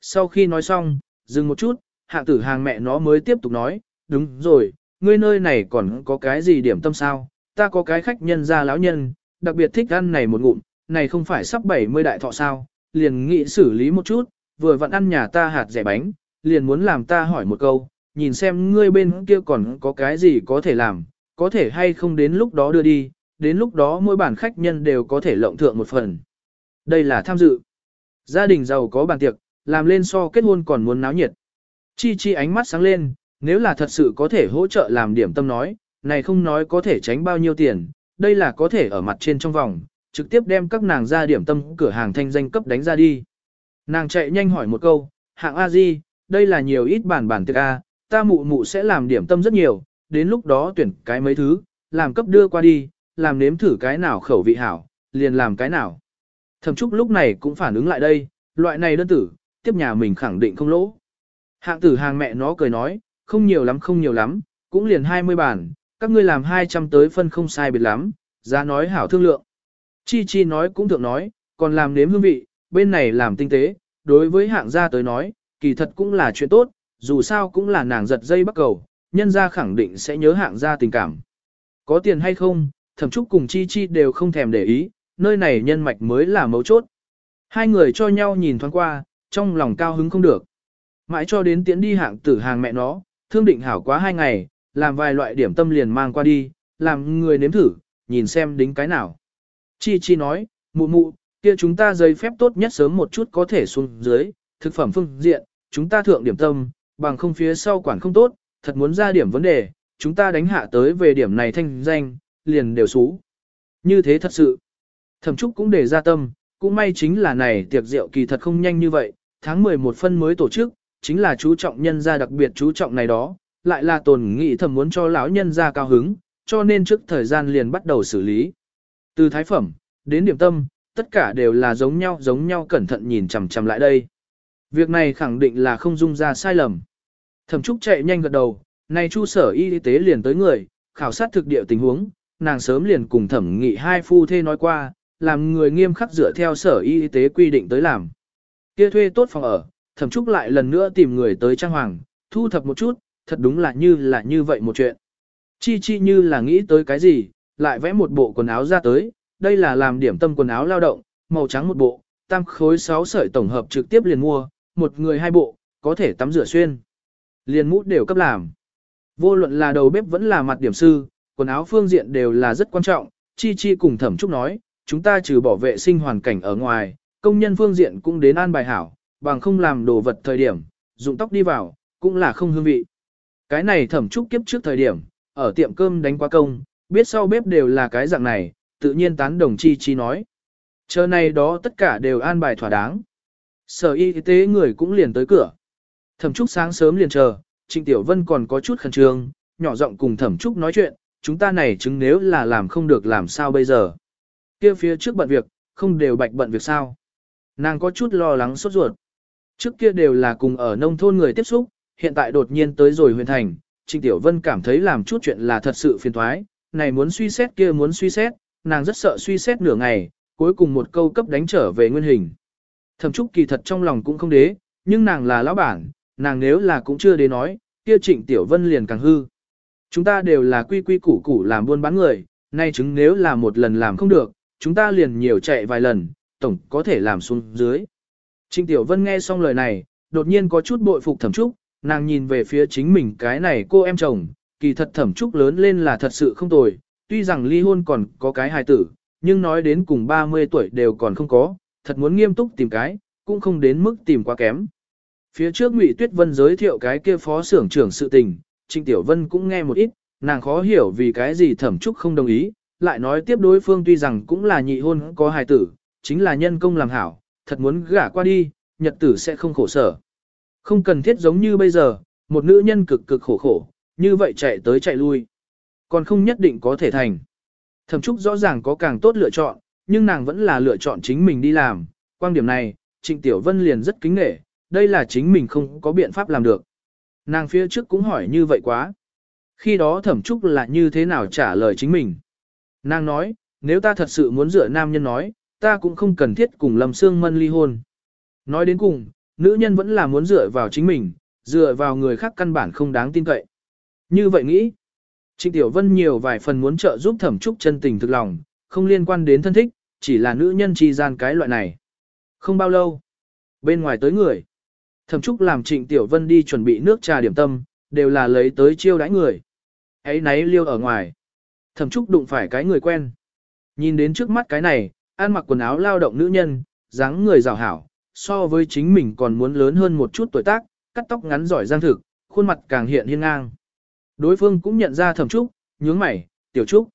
Sau khi nói xong, dừng một chút, hạng tử hàng mẹ nó mới tiếp tục nói, đúng rồi, ngươi nơi này còn có cái gì điểm tâm sao, ta có cái khách nhân ra lão nhân, đặc biệt thích ăn này một ngụm, này không phải sắp 70 đại thọ sao, liền nghĩ xử lý một chút, vừa vặn ăn nhà ta hạt rẻ bánh, liền muốn làm ta hỏi một câu, nhìn xem ngươi bên kia còn có cái gì có thể làm, có thể hay không đến lúc đó đưa đi, đến lúc đó mỗi bản khách nhân đều có thể lộng thượng một phần. Đây là tham dự. Gia đình giàu có bàn tiệc, làm lên so kết hôn còn muốn náo nhiệt. Chi chi ánh mắt sáng lên, nếu là thật sự có thể hỗ trợ làm điểm tâm nói, này không nói có thể tránh bao nhiêu tiền, đây là có thể ở mặt trên trong vòng, trực tiếp đem các nàng ra điểm tâm cửa hàng thanh danh cấp đánh ra đi. Nàng chạy nhanh hỏi một câu, hạng A Di, đây là nhiều ít bản bản tiệc A, ta mụ mụ sẽ làm điểm tâm rất nhiều, đến lúc đó tuyển cái mấy thứ, làm cấp đưa qua đi, làm nếm thử cái nào khẩu vị hảo, liền làm cái nào. Thẩm Trúc lúc này cũng phản ứng lại đây, loại này đơn tử, tiếp nhà mình khẳng định không lỗ. Hạng tử hàng mẹ nó cười nói, không nhiều lắm không nhiều lắm, cũng liền 20 bản, các ngươi làm 200 tới phân không sai biệt lắm, giá nói hảo thương lượng. Chi Chi nói cũng thượng nói, còn làm nếm hương vị, bên này làm tinh tế, đối với hạng gia tới nói, kỳ thật cũng là chuyện tốt, dù sao cũng là nàng giật dây bắt cầu, nhân gia khẳng định sẽ nhớ hạng gia tình cảm. Có tiền hay không, thẩm trúc cùng Chi Chi đều không thèm để ý, nơi này nhân mạch mới là mấu chốt. Hai người cho nhau nhìn thoáng qua, trong lòng cao hứng không được. Mãi cho đến tiễn đi hạng tử hàng mẹ nó, thương định hảo quá hai ngày, làm vài loại điểm tâm liền mang qua đi, làm người nếm thử, nhìn xem đính cái nào. Chi Chi nói, mụ mụ, kia chúng ta giấy phép tốt nhất sớm một chút có thể xuống dưới, thực phẩm phương diện, chúng ta thượng điểm tâm, bằng không phía sau quản không tốt, thật muốn ra điểm vấn đề, chúng ta đánh hạ tới về điểm này thanh danh, liền đều xú. Như thế thật sự. Thẩm Trúc cũng để ra tâm, cũng may chính là này tiệc rượu kỳ thật không nhanh như vậy, tháng 11 phân mới tổ chức, chính là chú trọng nhân gia đặc biệt chú trọng này đó, lại là tồn nghị thầm muốn cho lão nhân gia cao hứng, cho nên trước thời gian liền bắt đầu xử lý. Từ thái phẩm, đến điểm tâm, tất cả đều là giống nhau giống nhau cẩn thận nhìn chằm chằm lại đây. Việc này khẳng định là không dung ra sai lầm. Thẩm Trúc chạy nhanh gật đầu, này chu sở y tế liền tới người, khảo sát thực địa tình huống, nàng sớm liền cùng thẩm nghị hai phu thê nói qua, làm người nghiêm khắc dựa theo sở y tế quy định tới làm. Kia thuê tốt phòng ở, thẩm trúc lại lần nữa tìm người tới trang hoàng, thu thập một chút, thật đúng là như là như vậy một chuyện. Chi chi như là nghĩ tới cái gì, lại vẽ một bộ quần áo ra tới, đây là làm điểm tâm quần áo lao động, màu trắng một bộ, tam khối 6 sợi tổng hợp trực tiếp liền mua, một người hai bộ, có thể tắm rửa xuyên. Liền mũ đều cấp làm. Vô luận là đầu bếp vẫn là mặt điểm sư, quần áo phương diện đều là rất quan trọng, chi chi cùng thẩm trúc nói, chúng ta trừ bảo vệ sinh hoàn cảnh ở ngoài, công nhân phương diện cũng đến an bài hảo, bằng không làm đồ vật thời điểm, dụng tóc đi vào, cũng là không hương vị. Cái này thẩm trúc kiếp trước thời điểm, ở tiệm cơm đánh quá công, biết sau bếp đều là cái dạng này, tự nhiên tán đồng chi chi nói. Chờ này đó tất cả đều an bài thỏa đáng. Sở y tế người cũng liền tới cửa. Thẩm trúc sáng sớm liền chờ, Trịnh Tiểu Vân còn có chút khẩn trương, nhỏ giọng cùng Thẩm trúc nói chuyện, chúng ta này chứng nếu là làm không được làm sao bây giờ. Kia phía trước bận việc, không đều bạch bận việc sao. Nàng có chút lo lắng sốt ruột. Trước kia đều là cùng ở nông thôn người tiếp xúc, hiện tại đột nhiên tới rồi huyện thành, Trình Tiểu Vân cảm thấy làm chút chuyện là thật sự phiền thoái, này muốn suy xét kia muốn suy xét, nàng rất sợ suy xét nửa ngày, cuối cùng một câu cấp đánh trở về nguyên hình. Thẩm Trúc kỳ thật trong lòng cũng không đế, nhưng nàng là lão bản, nàng nếu là cũng chưa đế nói, kia Trịnh Tiểu Vân liền càng hư. Chúng ta đều là quy quy củ củ làm buôn bán người, nay chứng nếu là một lần làm không được, chúng ta liền nhiều chạy vài lần, tổng có thể làm xuống dưới. Trịnh Tiểu Vân nghe xong lời này, đột nhiên có chút bội phục thẩm trúc, nàng nhìn về phía chính mình cái này cô em chồng, kỳ thật thẩm trúc lớn lên là thật sự không tồi, tuy rằng ly hôn còn có cái hài tử, nhưng nói đến cùng 30 tuổi đều còn không có, thật muốn nghiêm túc tìm cái, cũng không đến mức tìm quá kém. Phía trước Ngụy Tuyết Vân giới thiệu cái kia phó xưởng trưởng sự tình, Trịnh Tiểu Vân cũng nghe một ít, nàng khó hiểu vì cái gì thẩm trúc không đồng ý, lại nói tiếp đối phương tuy rằng cũng là nhị hôn có hài tử, chính là nhân công làm hảo, thật muốn gả qua đi, nhật tử sẽ không khổ sở. Không cần thiết giống như bây giờ, một nữ nhân cực cực khổ khổ, như vậy chạy tới chạy lui. Còn không nhất định có thể thành. Thẩm Trúc rõ ràng có càng tốt lựa chọn, nhưng nàng vẫn là lựa chọn chính mình đi làm. Quan điểm này, Trịnh Tiểu Vân liền rất kính nể, đây là chính mình không có biện pháp làm được. Nàng phía trước cũng hỏi như vậy quá. Khi đó Thẩm Trúc là như thế nào trả lời chính mình. Nàng nói, nếu ta thật sự muốn dựa nam nhân nói, ta cũng không cần thiết cùng Lâm Sương Mân ly hôn. Nói đến cùng, nữ nhân vẫn là muốn dựa vào chính mình, dựa vào người khác căn bản không đáng tin cậy. Như vậy nghĩ, Trịnh Tiểu Vân nhiều vài phần muốn trợ giúp thẩm trúc chân tình thực lòng, không liên quan đến thân thích, chỉ là nữ nhân chi gian cái loại này. Không bao lâu, bên ngoài tới người. Thẩm trúc làm Trịnh Tiểu Vân đi chuẩn bị nước trà điểm tâm, đều là lấy tới chiêu đãi người. Ấy náy liêu ở ngoài. Thẩm trúc đụng phải cái người quen. Nhìn đến trước mắt cái này, ăn mặc quần áo lao động nữ nhân, dáng người rào hảo, so với chính mình còn muốn lớn hơn một chút tuổi tác, cắt tóc ngắn giỏi giang thực, khuôn mặt càng hiện hiên ngang. Đối phương cũng nhận ra thẩm trúc, nhướng mày, tiểu trúc.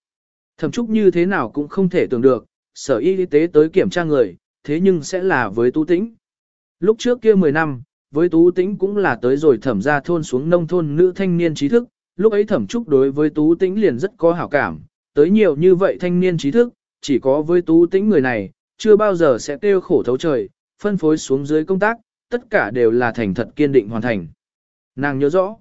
Thẩm trúc như thế nào cũng không thể tưởng được, sở y tế tới kiểm tra người, thế nhưng sẽ là với tú tĩnh. Lúc trước kia 10 năm, với tú tĩnh cũng là tới rồi thẩm ra thôn xuống nông thôn nữ thanh niên trí thức, lúc ấy thẩm trúc đối với tú tĩnh liền rất có hảo cảm, tới nhiều như vậy thanh niên trí thức, chỉ có với tú tĩnh người này, chưa bao giờ sẽ tiêu khổ thấu trời, phân phối xuống dưới công tác, tất cả đều là thành thật kiên định hoàn thành. Nàng nhớ rõ,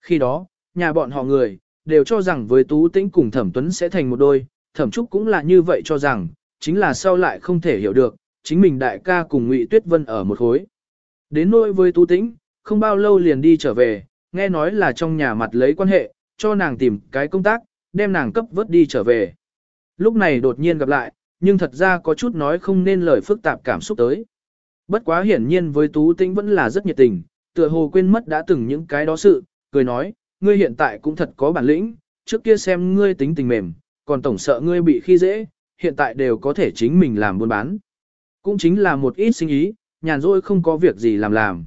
khi đó, nhà bọn họ người, đều cho rằng với Tú Tĩnh cùng Thẩm Tuấn sẽ thành một đôi, Thẩm Trúc cũng là như vậy cho rằng, chính là sau lại không thể hiểu được, chính mình đại ca cùng Ngụy Tuyết Vân ở một khối. Đến nỗi với Tú Tĩnh, không bao lâu liền đi trở về, nghe nói là trong nhà mặt lấy quan hệ, cho nàng tìm cái công tác, đem nàng cấp vớt đi trở về. Lúc này đột nhiên gặp lại, nhưng thật ra có chút nói không nên lời phức tạp cảm xúc tới. Bất quá hiển nhiên với Tú Tĩnh vẫn là rất nhiệt tình, tựa hồ quên mất đã từng những cái đó sự, cười nói, ngươi hiện tại cũng thật có bản lĩnh, trước kia xem ngươi tính tình mềm, còn tổng sợ ngươi bị khi dễ, hiện tại đều có thể chính mình làm buôn bán. Cũng chính là một ít sinh ý, nhàn rỗi không có việc gì làm làm.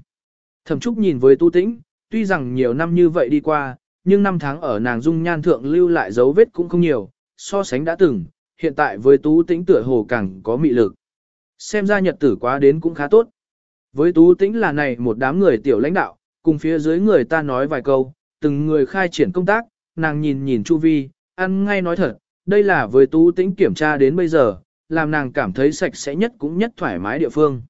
Thẩm Trúc nhìn với Tu Tĩnh, tuy rằng nhiều năm như vậy đi qua, nhưng năm tháng ở nàng dung nhan thượng lưu lại dấu vết cũng không nhiều, so sánh đã từng, hiện tại với Tú Tĩnh tựa hồ càng có mị lực. Xem ra nhật tử quá đến cũng khá tốt. Với Tú Tĩnh là này một đám người tiểu lãnh đạo, cùng phía dưới người ta nói vài câu, từng người khai triển công tác, nàng nhìn nhìn Chu Vi, ăn ngay nói thật, đây là với Tú Tĩnh kiểm tra đến bây giờ, làm nàng cảm thấy sạch sẽ nhất cũng nhất thoải mái địa phương.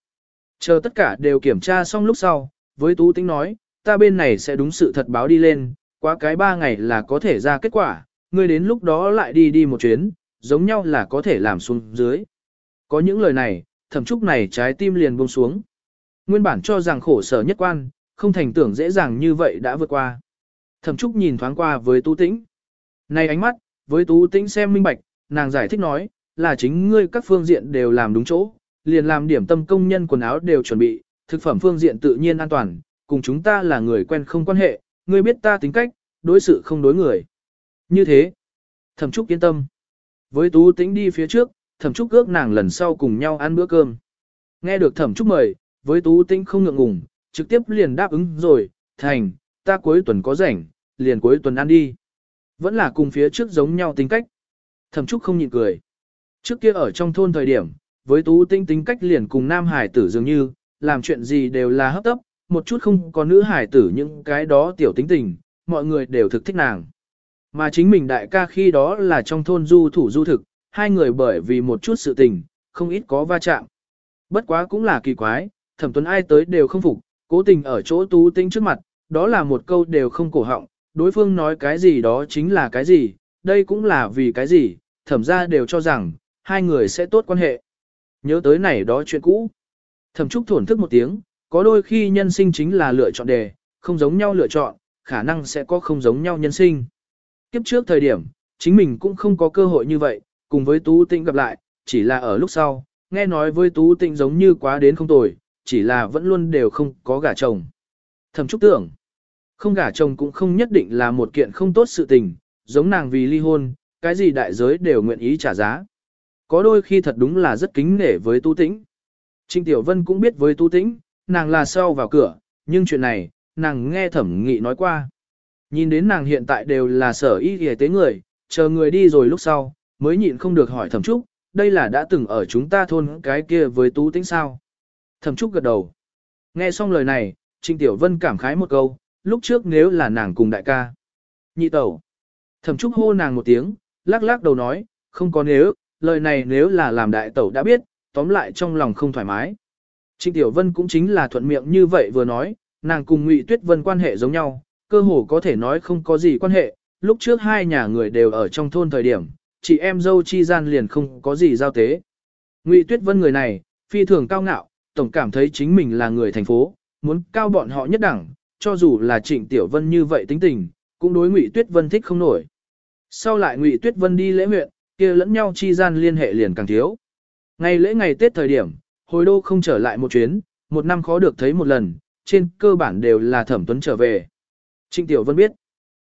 Chờ tất cả đều kiểm tra xong lúc sau, với Tú Tĩnh nói, ta bên này sẽ đúng sự thật báo đi lên, quá cái ba ngày là có thể ra kết quả, ngươi đến lúc đó lại đi đi một chuyến, giống nhau là có thể làm xuống dưới. Có những lời này, thẩm trúc này trái tim liền buông xuống. Nguyên bản cho rằng khổ sở nhất quan, không thành tưởng dễ dàng như vậy đã vượt qua. Thẩm trúc nhìn thoáng qua với tú tĩnh. Này ánh mắt, với tú tĩnh xem minh bạch, nàng giải thích nói, là chính ngươi các phương diện đều làm đúng chỗ, liền làm điểm tâm công nhân quần áo đều chuẩn bị, thực phẩm phương diện tự nhiên an toàn, cùng chúng ta là người quen không quan hệ, ngươi biết ta tính cách, đối sự không đối người. Như thế, thẩm trúc yên tâm. Với tú tĩnh đi phía trước, thẩm trúc ước nàng lần sau cùng nhau ăn bữa cơm. Nghe được thẩm trúc mời, với tú tĩnh không ngượng ngùng, trực tiếp liền đáp ứng rồi, thành, ta cuối tuần có rảnh, liền cuối tuần ăn đi. Vẫn là cùng phía trước giống nhau tính cách. Thẩm trúc không nhịn cười. Trước kia ở trong thôn thời điểm, với tú tĩnh tính cách liền cùng nam hải tử dường như, làm chuyện gì đều là hấp tấp, một chút không có nữ hải tử những cái đó tiểu tính tình, mọi người đều thực thích nàng. Mà chính mình đại ca khi đó là trong thôn du thủ du thực, hai người bởi vì một chút sự tình, không ít có va chạm. Bất quá cũng là kỳ quái, thẩm tuấn ai tới đều không phục, cố tình ở chỗ tú tinh trước mặt, đó là một câu đều không cổ họng, đối phương nói cái gì đó chính là cái gì, đây cũng là vì cái gì, thẩm ra đều cho rằng, hai người sẽ tốt quan hệ. Nhớ tới này đó chuyện cũ. Thẩm trúc thổn thức một tiếng, có đôi khi nhân sinh chính là lựa chọn đề, không giống nhau lựa chọn, khả năng sẽ có không giống nhau nhân sinh. Kiếp trước thời điểm, chính mình cũng không có cơ hội như vậy, cùng với Tú Tĩnh gặp lại, chỉ là ở lúc sau, nghe nói với Tú Tĩnh giống như quá đến không tồi, chỉ là vẫn luôn đều không có gả chồng. Thẩm Trúc tưởng, không gả chồng cũng không nhất định là một kiện không tốt sự tình, giống nàng vì ly hôn, cái gì đại giới đều nguyện ý trả giá. Có đôi khi thật đúng là rất kính nể với Tú Tĩnh. Trinh Tiểu Vân cũng biết với Tú Tĩnh, nàng là sau vào cửa, nhưng chuyện này, nàng nghe thẩm nghị nói qua. Nhìn đến nàng hiện tại đều là sở y y tế người, chờ người đi rồi lúc sau, mới nhịn không được hỏi thẩm trúc, đây là đã từng ở chúng ta thôn cái kia với tú tĩnh sao. Thẩm trúc gật đầu. Nghe xong lời này, Trịnh Tiểu Vân cảm khái một câu, lúc trước nếu là nàng cùng đại ca. Nhị tẩu. Thẩm trúc hô nàng một tiếng, lắc lắc đầu nói, không có nếu, lời này nếu là làm đại tẩu đã biết, tóm lại trong lòng không thoải mái. Trịnh Tiểu Vân cũng chính là thuận miệng như vậy vừa nói, nàng cùng Ngụy Tuyết Vân quan hệ giống nhau, cơ hồ có thể nói không có gì quan hệ, lúc trước hai nhà người đều ở trong thôn thời điểm, chị em dâu chi gian liền không có gì giao tế. Ngụy Tuyết Vân người này, phi thường cao ngạo, tổng cảm thấy chính mình là người thành phố, muốn cao bọn họ nhất đẳng, cho dù là Trịnh Tiểu Vân như vậy tính tình, cũng đối Ngụy Tuyết Vân thích không nổi. Sau lại Ngụy Tuyết Vân đi lễ huyện, kia lẫn nhau chi gian liên hệ liền càng thiếu. Ngày lễ ngày Tết thời điểm, hồi đô không trở lại một chuyến, một năm khó được thấy một lần, trên cơ bản đều là Thẩm Tuấn trở về. Trịnh Tiểu Vân biết.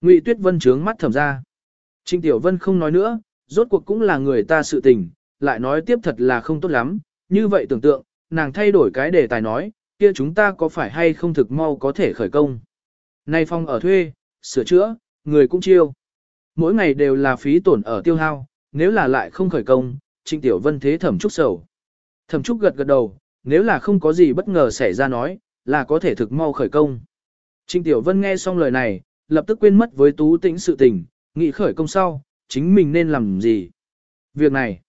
Ngụy Tuyết Vân trướng mắt thẩm ra. Trịnh Tiểu Vân không nói nữa, rốt cuộc cũng là người ta sự tình, lại nói tiếp thật là không tốt lắm, như vậy tưởng tượng, nàng thay đổi cái đề tài nói, kia chúng ta có phải hay không thực mau có thể khởi công. Nay phong ở thuê, sửa chữa, người cũng chiêu. Mỗi ngày đều là phí tổn ở tiêu hao, nếu là lại không khởi công, Trịnh Tiểu Vân thế thẩm trúc sầu. Thẩm trúc gật gật đầu, nếu là không có gì bất ngờ xảy ra nói, là có thể thực mau khởi công. Trịnh Tiểu Vân nghe xong lời này, lập tức quên mất với tú tĩnh sự tình, nghĩ khởi công sau, chính mình nên làm gì. Việc này,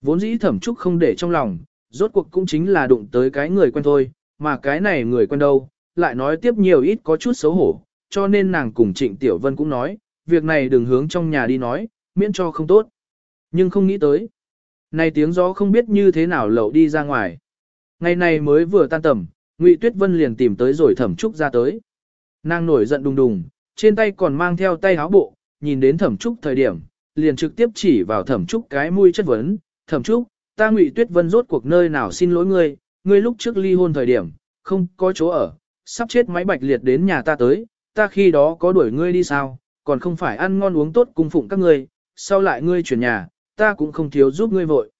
vốn dĩ thẩm trúc không để trong lòng, rốt cuộc cũng chính là đụng tới cái người quen thôi, mà cái này người quen đâu, lại nói tiếp nhiều ít có chút xấu hổ, cho nên nàng cùng Trịnh Tiểu Vân cũng nói, việc này đừng hướng trong nhà đi nói, miễn cho không tốt. Nhưng không nghĩ tới. Này tiếng gió không biết như thế nào lậu đi ra ngoài. Ngày này mới vừa tan tầm, Ngụy Tuyết Vân liền tìm tới rồi thẩm trúc ra tới. Nàng nổi giận đùng đùng, trên tay còn mang theo tay háo bộ, nhìn đến thẩm trúc thời điểm, liền trực tiếp chỉ vào thẩm trúc cái mũi chất vấn, thẩm trúc, ta ngụy tuyết vân rốt cuộc nơi nào xin lỗi ngươi, ngươi lúc trước ly hôn thời điểm, không có chỗ ở, sắp chết máy bạch liệt đến nhà ta tới, ta khi đó có đuổi ngươi đi sao, còn không phải ăn ngon uống tốt cung phụng các ngươi, sau lại ngươi chuyển nhà, ta cũng không thiếu giúp ngươi vội.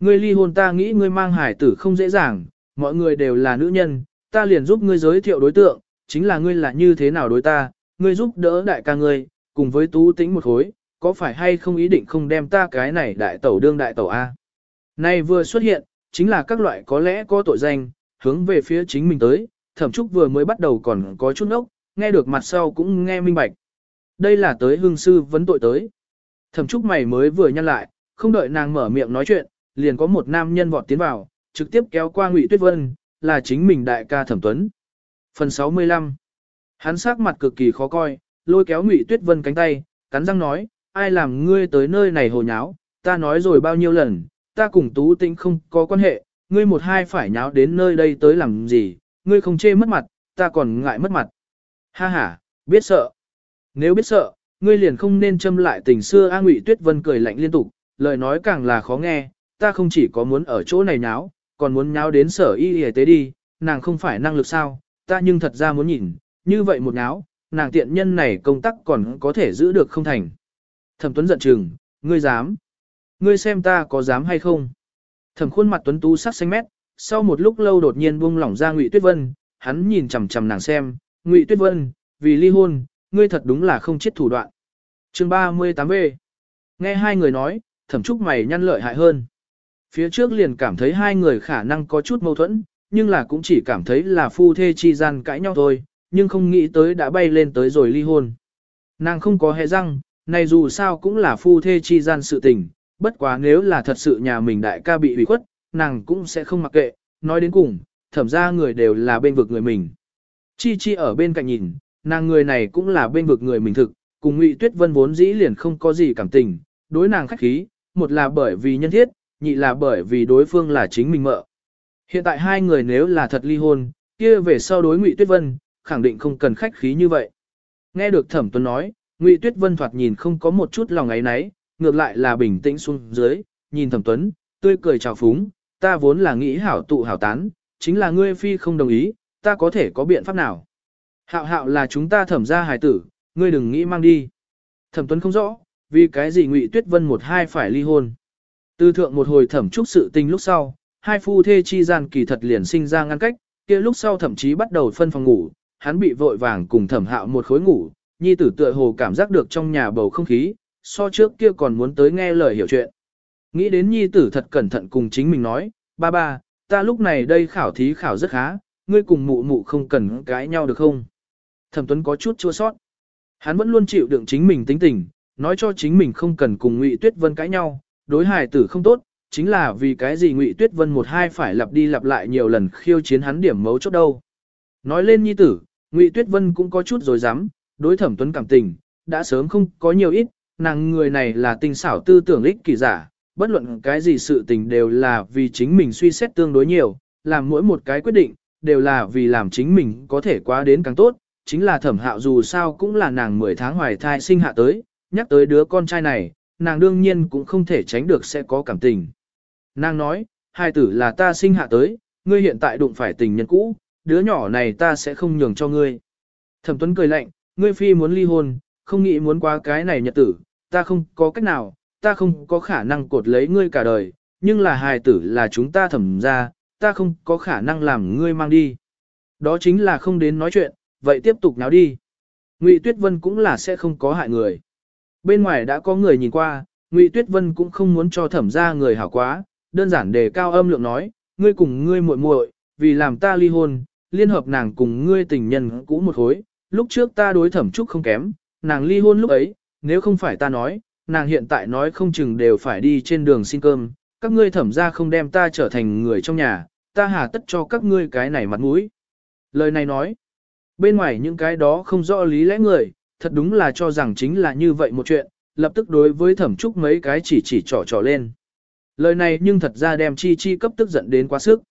Ngươi ly hôn ta nghĩ ngươi mang hải tử không dễ dàng, mọi người đều là nữ nhân, ta liền giúp ngươi giới thiệu đối tượng, chính là ngươi là như thế nào đối ta, ngươi giúp đỡ đại ca ngươi, cùng với tú tĩnh một khối, có phải hay không ý định không đem ta cái này đại tẩu đương đại tẩu A. Này vừa xuất hiện, chính là các loại có lẽ có tội danh, hướng về phía chính mình tới, thẩm trúc vừa mới bắt đầu còn có chút ốc, nghe được mặt sau cũng nghe minh bạch. Đây là tới hương sư vấn tội tới. Thẩm trúc mày mới vừa nhăn lại, không đợi nàng mở miệng nói chuyện, liền có một nam nhân vọt tiến vào, trực tiếp kéo qua Ngụy Tuyết Vân, là chính mình đại ca Thẩm Tuấn. Phần 65 Hắn sắc mặt cực kỳ khó coi, lôi kéo Ngụy Tuyết Vân cánh tay, cắn răng nói, ai làm ngươi tới nơi này hồ nháo, ta nói rồi bao nhiêu lần, ta cùng Tú Tĩnh không có quan hệ, ngươi một hai phải nháo đến nơi đây tới làm gì, ngươi không chê mất mặt, ta còn ngại mất mặt. Ha ha, biết sợ. Nếu biết sợ, ngươi liền không nên châm lại tình xưa. A Ngụy Tuyết Vân cười lạnh liên tục, lời nói càng là khó nghe, ta không chỉ có muốn ở chỗ này nháo, còn muốn nháo đến sở y y tế đi, nàng không phải năng lực sao, ta nhưng thật ra muốn nhìn, như vậy một nháo, nàng tiện nhân này công tác còn có thể giữ được không thành. Thẩm Tuấn giận chừng, ngươi dám? Ngươi xem ta có dám hay không? Thẩm khuôn mặt Tuấn Tú sắc xanh mét, sau một lúc lâu đột nhiên buông lỏng ra Ngụy Tuyết Vân, hắn nhìn chằm chằm nàng xem, Ngụy Tuyết Vân, vì ly hôn, ngươi thật đúng là không chết thủ đoạn. Chương 38B Nghe hai người nói, thẩm trúc mày nhăn lợi hại hơn. Phía trước liền cảm thấy hai người khả năng có chút mâu thuẫn, nhưng là cũng chỉ cảm thấy là phu thê chi gian cãi nhau thôi, nhưng không nghĩ tới đã bay lên tới rồi ly hôn. Nàng không có hề răng, này dù sao cũng là phu thê chi gian sự tình, bất quá nếu là thật sự nhà mình đại ca bị ủy khuất, nàng cũng sẽ không mặc kệ, nói đến cùng, thẩm ra người đều là bên vực người mình. Chi chi ở bên cạnh nhìn, nàng người này cũng là bên vực người mình thực, cùng Ngụy Tuyết Vân vốn dĩ liền không có gì cảm tình, đối nàng khách khí, một là bởi vì nhân thiết, nhị là bởi vì đối phương là chính mình mợ. Hiện tại hai người nếu là thật ly hôn, kia về sau đối Ngụy Tuyết Vân, khẳng định không cần khách khí như vậy. Nghe được Thẩm Tuấn nói, Ngụy Tuyết Vân thoạt nhìn không có một chút lòng ấy nấy, ngược lại là bình tĩnh xuống dưới, nhìn Thẩm Tuấn, tươi cười chào phúng, ta vốn là nghĩ hảo tụ hảo tán, chính là ngươi phi không đồng ý, ta có thể có biện pháp nào. Hạo hạo là chúng ta thẩm ra hài tử, ngươi đừng nghĩ mang đi. Thẩm Tuấn không rõ, vì cái gì Ngụy Tuyết Vân một hai phải ly hôn. Tư thượng một hồi thẩm trúc sự tình lúc sau, hai phu thê chi gian kỳ thật liền sinh ra ngăn cách, kia lúc sau thậm chí bắt đầu phân phòng ngủ, hắn bị vội vàng cùng thẩm hạo một khối ngủ, nhi tử tựa hồ cảm giác được trong nhà bầu không khí, so trước kia còn muốn tới nghe lời hiểu chuyện. Nghĩ đến nhi tử thật cẩn thận cùng chính mình nói, ba ba, ta lúc này đây khảo thí khảo rất khá, ngươi cùng mụ mụ không cần cãi nhau được không? Thẩm Tuấn có chút chua sót. Hắn vẫn luôn chịu đựng chính mình tính tình, nói cho chính mình không cần cùng Ngụy Tuyết Vân cãi nhau, đối hài tử không tốt, chính là vì cái gì Ngụy Tuyết Vân một hai phải lặp đi lặp lại nhiều lần khiêu chiến hắn điểm mấu chốt đâu. Nói lên nhi tử, Ngụy Tuyết Vân cũng có chút rồi dám, đối Thẩm Tuấn cảm tình, đã sớm không có nhiều ít, nàng người này là tình xảo tư tưởng ích kỳ giả, bất luận cái gì sự tình đều là vì chính mình suy xét tương đối nhiều, làm mỗi một cái quyết định, đều là vì làm chính mình có thể quá đến càng tốt, chính là thẩm hạo dù sao cũng là nàng 10 tháng hoài thai sinh hạ tới, nhắc tới đứa con trai này, nàng đương nhiên cũng không thể tránh được sẽ có cảm tình. Nàng nói, hai tử là ta sinh hạ tới, ngươi hiện tại đụng phải tình nhân cũ, đứa nhỏ này ta sẽ không nhường cho ngươi. Thẩm Tuấn cười lạnh, ngươi phi muốn ly hôn, không nghĩ muốn qua cái này nhật tử, ta không có cách nào, ta không có khả năng cột lấy ngươi cả đời, nhưng là hài tử là chúng ta thẩm ra, ta không có khả năng làm ngươi mang đi. Đó chính là không đến nói chuyện, vậy tiếp tục nháo đi. Ngụy Tuyết Vân cũng là sẽ không có hại người. Bên ngoài đã có người nhìn qua, Ngụy Tuyết Vân cũng không muốn cho thẩm ra người hảo quá, đơn giản đề cao âm lượng nói, ngươi cùng ngươi muội muội, vì làm ta ly hôn, liên hợp nàng cùng ngươi tình nhân cũ một hối, lúc trước ta đối thẩm trúc không kém, nàng ly hôn lúc ấy, nếu không phải ta nói, nàng hiện tại nói không chừng đều phải đi trên đường xin cơm, các ngươi thẩm ra không đem ta trở thành người trong nhà, ta hà tất cho các ngươi cái này mặt mũi. Lời này nói, bên ngoài những cái đó không rõ lý lẽ người, thật đúng là cho rằng chính là như vậy một chuyện, lập tức đối với thẩm trúc mấy cái chỉ chỉ trỏ trỏ lên. Lời này nhưng thật ra đem chi chi cấp tức giận đến quá sức.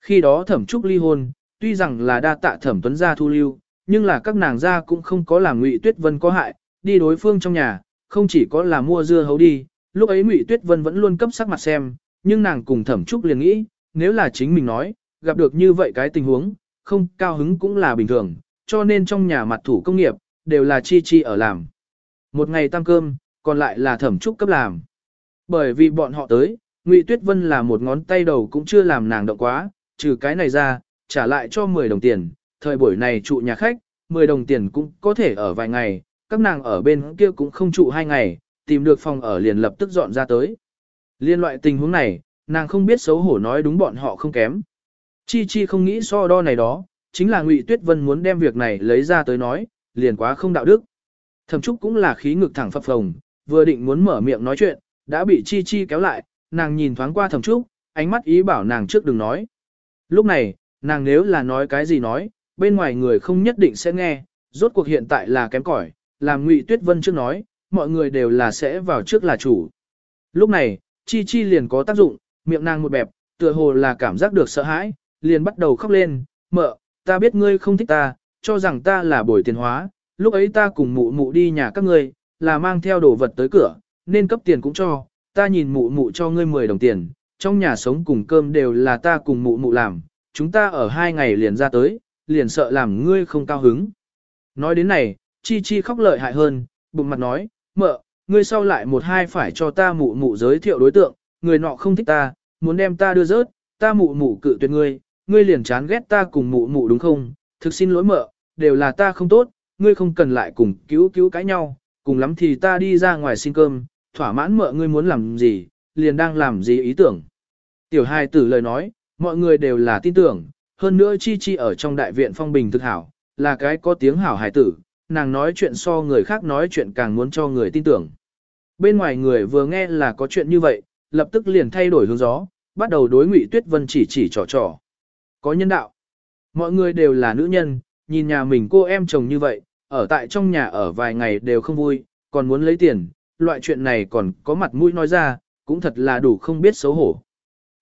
Khi đó thẩm trúc ly hôn, tuy rằng là đa tạ thẩm tuấn gia thu lưu, nhưng là các nàng gia cũng không có làm ngụy tuyết vân có hại, đi đối phương trong nhà, không chỉ có là mua dưa hấu đi, lúc ấy ngụy tuyết vân vẫn luôn cấp sắc mặt xem, nhưng nàng cùng thẩm trúc liền nghĩ, nếu là chính mình nói, gặp được như vậy cái tình huống, không cao hứng cũng là bình thường, cho nên trong nhà mặt thủ công nghiệp, đều là chi chi ở làm. Một ngày tăng cơm, còn lại là thẩm trúc cấp làm. Bởi vì bọn họ tới, Ngụy Tuyết Vân là một ngón tay đầu cũng chưa làm nàng động quá, trừ cái này ra, trả lại cho 10 đồng tiền, thời buổi này trụ nhà khách, 10 đồng tiền cũng có thể ở vài ngày, các nàng ở bên kia cũng không trụ hai ngày, tìm được phòng ở liền lập tức dọn ra tới. Liên loại tình huống này, nàng không biết xấu hổ nói đúng bọn họ không kém. Chi Chi không nghĩ so đo này đó, chính là Ngụy Tuyết Vân muốn đem việc này lấy ra tới nói, liền quá không đạo đức. Thẩm Trúc cũng là khí ngực thẳng phập phồng, vừa định muốn mở miệng nói chuyện, đã bị Chi Chi kéo lại, nàng nhìn thoáng qua Thẩm Trúc, ánh mắt ý bảo nàng trước đừng nói. Lúc này, nàng nếu là nói cái gì nói, bên ngoài người không nhất định sẽ nghe, rốt cuộc hiện tại là kém cỏi, làm Ngụy Tuyết Vân trước nói, mọi người đều là sẽ vào trước là chủ. Lúc này, Chi Chi liền có tác dụng, miệng nàng một bẹp, tựa hồ là cảm giác được sợ hãi, liền bắt đầu khóc lên, mợ, ta biết ngươi không thích ta, cho rằng ta là bồi tiền hóa, lúc ấy ta cùng mụ mụ đi nhà các ngươi, là mang theo đồ vật tới cửa, nên cấp tiền cũng cho, ta nhìn mụ mụ cho ngươi 10 đồng tiền, trong nhà sống cùng cơm đều là ta cùng mụ mụ làm, chúng ta ở hai ngày liền ra tới, liền sợ làm ngươi không cao hứng. Nói đến này, Chi Chi khóc lợi hại hơn, bụng mặt nói, mợ, ngươi sau lại một hai phải cho ta mụ mụ giới thiệu đối tượng, người nọ không thích ta, muốn đem ta đưa rớt, ta mụ mụ cự tuyệt ngươi, ngươi liền chán ghét ta cùng mụ mụ đúng không? Thực xin lỗi mợ, đều là ta không tốt, ngươi không cần lại cùng cứu cứu cãi nhau, cùng lắm thì ta đi ra ngoài xin cơm, thỏa mãn mợ ngươi muốn làm gì, liền đang làm gì ý tưởng. Tiểu hai tử lời nói, mọi người đều là tin tưởng, hơn nữa chi chi ở trong đại viện phong bình thực hảo, là cái có tiếng hảo hài tử, nàng nói chuyện so người khác nói chuyện càng muốn cho người tin tưởng. Bên ngoài người vừa nghe là có chuyện như vậy, lập tức liền thay đổi hướng gió, bắt đầu đối Ngụy Tuyết Vân chỉ chỉ trò trò. Có nhân đạo. Mọi người đều là nữ nhân, nhìn nhà mình cô em chồng như vậy, ở tại trong nhà ở vài ngày đều không vui, còn muốn lấy tiền, loại chuyện này còn có mặt mũi nói ra, cũng thật là đủ không biết xấu hổ.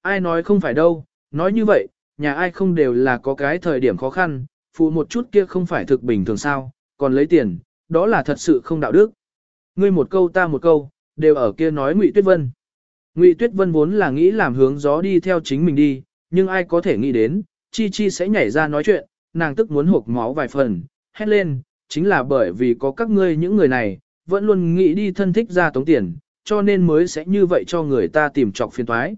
Ai nói không phải đâu, nói như vậy, nhà ai không đều là có cái thời điểm khó khăn, phụ một chút kia không phải thực bình thường sao, còn lấy tiền, đó là thật sự không đạo đức. Ngươi một câu ta một câu, đều ở kia nói Ngụy Tuyết Vân. Ngụy Tuyết Vân vốn là nghĩ làm hướng gió đi theo chính mình đi, nhưng ai có thể nghĩ đến, Chi Chi sẽ nhảy ra nói chuyện, nàng tức muốn hộp máu vài phần, hét lên, chính là bởi vì có các ngươi những người này, vẫn luôn nghĩ đi thân thích ra tống tiền, cho nên mới sẽ như vậy cho người ta tìm trọc phiền toái.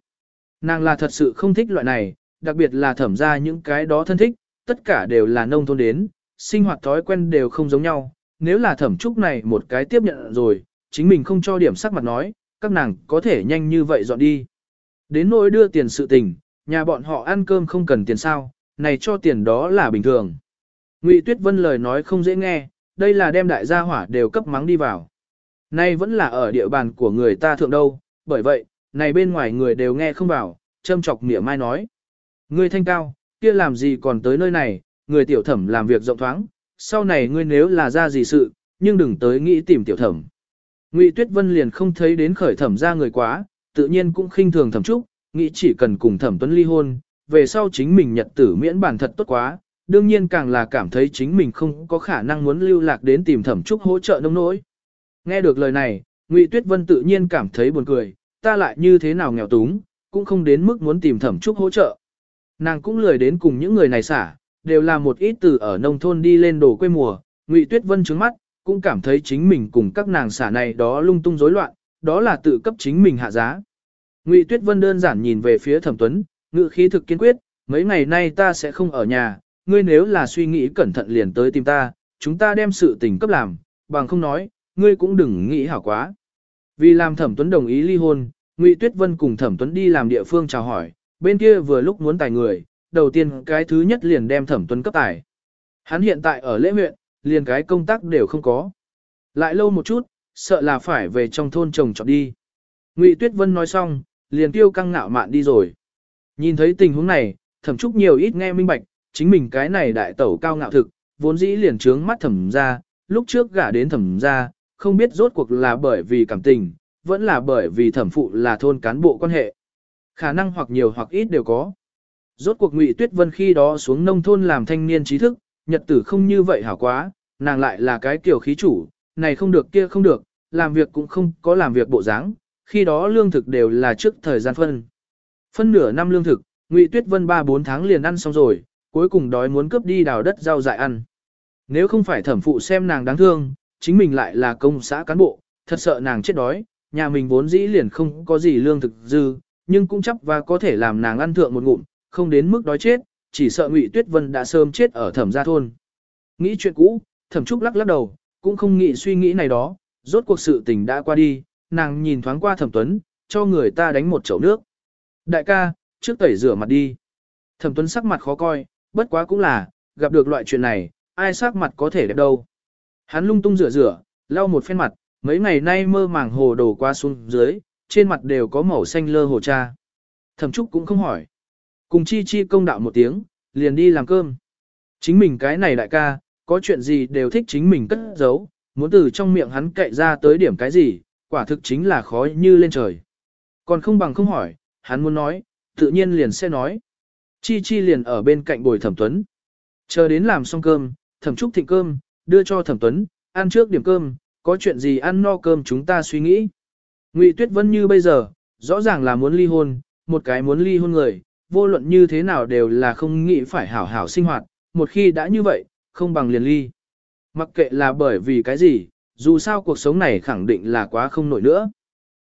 Nàng là thật sự không thích loại này, đặc biệt là thẩm ra những cái đó thân thích, tất cả đều là nông thôn đến, sinh hoạt thói quen đều không giống nhau, nếu là thẩm trúc này một cái tiếp nhận rồi, chính mình không cho điểm sắc mặt nói, các nàng có thể nhanh như vậy dọn đi. Đến nỗi đưa tiền sự tình, nhà bọn họ ăn cơm không cần tiền sao, này cho tiền đó là bình thường. Ngụy Tuyết Vân lời nói không dễ nghe, đây là đem đại gia hỏa đều cấp mắng đi vào. Nay vẫn là ở địa bàn của người ta thượng đâu, bởi vậy, này bên ngoài người đều nghe không vào, châm chọc mỉa mai nói. Ngươi thanh cao, kia làm gì còn tới nơi này, người tiểu thẩm làm việc rộng thoáng, sau này ngươi nếu là ra gì sự, nhưng đừng tới nghĩ tìm tiểu thẩm. Ngụy Tuyết Vân liền không thấy đến khởi thẩm ra người quá, tự nhiên cũng khinh thường thẩm trúc, nghĩ chỉ cần cùng thẩm tuấn ly hôn, về sau chính mình nhật tử miễn bản thật tốt quá, đương nhiên càng là cảm thấy chính mình không có khả năng muốn lưu lạc đến tìm thẩm trúc hỗ trợ nông nỗi. Nghe được lời này, Ngụy Tuyết Vân tự nhiên cảm thấy buồn cười, ta lại như thế nào nghèo túng, cũng không đến mức muốn tìm thẩm trúc hỗ trợ. Nàng cũng lười đến cùng những người này xả, đều là một ít từ ở nông thôn đi lên đồ quê mùa, Ngụy Tuyết Vân trứng mắt, cũng cảm thấy chính mình cùng các nàng xả này đó lung tung rối loạn, đó là tự cấp chính mình hạ giá. Ngụy Tuyết Vân đơn giản nhìn về phía Thẩm Tuấn, ngữ khí thực kiên quyết, mấy ngày nay ta sẽ không ở nhà, ngươi nếu là suy nghĩ cẩn thận liền tới tìm ta, chúng ta đem sự tình cấp làm, bằng không nói, ngươi cũng đừng nghĩ hảo quá. Vì làm Thẩm Tuấn đồng ý ly hôn, Ngụy Tuyết Vân cùng Thẩm Tuấn đi làm địa phương chào hỏi, bên kia vừa lúc muốn tài người, đầu tiên cái thứ nhất liền đem Thẩm Tuấn cấp tài. Hắn hiện tại ở lễ huyện, liền cái công tác đều không có. Lại lâu một chút, sợ là phải về trong thôn trồng trọt đi. Ngụy Tuyết Vân nói xong, liền tiêu căng ngạo mạn đi rồi. Nhìn thấy tình huống này, thẩm trúc nhiều ít nghe minh bạch, chính mình cái này đại tẩu cao ngạo thực, vốn dĩ liền trướng mắt thẩm ra, lúc trước gả đến thẩm ra, không biết rốt cuộc là bởi vì cảm tình, vẫn là bởi vì thẩm phụ là thôn cán bộ quan hệ. Khả năng hoặc nhiều hoặc ít đều có. Rốt cuộc Ngụy Tuyết Vân khi đó xuống nông thôn làm thanh niên trí thức, nhật tử không như vậy hảo quá, nàng lại là cái kiểu khí chủ, này không được kia không được, làm việc cũng không có làm việc bộ dáng, khi đó lương thực đều là trước thời gian phân. Phân nửa năm lương thực, Ngụy Tuyết Vân 3-4 tháng liền ăn xong rồi, cuối cùng đói muốn cướp đi đào đất rau dại ăn. Nếu không phải thẩm phụ xem nàng đáng thương, chính mình lại là công xã cán bộ, thật sợ nàng chết đói, nhà mình vốn dĩ liền không có gì lương thực dư, nhưng cũng chấp và có thể làm nàng ăn thượng một ngụm, không đến mức đói chết, chỉ sợ Ngụy Tuyết Vân đã sớm chết ở thẩm gia thôn. Nghĩ chuyện cũ, thẩm trúc lắc lắc đầu, cũng không nghĩ suy nghĩ này đó, rốt cuộc sự tình đã qua đi, nàng nhìn thoáng qua thẩm tuấn, cho người ta đánh một chậu nước. Đại ca, trước tẩy rửa mặt đi. Thẩm tuấn sắc mặt khó coi, bất quá cũng là, gặp được loại chuyện này, ai sắc mặt có thể đẹp đâu. Hắn lung tung rửa rửa, lau một phen mặt, mấy ngày nay mơ màng hồ đồ qua xuống dưới, trên mặt đều có màu xanh lơ hồ cha. Thẩm trúc cũng không hỏi. Cùng chi chi công đạo một tiếng, liền đi làm cơm. Chính mình cái này đại ca, có chuyện gì đều thích chính mình cất giấu, muốn từ trong miệng hắn cậy ra tới điểm cái gì, quả thực chính là khó như lên trời. Còn không bằng không hỏi, hắn muốn nói, tự nhiên liền sẽ nói. Chi chi liền ở bên cạnh bồi thẩm tuấn. Chờ đến làm xong cơm, thẩm trúc thịnh cơm, đưa cho thẩm tuấn, ăn trước điểm cơm, có chuyện gì ăn no cơm chúng ta suy nghĩ. Ngụy Tuyết Vân như bây giờ, rõ ràng là muốn ly hôn, một cái muốn ly hôn người, vô luận như thế nào đều là không nghĩ phải hảo hảo sinh hoạt, một khi đã như vậy, không bằng liền ly. Mặc kệ là bởi vì cái gì, dù sao cuộc sống này khẳng định là quá không nổi nữa.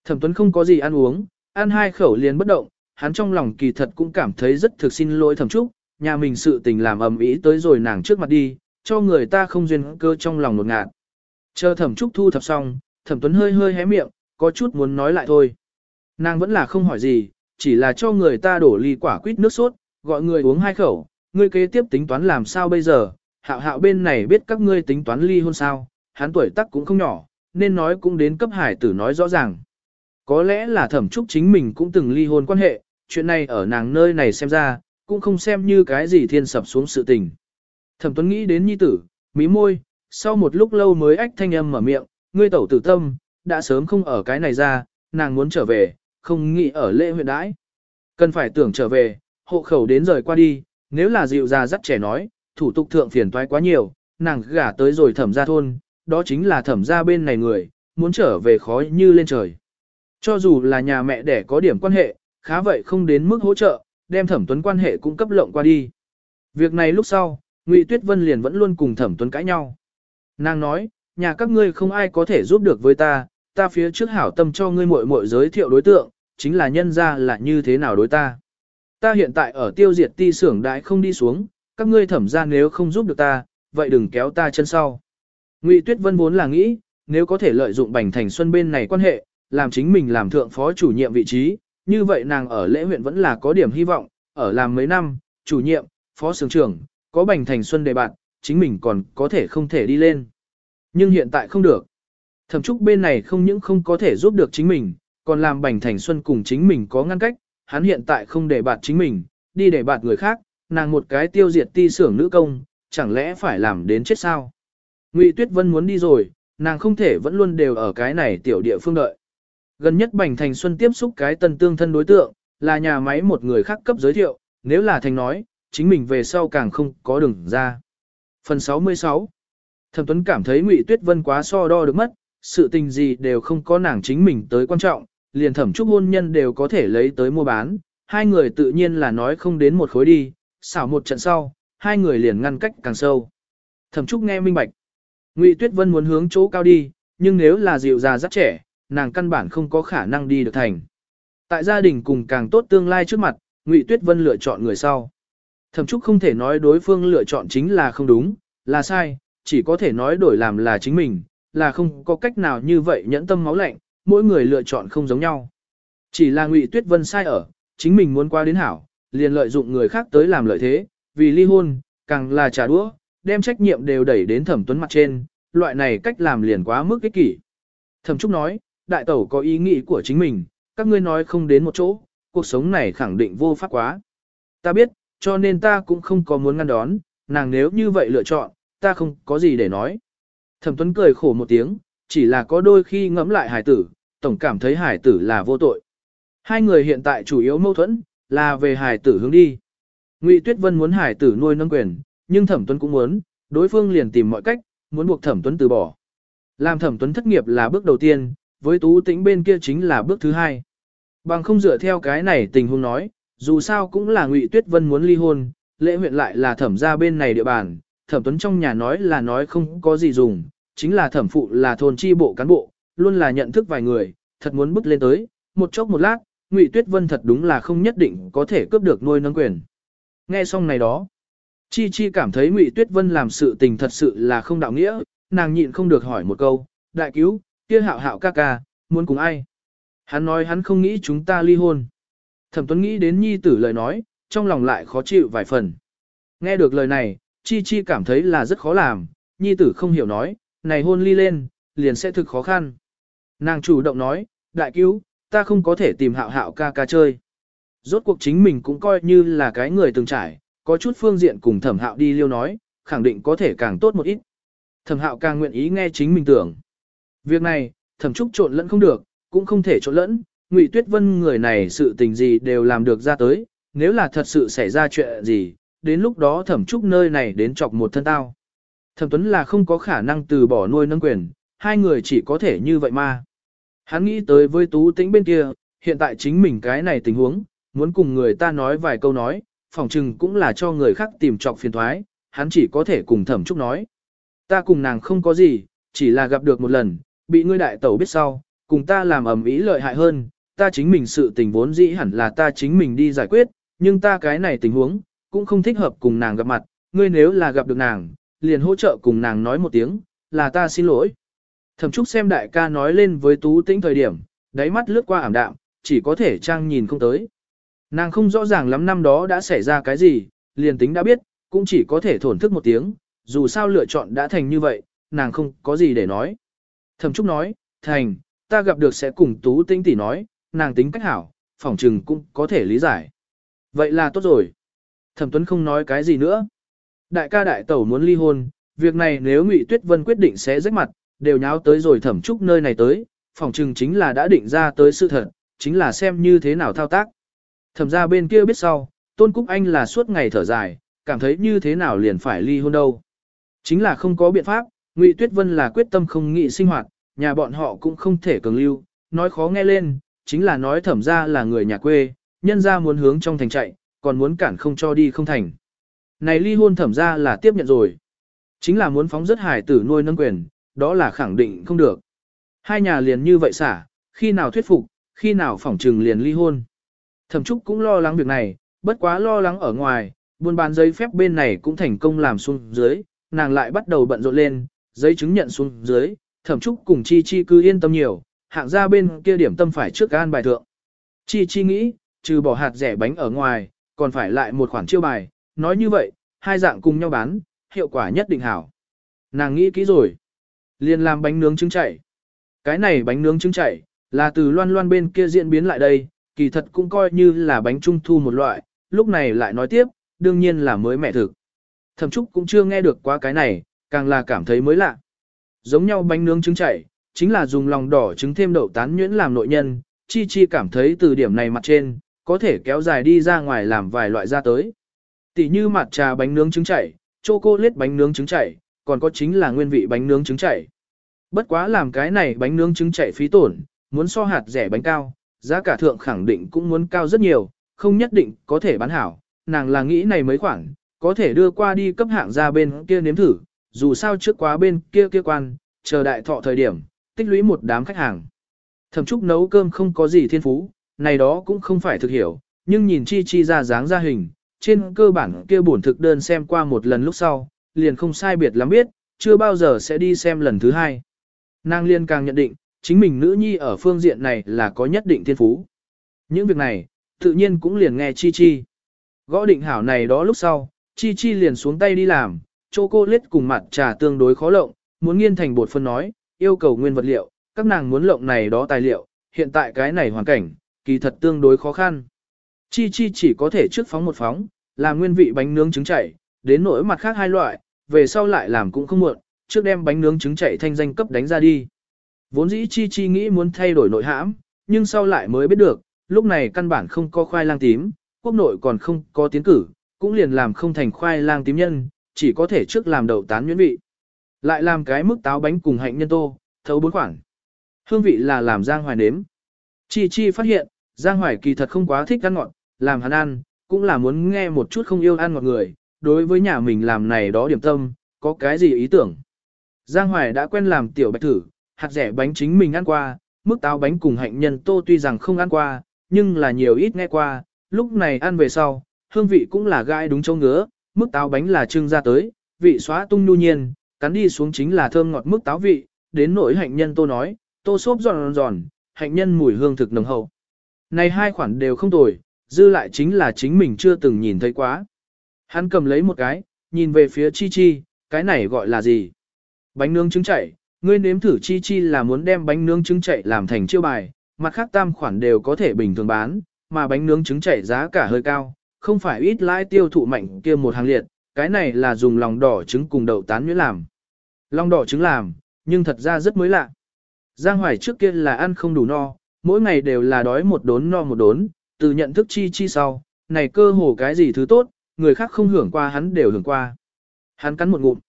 Thẩm Tuấn không có gì ăn uống, ăn hai khẩu liền bất động, hắn trong lòng kỳ thật cũng cảm thấy rất thực xin lỗi Thẩm Trúc, nhà mình sự tình làm ầm ĩ tới rồi nàng trước mặt đi, cho người ta không duyên cơ trong lòng nột ngạt. Chờ Thẩm Trúc thu thập xong, Thẩm Tuấn hơi hơi hé miệng, có chút muốn nói lại thôi. Nàng vẫn là không hỏi gì, chỉ là cho người ta đổ ly quả quýt nước sốt, gọi người uống hai khẩu, ngươi kế tiếp tính toán làm sao bây giờ, hạo hạo bên này biết các ngươi tính toán ly hôn sao, hắn tuổi tác cũng không nhỏ, nên nói cũng đến cấp hải tử nói rõ ràng. Có lẽ là thẩm trúc chính mình cũng từng ly hôn quan hệ, chuyện này ở nàng nơi này xem ra, cũng không xem như cái gì thiên sập xuống sự tình. Thẩm tuấn nghĩ đến nhi tử, mí môi, sau một lúc lâu mới ách thanh âm mở miệng, ngươi tẩu tử tâm, đã sớm không ở cái này ra, nàng muốn trở về, không nghĩ ở lễ huyện đãi. Cần phải tưởng trở về, hộ khẩu đến rời qua đi, nếu là dịu ra dắt trẻ nói, thủ tục thượng phiền toái quá nhiều, nàng gả tới rồi thẩm ra thôn, đó chính là thẩm ra bên này người, muốn trở về khó như lên trời. Cho dù là nhà mẹ đẻ có điểm quan hệ, khá vậy không đến mức hỗ trợ, đem thẩm tuấn quan hệ cũng cấp lộng qua đi. Việc này lúc sau, Ngụy Tuyết Vân liền vẫn luôn cùng thẩm tuấn cãi nhau. Nàng nói, nhà các ngươi không ai có thể giúp được với ta, ta phía trước hảo tâm cho ngươi muội muội giới thiệu đối tượng, chính là nhân ra là như thế nào đối ta. Ta hiện tại ở tiêu diệt ti xưởng đại không đi xuống, các ngươi thẩm ra nếu không giúp được ta, vậy đừng kéo ta chân sau. Ngụy Tuyết Vân vốn là nghĩ, nếu có thể lợi dụng Bành Thành Xuân bên này quan hệ, làm chính mình làm thượng phó chủ nhiệm vị trí, như vậy nàng ở lễ huyện vẫn là có điểm hy vọng, ở làm mấy năm, chủ nhiệm, phó sướng trưởng, có Bành Thành Xuân đề bạn, chính mình còn có thể không thể đi lên. Nhưng hiện tại không được. Thẩm trúc bên này không những không có thể giúp được chính mình, còn làm Bành Thành Xuân cùng chính mình có ngăn cách, hắn hiện tại không để bạt chính mình, đi để bạt người khác, nàng một cái tiêu diệt ti xưởng nữ công, chẳng lẽ phải làm đến chết sao? Ngụy Tuyết Vân muốn đi rồi, nàng không thể vẫn luôn đều ở cái này tiểu địa phương đợi. Gần nhất Bành Thành Xuân tiếp xúc cái tân tương thân đối tượng, là nhà máy một người khác cấp giới thiệu, nếu là thành nói, chính mình về sau càng không có đường ra. Phần 66 Thẩm Tuấn cảm thấy Ngụy Tuyết Vân quá so đo được mất, sự tình gì đều không có nàng chính mình tới quan trọng, liền thẩm trúc hôn nhân đều có thể lấy tới mua bán, hai người tự nhiên là nói không đến một khối đi, xảo một trận sau, hai người liền ngăn cách càng sâu. Thẩm trúc nghe minh bạch. Ngụy Tuyết Vân muốn hướng chỗ cao đi, nhưng nếu là dịu già rất trẻ, nàng căn bản không có khả năng đi được thành. Tại gia đình cùng càng tốt tương lai trước mặt, Ngụy Tuyết Vân lựa chọn người sau. Thẩm Trúc không thể nói đối phương lựa chọn chính là không đúng, là sai, chỉ có thể nói đổi làm là chính mình, là không có cách nào như vậy nhẫn tâm máu lạnh, mỗi người lựa chọn không giống nhau. Chỉ là Ngụy Tuyết Vân sai ở, chính mình muốn qua đến hảo, liền lợi dụng người khác tới làm lợi thế, vì ly hôn, càng là trả đũa, đem trách nhiệm đều đẩy đến Thẩm Tuấn mặt trên, loại này cách làm liền quá mức ích kỷ. Thẩm Trúc nói, đại tẩu có ý nghĩ của chính mình, các ngươi nói không đến một chỗ, cuộc sống này khẳng định vô pháp quá. Ta biết, cho nên ta cũng không có muốn ngăn đón, nàng nếu như vậy lựa chọn, ta không có gì để nói. Thẩm Tuấn cười khổ một tiếng, chỉ là có đôi khi ngẫm lại hải tử, tổng cảm thấy hải tử là vô tội. Hai người hiện tại chủ yếu mâu thuẫn, là về hải tử hướng đi. Ngụy Tuyết Vân muốn hải tử nuôi nâng quyền, nhưng Thẩm Tuấn cũng muốn, đối phương liền tìm mọi cách, muốn buộc Thẩm Tuấn từ bỏ. Làm Thẩm Tuấn thất nghiệp là bước đầu tiên, với Tú Tĩnh bên kia chính là bước thứ hai. Bằng không dựa theo cái này tình huống nói, dù sao cũng là Ngụy Tuyết Vân muốn ly hôn, lễ huyện lại là thẩm ra bên này địa bàn, thẩm tuấn trong nhà nói là nói không có gì dùng, chính là thẩm phụ là thôn chi bộ cán bộ, luôn là nhận thức vài người, thật muốn bước lên tới, một chốc một lát, Ngụy Tuyết Vân thật đúng là không nhất định có thể cướp được nuôi nâng quyền. Nghe xong này đó, Chi Chi cảm thấy Ngụy Tuyết Vân làm sự tình thật sự là không đạo nghĩa, nàng nhịn không được hỏi một câu, đại cứu, kia hạo hạo ca ca, muốn cùng ai? Hắn nói hắn không nghĩ chúng ta ly hôn. Thẩm Tuấn nghĩ đến nhi tử lời nói, trong lòng lại khó chịu vài phần. Nghe được lời này, Chi Chi cảm thấy là rất khó làm, nhi tử không hiểu nói, này hôn ly lên, liền sẽ thực khó khăn. Nàng chủ động nói, đại cứu, ta không có thể tìm hạo hạo ca ca chơi. Rốt cuộc chính mình cũng coi như là cái người từng trải, có chút phương diện cùng thẩm hạo đi liêu nói, khẳng định có thể càng tốt một ít. Thẩm hạo càng nguyện ý nghe chính mình tưởng. Việc này, thẩm trúc trộn lẫn không được, cũng không thể trộn lẫn, Ngụy Tuyết Vân người này sự tình gì đều làm được ra tới, nếu là thật sự xảy ra chuyện gì, đến lúc đó thẩm trúc nơi này đến chọc một thân tao. Thẩm Tuấn là không có khả năng từ bỏ nuôi nâng quyền, hai người chỉ có thể như vậy mà. Hắn nghĩ tới với tú tĩnh bên kia, hiện tại chính mình cái này tình huống, muốn cùng người ta nói vài câu nói, phòng trừng cũng là cho người khác tìm trọc phiền thoái, hắn chỉ có thể cùng thẩm trúc nói. Ta cùng nàng không có gì, chỉ là gặp được một lần, bị ngươi đại tẩu biết sau, cùng ta làm ầm ĩ lợi hại hơn, ta chính mình sự tình vốn dĩ hẳn là ta chính mình đi giải quyết, nhưng ta cái này tình huống, cũng không thích hợp cùng nàng gặp mặt, ngươi nếu là gặp được nàng, liền hỗ trợ cùng nàng nói một tiếng, là ta xin lỗi. Thẩm Trúc xem đại ca nói lên với Tú Tĩnh thời điểm, đáy mắt lướt qua ảm đạm, chỉ có thể trang nhìn không tới. Nàng không rõ ràng lắm năm đó đã xảy ra cái gì, liền tính đã biết, cũng chỉ có thể thổn thức một tiếng, dù sao lựa chọn đã thành như vậy, nàng không có gì để nói. Thẩm Trúc nói, thành, ta gặp được sẽ cùng Tú tinh tỷ nói, nàng tính cách hảo, phỏng trừng cũng có thể lý giải. Vậy là tốt rồi. Thẩm Tuấn không nói cái gì nữa. Đại ca đại tẩu muốn ly hôn, việc này nếu Ngụy Tuyết Vân quyết định sẽ rách mặt, đều nháo tới rồi thẩm trúc nơi này tới, phỏng trừng chính là đã định ra tới sự thật, chính là xem như thế nào thao tác. Thẩm ra bên kia biết sau, Tôn Cúc Anh là suốt ngày thở dài, cảm thấy như thế nào liền phải ly hôn đâu. Chính là không có biện pháp, Ngụy Tuyết Vân là quyết tâm không nghị sinh hoạt, nhà bọn họ cũng không thể cường lưu, nói khó nghe lên, chính là nói thẩm ra là người nhà quê, nhân ra muốn hướng trong thành chạy, còn muốn cản không cho đi không thành. Này ly hôn thẩm ra là tiếp nhận rồi. Chính là muốn phóng rất hải tử nuôi nâng quyền, đó là khẳng định không được. Hai nhà liền như vậy xả, khi nào thuyết phục, khi nào phỏng trừng liền ly hôn. Thẩm Trúc cũng lo lắng việc này, bất quá lo lắng ở ngoài, buôn bán giấy phép bên này cũng thành công làm xuống dưới, nàng lại bắt đầu bận rộn lên, giấy chứng nhận xuống dưới, Thẩm Trúc cùng Chi Chi cứ yên tâm nhiều, hạng ra bên kia điểm tâm phải trước gan bài thượng. Chi Chi nghĩ, trừ bỏ hạt rẻ bánh ở ngoài, còn phải lại một khoản chiêu bài, nói như vậy, hai dạng cùng nhau bán, hiệu quả nhất định hảo. Nàng nghĩ kỹ rồi. Liền làm bánh nướng trứng chảy. Cái này bánh nướng trứng chảy, là từ loan loan bên kia diễn biến lại đây, kỳ thật cũng coi như là bánh trung thu một loại, lúc này lại nói tiếp, đương nhiên là mới mẹ thực. Thẩm Trúc cũng chưa nghe được quá cái này, càng là cảm thấy mới lạ. Giống nhau bánh nướng trứng chảy, chính là dùng lòng đỏ trứng thêm đậu tán nhuyễn làm nội nhân, chi chi cảm thấy từ điểm này mặt trên, có thể kéo dài đi ra ngoài làm vài loại ra tới. Tỷ như mặt trà bánh nướng trứng chảy, chocolate bánh nướng trứng chảy, còn có chính là nguyên vị bánh nướng trứng chảy. Bất quá làm cái này bánh nướng trứng chảy phí tổn, muốn so hạt rẻ bánh cao, giá cả thượng khẳng định cũng muốn cao rất nhiều, không nhất định có thể bán hảo, nàng là nghĩ này mới khoảng, có thể đưa qua đi cấp hạng ra bên kia nếm thử, dù sao trước quá bên kia kia quan, chờ đại thọ thời điểm, tích lũy một đám khách hàng. Thẩm Trúc nấu cơm không có gì thiên phú, này đó cũng không phải thực hiểu, nhưng nhìn chi chi ra dáng ra hình, trên cơ bản kia bổn thực đơn xem qua một lần lúc sau, liền không sai biệt lắm biết, chưa bao giờ sẽ đi xem lần thứ hai. Nàng liên càng nhận định, chính mình nữ nhi ở phương diện này là có nhất định thiên phú. Những việc này, tự nhiên cũng liền nghe chi chi. Gõ định hảo này đó lúc sau, chi chi liền xuống tay đi làm, chocolate cùng mặt trà tương đối khó lộng, muốn nghiên thành bột phân nói, yêu cầu nguyên vật liệu, các nàng muốn lộng này đó tài liệu, hiện tại cái này hoàn cảnh, kỳ thật tương đối khó khăn. Chi chi chỉ có thể trước phóng một phóng, làm nguyên vị bánh nướng trứng chảy, đến nỗi mặt khác hai loại, về sau lại làm cũng không muộn, trước đem bánh nướng trứng chảy thanh danh cấp đánh ra đi. Vốn dĩ chi chi nghĩ muốn thay đổi nội hãm, nhưng sau lại mới biết được, lúc này căn bản không có khoai lang tím, quốc nội còn không có tiến cử, cũng liền làm không thành khoai lang tím nhân, chỉ có thể trước làm đậu tán nhuyễn vị. Lại làm cái mức táo bánh cùng hạnh nhân tô, thấu bốn khoản. Hương vị là làm Giang Hoài nếm. Chi Chi phát hiện, Giang Hoài kỳ thật không quá thích ăn ngọt, làm hắn ăn, cũng là muốn nghe một chút không yêu ăn ngọt người, đối với nhà mình làm này đó điểm tâm, có cái gì ý tưởng. Giang Hoài đã quen làm tiểu bạch thử, hạt rẻ bánh chính mình ăn qua, mức táo bánh cùng hạnh nhân tô tuy rằng không ăn qua, nhưng là nhiều ít nghe qua, lúc này ăn về sau, hương vị cũng là gai đúng châu ngứa, mức táo bánh là trưng ra tới, vị xóa tung nhu nhiên, cắn đi xuống chính là thơm ngọt mức táo vị, đến nỗi hạnh nhân tô nói, tô xốp giòn giòn, hạnh nhân mùi hương thực nồng hậu. Này hai khoản đều không tồi, dư lại chính là chính mình chưa từng nhìn thấy quá. Hắn cầm lấy một cái, nhìn về phía Chi Chi, cái này gọi là gì? Bánh nướng trứng chảy, ngươi nếm thử Chi Chi là muốn đem bánh nướng trứng chảy làm thành chiêu bài, mặt khác tam khoản đều có thể bình thường bán, mà bánh nướng trứng chảy giá cả hơi cao, không phải ít lãi tiêu thụ mạnh kia một hàng liệt, cái này là dùng lòng đỏ trứng cùng đậu tán nhuyễn làm. Lòng đỏ trứng làm, nhưng thật ra rất mới lạ. Giang Hoài trước kia là ăn không đủ no, mỗi ngày đều là đói một đốn no một đốn, từ nhận thức chi chi sau, này cơ hồ cái gì thứ tốt, người khác không hưởng qua hắn đều hưởng qua. Hắn cắn một ngụm.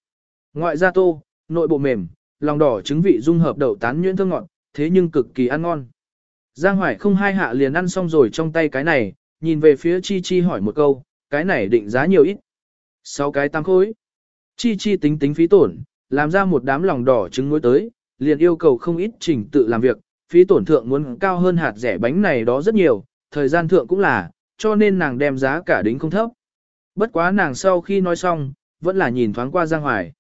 Ngoại gia tô, nội bộ mềm, lòng đỏ trứng vị dung hợp đậu tán nhuyễn thơm ngọt, thế nhưng cực kỳ ăn ngon. Giang Hoài không hai hạ liền ăn xong rồi trong tay cái này, nhìn về phía Chi Chi hỏi một câu, cái này định giá nhiều ít. Sáu cái tăng khối. Chi Chi tính tính phí tổn, làm ra một đám lòng đỏ trứng muối tới, liền yêu cầu không ít trình tự làm việc, phí tổn thượng muốn cao hơn hạt rẻ bánh này đó rất nhiều, thời gian thượng cũng là, cho nên nàng đem giá cả đính không thấp. Bất quá nàng sau khi nói xong, vẫn là nhìn thoáng qua Giang Hoài.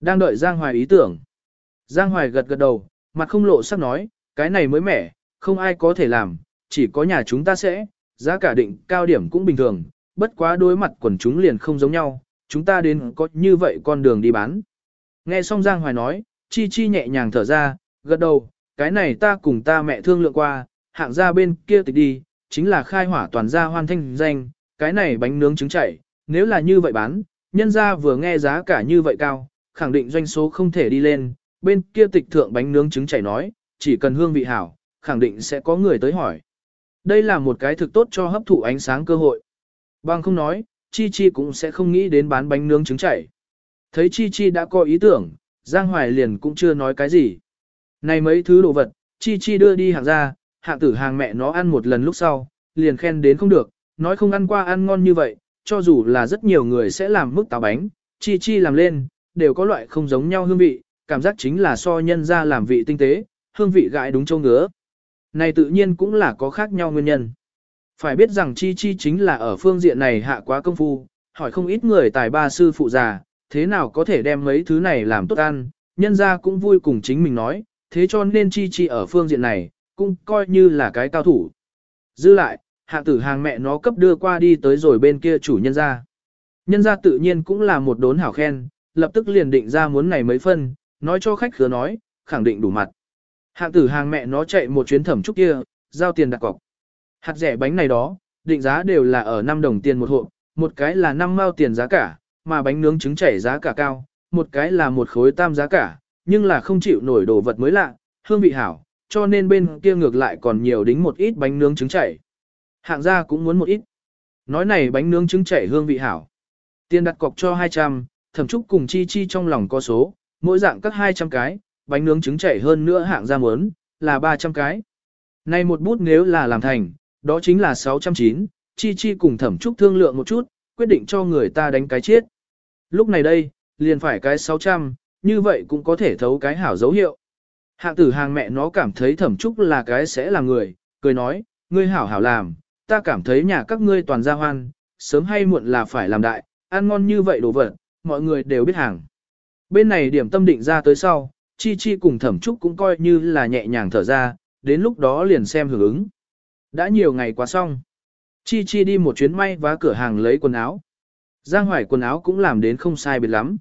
Đang đợi Giang Hoài ý tưởng. Giang Hoài gật gật đầu, mặt không lộ sắc nói, cái này mới mẻ, không ai có thể làm, chỉ có nhà chúng ta sẽ, giá cả định cao điểm cũng bình thường, bất quá đối mặt quần chúng liền không giống nhau, chúng ta đến có như vậy con đường đi bán. Nghe xong Giang Hoài nói, Chi Chi nhẹ nhàng thở ra, gật đầu, cái này ta cùng ta mẹ thương lượng qua, hạng ra bên kia tịch đi, chính là khai hỏa toàn gia hoan thanh danh, cái này bánh nướng trứng chảy, nếu là như vậy bán, nhân ra vừa nghe giá cả như vậy cao, khẳng định doanh số không thể đi lên, bên kia tịch thượng bánh nướng trứng chảy nói, chỉ cần hương vị hảo, khẳng định sẽ có người tới hỏi. Đây là một cái thực tốt cho hấp thụ ánh sáng cơ hội. Bằng không nói, Chi Chi cũng sẽ không nghĩ đến bán bánh nướng trứng chảy. Thấy Chi Chi đã có ý tưởng, Giang Hoài liền cũng chưa nói cái gì. Này mấy thứ đồ vật, Chi Chi đưa đi hàng ra, hạng tử hàng mẹ nó ăn một lần lúc sau, liền khen đến không được, nói không ăn qua ăn ngon như vậy, cho dù là rất nhiều người sẽ làm mức táo bánh, Chi Chi làm lên, đều có loại không giống nhau hương vị, cảm giác chính là so nhân ra làm vị tinh tế, hương vị gãi đúng châu ngứa. Này tự nhiên cũng là có khác nhau nguyên nhân. Phải biết rằng Chi Chi chính là ở phương diện này hạ quá công phu, hỏi không ít người tài ba sư phụ già, thế nào có thể đem mấy thứ này làm tốt ăn, nhân ra cũng vui cùng chính mình nói, thế cho nên Chi Chi ở phương diện này, cũng coi như là cái cao thủ. Dư lại, hạ tử hàng mẹ nó cấp đưa qua đi tới rồi bên kia chủ nhân ra. Nhân ra tự nhiên cũng là một đốn hảo khen, lập tức liền định ra muốn này mấy phân, nói cho khách khứa nói, khẳng định đủ mặt. Hạng tử hàng mẹ nó chạy một chuyến thẩm trúc kia, giao tiền đặt cọc. Hạt rẻ bánh này đó, định giá đều là ở 5 đồng tiền một hộp, một cái là 5 mao tiền giá cả, mà bánh nướng trứng chảy giá cả cao, một cái là một khối tam giá cả, nhưng là không chịu nổi đồ vật mới lạ, hương vị hảo, cho nên bên kia ngược lại còn nhiều đính một ít bánh nướng trứng chảy. Hạng gia cũng muốn một ít. Nói này bánh nướng trứng chảy hương vị hảo. Tiền đặt cọc cho 200, thẩm trúc cùng chi chi trong lòng có số, mỗi dạng các 200 cái, bánh nướng trứng chảy hơn nữa hạng ra muốn, là 300 cái. Nay một bút nếu là làm thành, đó chính là 609, chi chi cùng thẩm trúc thương lượng một chút, quyết định cho người ta đánh cái chết. Lúc này đây, liền phải cái 600, như vậy cũng có thể thấu cái hảo dấu hiệu. Hạng tử hàng mẹ nó cảm thấy thẩm trúc là cái sẽ là người, cười nói, ngươi hảo hảo làm, ta cảm thấy nhà các ngươi toàn gia hoan, sớm hay muộn là phải làm đại, ăn ngon như vậy đồ vật, mọi người đều biết hàng. Bên này điểm tâm định ra tới sau, Chi Chi cùng thẩm trúc cũng coi như là nhẹ nhàng thở ra, đến lúc đó liền xem hưởng ứng. Đã nhiều ngày qua xong. Chi Chi đi một chuyến may vá cửa hàng lấy quần áo. Giang Hoài quần áo cũng làm đến không sai biệt lắm.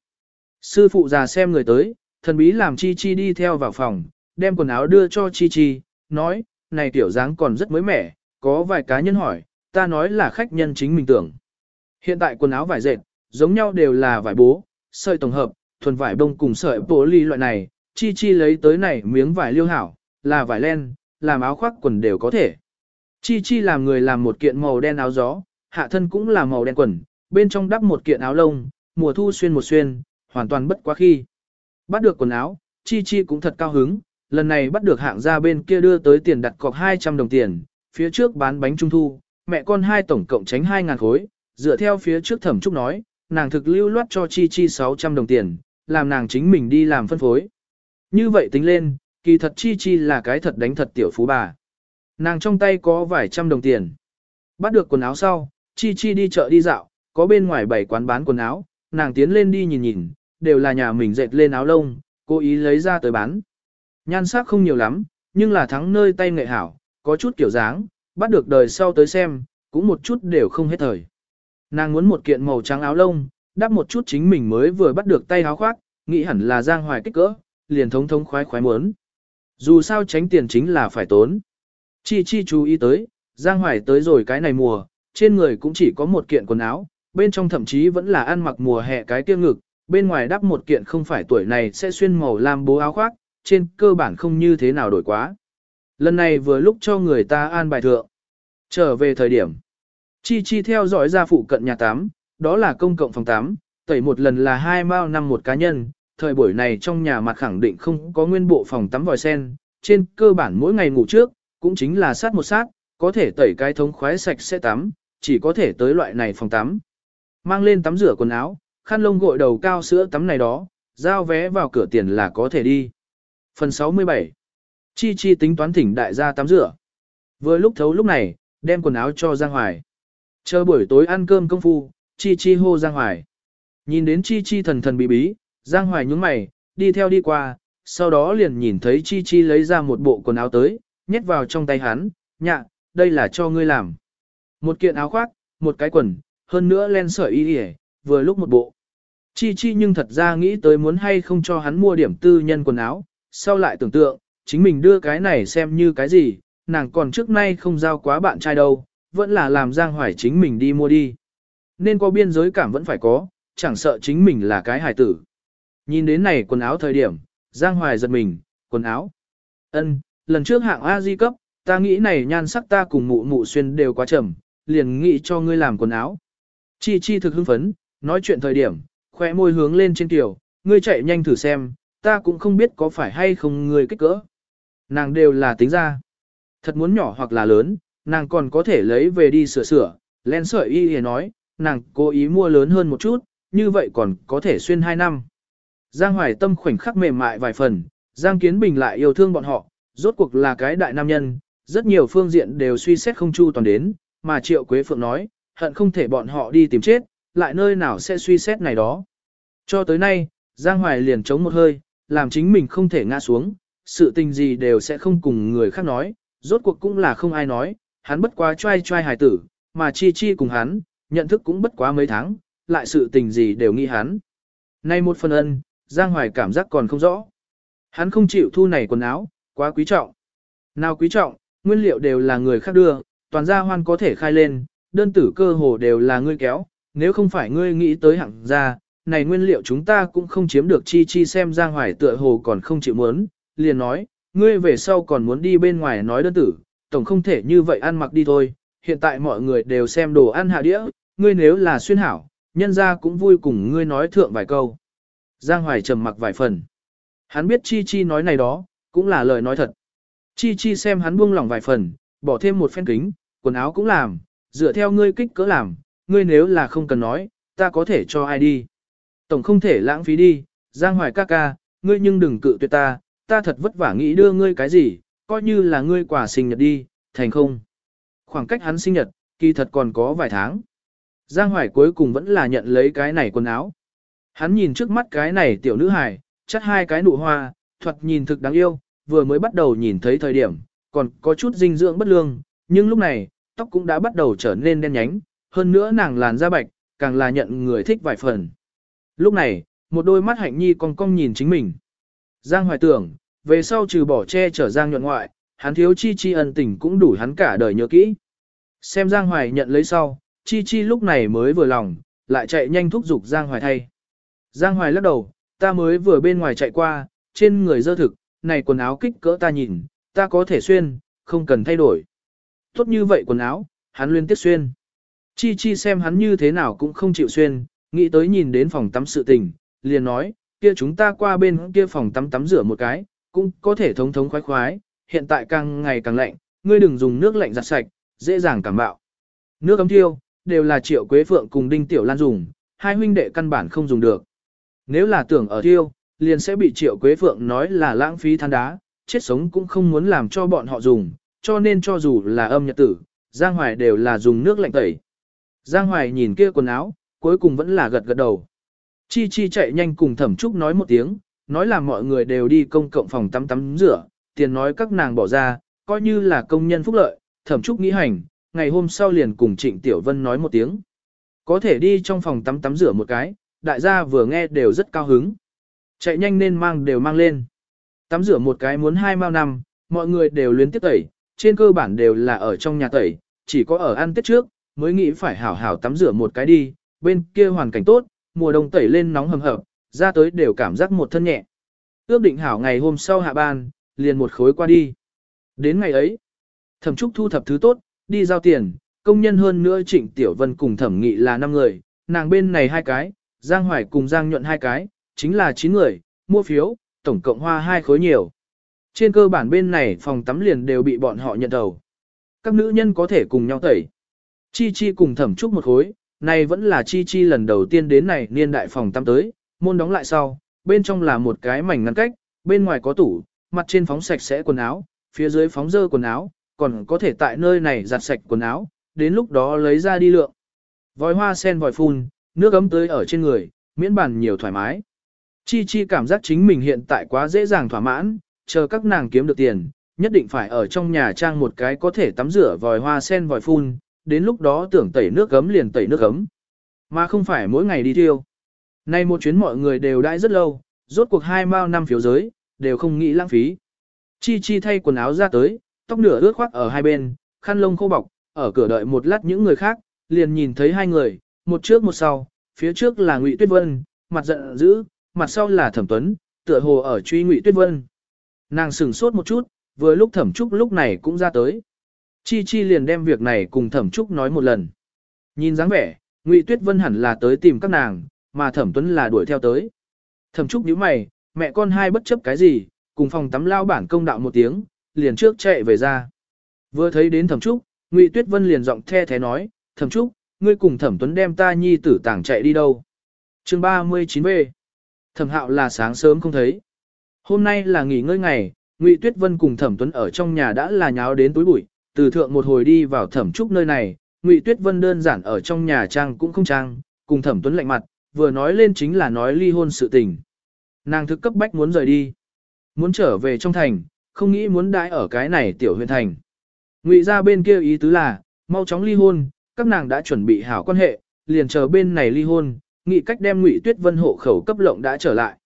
Sư phụ già xem người tới, thần bí làm Chi Chi đi theo vào phòng, đem quần áo đưa cho Chi Chi, nói, này tiểu dáng còn rất mới mẻ, có vài cá nhân hỏi, ta nói là khách nhân chính mình tưởng. Hiện tại quần áo vải dệt, giống nhau đều là vải bố, sợi tổng hợp, thuần vải bông cùng sợi bố ly loại này, Chi Chi lấy tới này miếng vải liêu hảo, là vải len, làm áo khoác quần đều có thể. Chi Chi làm người làm một kiện màu đen áo gió, hạ thân cũng là màu đen quần, bên trong đắp một kiện áo lông, mùa thu xuyên một xuyên, hoàn toàn bất quá khi. Bắt được quần áo, Chi Chi cũng thật cao hứng, lần này bắt được hạng gia bên kia đưa tới tiền đặt cọc 200 đồng tiền, phía trước bán bánh trung thu, mẹ con hai tổng cộng tránh 2.000 khối, dựa theo phía trước thẩm trúc nói, nàng thực lưu loát cho Chi Chi 600 đồng tiền, làm nàng chính mình đi làm phân phối. Như vậy tính lên, kỳ thật Chi Chi là cái thật đánh thật tiểu phú bà. Nàng trong tay có vài trăm đồng tiền. Bắt được quần áo sau, Chi Chi đi chợ đi dạo, có bên ngoài bảy quán bán quần áo, nàng tiến lên đi nhìn nhìn, đều là nhà mình dệt lên áo lông, cố ý lấy ra tới bán. Nhan sắc không nhiều lắm, nhưng là thắng nơi tay nghệ hảo, có chút kiểu dáng, bắt được đời sau tới xem, cũng một chút đều không hết thời. Nàng muốn một kiện màu trắng áo lông, đắp một chút chính mình mới vừa bắt được tay áo khoác, nghĩ hẳn là giang hoài kích cỡ, liền thống thống khoái khoái muốn. Dù sao tránh tiền chính là phải tốn. Chi chi chú ý tới, giang hoài tới rồi cái này mùa, trên người cũng chỉ có một kiện quần áo, bên trong thậm chí vẫn là ăn mặc mùa hè cái tiêu ngực, bên ngoài đắp một kiện không phải tuổi này sẽ xuyên màu lam bố áo khoác, trên cơ bản không như thế nào đổi quá. Lần này vừa lúc cho người ta an bài thượng. Trở về thời điểm, Chi Chi theo dõi ra phụ cận nhà tắm, đó là công cộng phòng tắm, tẩy một lần là hai mao năm một cá nhân, thời buổi này trong nhà mặt khẳng định không có nguyên bộ phòng tắm vòi sen, trên cơ bản mỗi ngày ngủ trước, cũng chính là sát một sát, có thể tẩy cái thống khoái sạch sẽ tắm, chỉ có thể tới loại này phòng tắm. Mang lên tắm rửa quần áo, khăn lông gội đầu cao sữa tắm này đó, giao vé vào cửa tiền là có thể đi. Phần 67 Chi Chi tính toán thỉnh đại gia tắm rửa. Vừa lúc thấu lúc này, đem quần áo cho Giang Hoài. Chờ buổi tối ăn cơm công phu, Chi Chi hô Giang Hoài. Nhìn đến Chi Chi thần thần bí bí, Giang Hoài nhúng mày, đi theo đi qua, sau đó liền nhìn thấy Chi Chi lấy ra một bộ quần áo tới, nhét vào trong tay hắn, nhạ, đây là cho ngươi làm. Một kiện áo khoác, một cái quần, hơn nữa len sợi y y, vừa lúc một bộ. Chi Chi nhưng thật ra nghĩ tới muốn hay không cho hắn mua điểm tư nhân quần áo, sau lại tưởng tượng, chính mình đưa cái này xem như cái gì, nàng còn trước nay không giao quá bạn trai đâu, vẫn là làm Giang Hoài chính mình đi mua đi. Nên có biên giới cảm vẫn phải có, chẳng sợ chính mình là cái hài tử. Nhìn đến này quần áo thời điểm, Giang Hoài giật mình, quần áo. ân lần trước hạng A di cấp, ta nghĩ này nhan sắc ta cùng mụ mụ xuyên đều quá trầm, liền nghĩ cho ngươi làm quần áo. Chi chi thực hưng phấn, nói chuyện thời điểm, khóe môi hướng lên trên tiểu, ngươi chạy nhanh thử xem, ta cũng không biết có phải hay không ngươi kích cỡ. Nàng đều là tính ra. Thật muốn nhỏ hoặc là lớn, nàng còn có thể lấy về đi sửa sửa, len sợi y y nói, nàng cố ý mua lớn hơn một chút, như vậy còn có thể xuyên 2 năm. Giang Hoài Tâm khoảnh khắc mềm mại vài phần, Giang Kiến Bình lại yêu thương bọn họ, rốt cuộc là cái đại nam nhân, rất nhiều phương diện đều suy xét không chu toàn đến, mà Triệu Quế Phượng nói, hận không thể bọn họ đi tìm chết, lại nơi nào sẽ suy xét này đó. Cho tới nay, Giang Hoài liền chống một hơi, làm chính mình không thể ngã xuống, sự tình gì đều sẽ không cùng người khác nói, rốt cuộc cũng là không ai nói, hắn bất quá trai trai hài tử, mà chi chi cùng hắn, nhận thức cũng bất quá mấy tháng, lại sự tình gì đều nghi hắn. Nay một phần ân, Giang Hoài cảm giác còn không rõ. Hắn không chịu thu này quần áo, quá quý trọng. Nào quý trọng, nguyên liệu đều là người khác đưa, toàn gia hoan có thể khai lên, đơn tử cơ hồ đều là ngươi kéo, nếu không phải ngươi nghĩ tới hạng gia, này nguyên liệu chúng ta cũng không chiếm được chi chi xem Giang Hoài tựa hồ còn không chịu muốn, liền nói, ngươi về sau còn muốn đi bên ngoài nói đơn tử, tổng không thể như vậy ăn mặc đi thôi, hiện tại mọi người đều xem đồ ăn hạ đĩa, ngươi nếu là xuyên hảo, nhân gia cũng vui cùng ngươi nói thượng vài câu. Giang Hoài trầm mặc vài phần. Hắn biết Chi Chi nói này đó, cũng là lời nói thật. Chi Chi xem hắn buông lỏng vài phần, bỏ thêm một phen kính, quần áo cũng làm, dựa theo ngươi kích cỡ làm, ngươi nếu là không cần nói, ta có thể cho ai đi. Tổng không thể lãng phí đi, Giang Hoài ca ca, ngươi nhưng đừng cự tuyệt ta, ta thật vất vả nghĩ đưa ngươi cái gì, coi như là ngươi quả sinh nhật đi, thành không. Khoảng cách hắn sinh nhật, kỳ thật còn có vài tháng. Giang Hoài cuối cùng vẫn là nhận lấy cái này quần áo. Hắn nhìn trước mắt cái này tiểu nữ hài, chắt hai cái nụ hoa, thuật nhìn thực đáng yêu, vừa mới bắt đầu nhìn thấy thời điểm, còn có chút dinh dưỡng bất lương, nhưng lúc này, tóc cũng đã bắt đầu trở nên đen nhánh, hơn nữa nàng làn da bạch, càng là nhận người thích vài phần. Lúc này, một đôi mắt hạnh nhi cong cong nhìn chính mình. Giang hoài tưởng, về sau trừ bỏ che chở Giang nhuận ngoại, hắn thiếu chi chi ân tình cũng đủ hắn cả đời nhớ kỹ. Xem Giang hoài nhận lấy sau, chi chi lúc này mới vừa lòng, lại chạy nhanh thúc giục Giang hoài thay. Giang hoài lắc đầu, ta mới vừa bên ngoài chạy qua, trên người dơ thực, này quần áo kích cỡ ta nhìn, ta có thể xuyên, không cần thay đổi. Tốt như vậy quần áo, hắn liên tiếp xuyên. Chi chi xem hắn như thế nào cũng không chịu xuyên, nghĩ tới nhìn đến phòng tắm sự tình, liền nói, kia chúng ta qua bên kia phòng tắm tắm rửa một cái, cũng có thể thống thống khoái khoái, hiện tại càng ngày càng lạnh, ngươi đừng dùng nước lạnh giặt sạch, dễ dàng cảm bạo. Nước ấm thiêu, đều là triệu quế phượng cùng đinh tiểu lan dùng, hai huynh đệ căn bản không dùng được. Nếu là tưởng ở thiêu, liền sẽ bị triệu quế phượng nói là lãng phí than đá, chết sống cũng không muốn làm cho bọn họ dùng, cho nên cho dù là âm nhật tử, Giang Hoài đều là dùng nước lạnh tẩy. Giang Hoài nhìn kia quần áo, cuối cùng vẫn là gật gật đầu. Chi Chi chạy nhanh cùng Thẩm Trúc nói một tiếng, nói là mọi người đều đi công cộng phòng tắm tắm rửa, tiền nói các nàng bỏ ra, coi như là công nhân phúc lợi, Thẩm Trúc nghĩ hành, ngày hôm sau liền cùng Trịnh Tiểu Vân nói một tiếng. Có thể đi trong phòng tắm tắm rửa một cái, đại gia vừa nghe đều rất cao hứng. Chạy nhanh nên mang đều mang lên. Tắm rửa một cái muốn hai mao năm, mọi người đều luyến tiếp tẩy, trên cơ bản đều là ở trong nhà tẩy, chỉ có ở ăn tết trước, mới nghĩ phải hảo hảo tắm rửa một cái đi, bên kia hoàn cảnh tốt, mùa đông tẩy lên nóng hầm hập, ra tới đều cảm giác một thân nhẹ. Ước định hảo ngày hôm sau hạ ban, liền một khối qua đi. Đến ngày ấy, thẩm trúc thu thập thứ tốt, đi giao tiền, công nhân hơn nữa trịnh Tiểu Vân cùng thẩm nghị là 5 người, nàng bên này hai cái, Giang Hoài cùng Giang nhuận hai cái, chính là 9 người, mua phiếu, tổng cộng hoa hai khối nhiều. Trên cơ bản bên này phòng tắm liền đều bị bọn họ nhận đầu. Các nữ nhân có thể cùng nhau tẩy. Chi Chi cùng thẩm trúc một khối, này vẫn là Chi Chi lần đầu tiên đến này niên đại phòng tắm tới, môn đóng lại sau, bên trong là một cái mảnh ngăn cách, bên ngoài có tủ, mặt trên phóng sạch sẽ quần áo, phía dưới phóng dơ quần áo, còn có thể tại nơi này giặt sạch quần áo, đến lúc đó lấy ra đi lượng. Vòi hoa sen vòi phun, nước ấm tới ở trên người, miễn bàn nhiều thoải mái. Chi Chi cảm giác chính mình hiện tại quá dễ dàng thỏa mãn, chờ các nàng kiếm được tiền, nhất định phải ở trong nhà trang một cái có thể tắm rửa vòi hoa sen vòi phun, đến lúc đó tưởng tẩy nước gấm liền tẩy nước gấm, mà không phải mỗi ngày đi tiêu. Nay một chuyến mọi người đều đãi rất lâu, rốt cuộc hai mao năm phiếu giới, đều không nghĩ lãng phí. Chi Chi thay quần áo ra tới, tóc nửa ướt khoác ở hai bên, khăn lông khô bọc, ở cửa đợi một lát những người khác, liền nhìn thấy hai người, một trước một sau, phía trước là Ngụy Tuyết Vân, mặt giận dữ, mặt sau là Thẩm Tuấn, tựa hồ ở truy Ngụy Tuyết Vân. Nàng sửng sốt một chút, vừa lúc Thẩm Trúc lúc này cũng ra tới. Chi Chi liền đem việc này cùng Thẩm Trúc nói một lần. Nhìn dáng vẻ, Ngụy Tuyết Vân hẳn là tới tìm các nàng, mà Thẩm Tuấn là đuổi theo tới. Thẩm Trúc nhíu mày, mẹ con hai bất chấp cái gì, cùng phòng tắm lao bản công đạo một tiếng, liền trước chạy về ra. Vừa thấy đến Thẩm Trúc, Ngụy Tuyết Vân liền giọng the thế nói, Thẩm Trúc, ngươi cùng Thẩm Tuấn đem ta nhi tử tàng chạy đi đâu. chương 39B. Thẩm Hạo là sáng sớm không thấy. Hôm nay là nghỉ ngơi ngày, Ngụy Tuyết Vân cùng Thẩm Tuấn ở trong nhà đã là nháo đến tối bụi, từ thượng một hồi đi vào Thẩm Trúc nơi này, Ngụy Tuyết Vân đơn giản ở trong nhà trang cũng không trang, cùng Thẩm Tuấn lạnh mặt, vừa nói lên chính là nói ly hôn sự tình. Nàng thực cấp bách muốn rời đi, muốn trở về trong thành, không nghĩ muốn đãi ở cái này tiểu huyện thành. Ngụy ra bên kia ý tứ là, mau chóng ly hôn, các nàng đã chuẩn bị hảo quan hệ, liền chờ bên này ly hôn, nghĩ cách đem Ngụy Tuyết Vân hộ khẩu cấp lộng đã trở lại.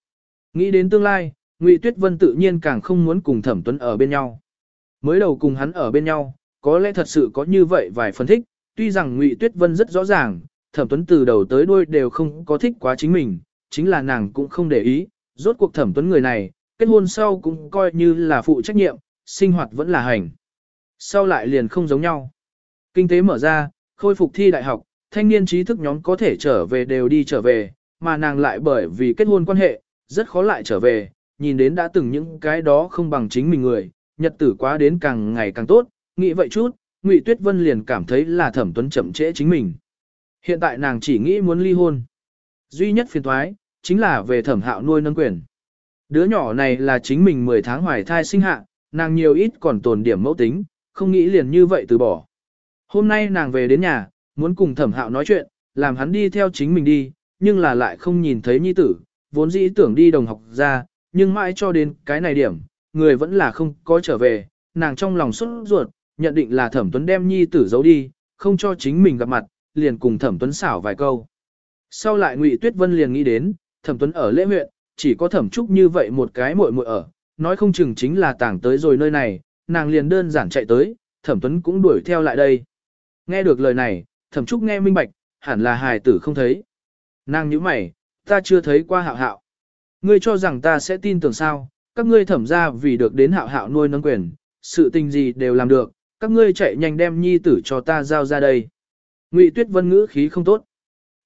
Nghĩ đến tương lai, Ngụy Tuyết Vân tự nhiên càng không muốn cùng Thẩm Tuấn ở bên nhau. Mới đầu cùng hắn ở bên nhau, có lẽ thật sự có như vậy vài phân thích, tuy rằng Ngụy Tuyết Vân rất rõ ràng, Thẩm Tuấn từ đầu tới đuôi đều không có thích quá chính mình, chính là nàng cũng không để ý, rốt cuộc Thẩm Tuấn người này, kết hôn sau cũng coi như là phụ trách nhiệm, sinh hoạt vẫn là hành. Sau lại liền không giống nhau. Kinh tế mở ra, khôi phục thi đại học, thanh niên trí thức nhóm có thể trở về đều đi trở về, mà nàng lại bởi vì kết hôn quan hệ, rất khó lại trở về, nhìn đến đã từng những cái đó không bằng chính mình người, nhật tử quá đến càng ngày càng tốt, nghĩ vậy chút, Ngụy Tuyết Vân liền cảm thấy là Thẩm Tuấn chậm trễ chính mình. Hiện tại nàng chỉ nghĩ muốn ly hôn. Duy nhất phiền thoái, chính là về thẩm hạo nuôi nâng quyền. Đứa nhỏ này là chính mình 10 tháng hoài thai sinh hạ, nàng nhiều ít còn tồn điểm mẫu tính, không nghĩ liền như vậy từ bỏ. Hôm nay nàng về đến nhà, muốn cùng thẩm hạo nói chuyện, làm hắn đi theo chính mình đi, nhưng là lại không nhìn thấy nhi tử, vốn dĩ tưởng đi đồng học ra, nhưng mãi cho đến cái này điểm, người vẫn là không có trở về, nàng trong lòng xuất ruột, nhận định là thẩm tuấn đem nhi tử giấu đi, không cho chính mình gặp mặt, liền cùng thẩm tuấn xảo vài câu. Sau lại Ngụy Tuyết Vân liền nghĩ đến, thẩm tuấn ở lễ huyện, chỉ có thẩm trúc như vậy một cái muội muội ở, nói không chừng chính là tảng tới rồi nơi này, nàng liền đơn giản chạy tới, thẩm tuấn cũng đuổi theo lại đây. Nghe được lời này, thẩm trúc nghe minh bạch, hẳn là hài tử không thấy. Nàng nhíu mày, ta chưa thấy qua hạo hạo. Ngươi cho rằng ta sẽ tin tưởng sao, các ngươi thẩm ra vì được đến hạo hạo nuôi nâng quyền, sự tình gì đều làm được, các ngươi chạy nhanh đem nhi tử cho ta giao ra đây. Ngụy Tuyết Vân ngữ khí không tốt.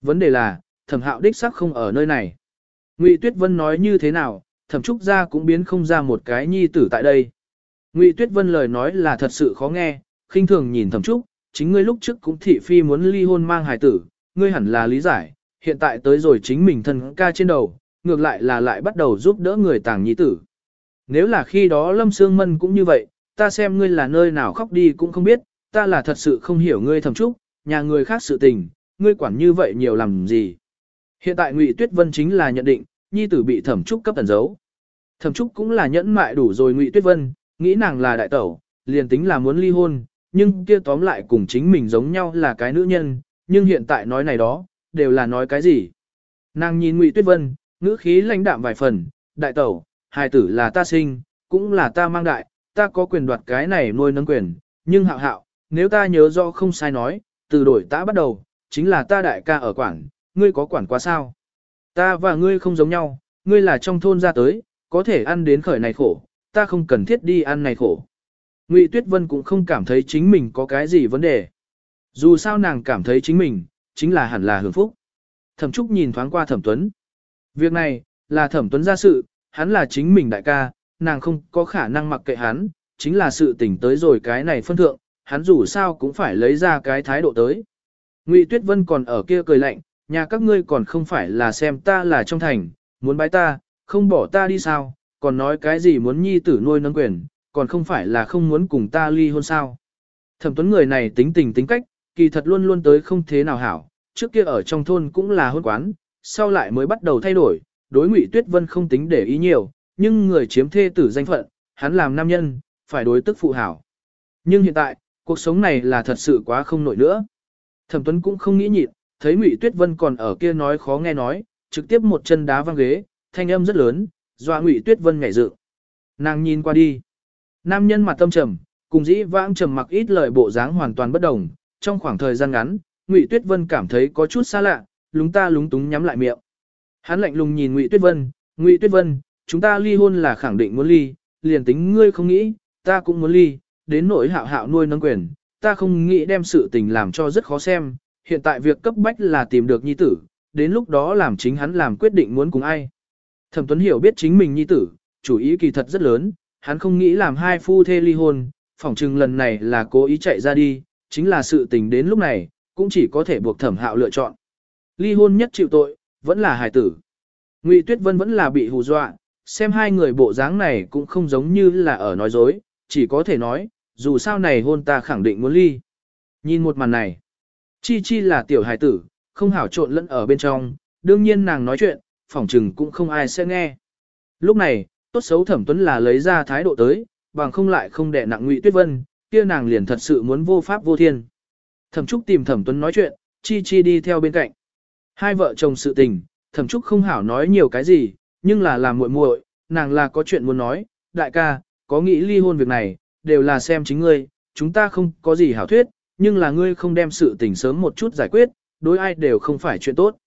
Vấn đề là, thẩm hạo đích sắc không ở nơi này. Ngụy Tuyết Vân nói như thế nào, thẩm trúc ra cũng biến không ra một cái nhi tử tại đây. Ngụy Tuyết Vân lời nói là thật sự khó nghe, khinh thường nhìn thẩm trúc, chính ngươi lúc trước cũng thị phi muốn ly hôn mang hài tử, ngươi hẳn là lý giải, hiện tại tới rồi chính mình thân ca trên đầu, ngược lại là lại bắt đầu giúp đỡ người tàng nhi tử. Nếu là khi đó Lâm Sương Mân cũng như vậy, ta xem ngươi là nơi nào khóc đi cũng không biết, ta là thật sự không hiểu ngươi thẩm trúc, nhà người khác sự tình, ngươi quản như vậy nhiều làm gì. Hiện tại Ngụy Tuyết Vân chính là nhận định, nhi tử bị thẩm trúc cấp tẩn giấu. Thẩm trúc cũng là nhẫn mại đủ rồi Ngụy Tuyết Vân, nghĩ nàng là đại tẩu, liền tính là muốn ly hôn, nhưng kia tóm lại cùng chính mình giống nhau là cái nữ nhân, nhưng hiện tại nói này đó, đều là nói cái gì. Nàng nhìn Ngụy Tuyết Vân, ngữ khí lãnh đạm vài phần, đại tẩu, hài tử là ta sinh, cũng là ta mang đại, ta có quyền đoạt cái này nuôi nâng quyền, nhưng hạo hạo, nếu ta nhớ rõ không sai nói, từ đổi ta bắt đầu, chính là ta đại ca ở quản, ngươi có quản quá sao? Ta và ngươi không giống nhau, ngươi là trong thôn ra tới, có thể ăn đến khởi này khổ, ta không cần thiết đi ăn này khổ. Ngụy Tuyết Vân cũng không cảm thấy chính mình có cái gì vấn đề. Dù sao nàng cảm thấy chính mình, chính là hẳn là hưởng phúc. Thẩm Trúc nhìn thoáng qua Thẩm Tuấn. Việc này, là Thẩm Tuấn ra sự, hắn là chính mình đại ca, nàng không có khả năng mặc kệ hắn, chính là sự tỉnh tới rồi cái này phân thượng, hắn dù sao cũng phải lấy ra cái thái độ tới. Ngụy Tuyết Vân còn ở kia cười lạnh, nhà các ngươi còn không phải là xem ta là trong thành, muốn bái ta, không bỏ ta đi sao, còn nói cái gì muốn nhi tử nuôi nâng quyền, còn không phải là không muốn cùng ta ly hôn sao. Thẩm tuấn người này tính tình tính cách, kỳ thật luôn luôn tới không thế nào hảo, trước kia ở trong thôn cũng là hôn quán, sau lại mới bắt đầu thay đổi, đối Ngụy Tuyết Vân không tính để ý nhiều, nhưng người chiếm thê tử danh phận, hắn làm nam nhân, phải đối tức phụ hảo. Nhưng hiện tại, cuộc sống này là thật sự quá không nổi nữa. Thẩm Tuấn cũng không nghĩ nhịn, thấy Ngụy Tuyết Vân còn ở kia nói khó nghe nói, trực tiếp một chân đá văng ghế, thanh âm rất lớn, doa Ngụy Tuyết Vân nhảy dựng. Nàng nhìn qua đi. Nam nhân mặt tâm trầm, cùng dĩ vãng trầm mặc ít lời bộ dáng hoàn toàn bất đồng, trong khoảng thời gian ngắn, Ngụy Tuyết Vân cảm thấy có chút xa lạ, lúng ta lúng túng nhắm lại miệng. Hắn lạnh lùng nhìn Ngụy Tuyết Vân, "Ngụy Tuyết Vân, chúng ta ly hôn là khẳng định muốn ly, liền tính ngươi không nghĩ, ta cũng muốn ly, đến nỗi hạo hạo nuôi nâng quyền, ta không nghĩ đem sự tình làm cho rất khó xem, hiện tại việc cấp bách là tìm được nhi tử, đến lúc đó làm chính hắn làm quyết định muốn cùng ai. Thẩm Tuấn hiểu biết chính mình nhi tử, chủ ý kỳ thật rất lớn, hắn không nghĩ làm hai phu thê ly hôn, phỏng chừng lần này là cố ý chạy ra đi, chính là sự tình đến lúc này, cũng chỉ có thể buộc thẩm hạo lựa chọn. Ly hôn nhất chịu tội, vẫn là hài tử. Ngụy Tuyết Vân vẫn là bị hù dọa, xem hai người bộ dáng này cũng không giống như là ở nói dối, chỉ có thể nói, dù sao này hôn ta khẳng định muốn ly. Nhìn một màn này, Chi Chi là tiểu hài tử, không hảo trộn lẫn ở bên trong, đương nhiên nàng nói chuyện, phỏng chừng cũng không ai sẽ nghe. Lúc này, tốt xấu thẩm tuấn là lấy ra thái độ tới, bằng không lại không đè nặng ngụy tuyết vân, kia nàng liền thật sự muốn vô pháp vô thiên. Thẩm Trúc tìm Thẩm Tuấn nói chuyện, Chi Chi đi theo bên cạnh. Hai vợ chồng sự tình, Thẩm Trúc không hảo nói nhiều cái gì, nhưng là làm muội muội, nàng là có chuyện muốn nói, đại ca, có nghĩ ly hôn việc này, đều là xem chính ngươi, chúng ta không có gì hảo thuyết, nhưng là ngươi không đem sự tình sớm một chút giải quyết, đối ai đều không phải chuyện tốt.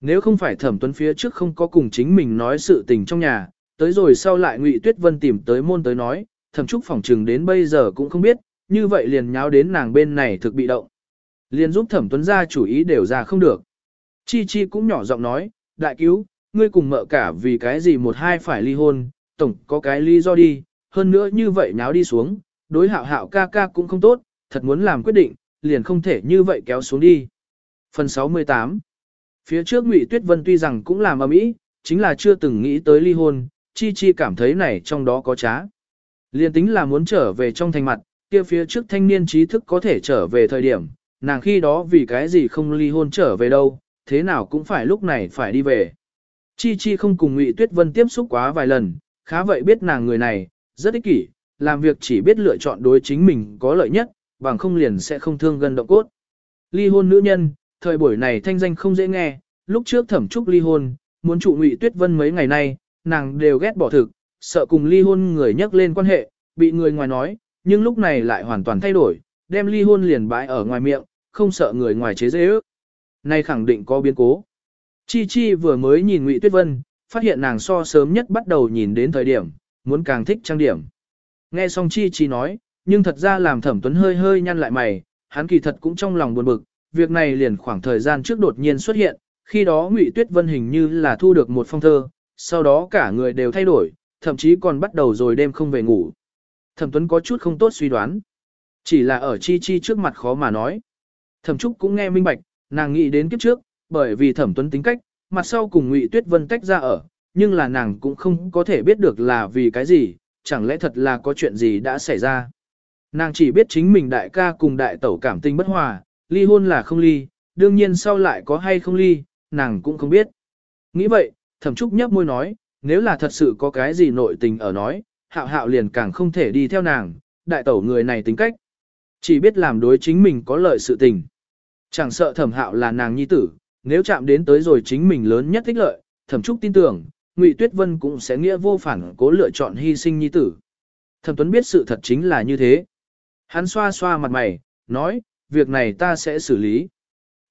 Nếu không phải thẩm tuấn phía trước không có cùng chính mình nói sự tình trong nhà, tới rồi sau lại ngụy Tuyết Vân tìm tới môn tới nói, thẩm trúc phòng trừng đến bây giờ cũng không biết, như vậy liền nháo đến nàng bên này thực bị động. Liền giúp thẩm tuấn ra chủ ý đều ra không được. Chi Chi cũng nhỏ giọng nói, đại cứu, ngươi cùng mợ cả vì cái gì một hai phải ly hôn, tổng có cái lý do đi, hơn nữa như vậy nháo đi xuống, đối hạo hạo ca ca cũng không tốt, thật muốn làm quyết định, liền không thể như vậy kéo xuống đi. Phần 68 Phía trước Ngụy Tuyết Vân tuy rằng cũng làm ầm ĩ, chính là chưa từng nghĩ tới ly hôn, Chi Chi cảm thấy này trong đó có trá. Liên tính là muốn trở về trong thành mặt, kia phía trước thanh niên trí thức có thể trở về thời điểm, nàng khi đó vì cái gì không ly hôn trở về đâu, thế nào cũng phải lúc này phải đi về. Chi Chi không cùng Ngụy Tuyết Vân tiếp xúc quá vài lần, khá vậy biết nàng người này, rất ích kỷ, làm việc chỉ biết lựa chọn đối chính mình có lợi nhất, bằng không liền sẽ không thương gần động cốt. Ly hôn nữ nhân, thời buổi này thanh danh không dễ nghe, lúc trước thẩm trúc ly hôn, muốn trụ Ngụy Tuyết Vân mấy ngày nay, nàng đều ghét bỏ thực, sợ cùng ly hôn người nhắc lên quan hệ, bị người ngoài nói, nhưng lúc này lại hoàn toàn thay đổi, đem ly hôn liền bãi ở ngoài miệng, không sợ người ngoài chế dễ ước. Nay khẳng định có biến cố. Chi Chi vừa mới nhìn Ngụy Tuyết Vân, phát hiện nàng so sớm nhất bắt đầu nhìn đến thời điểm, muốn càng thích trang điểm. Nghe xong Chi Chi nói, nhưng thật ra làm Thẩm Tuấn hơi hơi nhăn lại mày, hắn kỳ thật cũng trong lòng buồn bực, việc này liền khoảng thời gian trước đột nhiên xuất hiện, khi đó Ngụy Tuyết Vân hình như là thu được một phong thơ, sau đó cả người đều thay đổi, thậm chí còn bắt đầu rồi đêm không về ngủ. Thẩm Tuấn có chút không tốt suy đoán, chỉ là ở Chi Chi trước mặt khó mà nói. Thẩm Trúc cũng nghe minh bạch, nàng nghĩ đến kiếp trước, bởi vì Thẩm Tuấn tính cách, mặt sau cùng Ngụy Tuyết Vân tách ra ở, nhưng là nàng cũng không có thể biết được là vì cái gì, chẳng lẽ thật là có chuyện gì đã xảy ra. Nàng chỉ biết chính mình đại ca cùng đại tẩu cảm tình bất hòa, ly hôn là không ly, đương nhiên sau lại có hay không ly, nàng cũng không biết. Nghĩ vậy, thẩm trúc nhấp môi nói, nếu là thật sự có cái gì nội tình ở nói, hạo hạo liền càng không thể đi theo nàng, đại tẩu người này tính cách. Chỉ biết làm đối chính mình có lợi sự tình. Chẳng sợ thẩm hạo là nàng nhi tử, nếu chạm đến tới rồi chính mình lớn nhất thích lợi, thẩm trúc tin tưởng, Ngụy Tuyết Vân cũng sẽ nghĩa vô phản cố lựa chọn hy sinh nhi tử. Thẩm Tuấn biết sự thật chính là như thế. Hắn xoa xoa mặt mày, nói, việc này ta sẽ xử lý.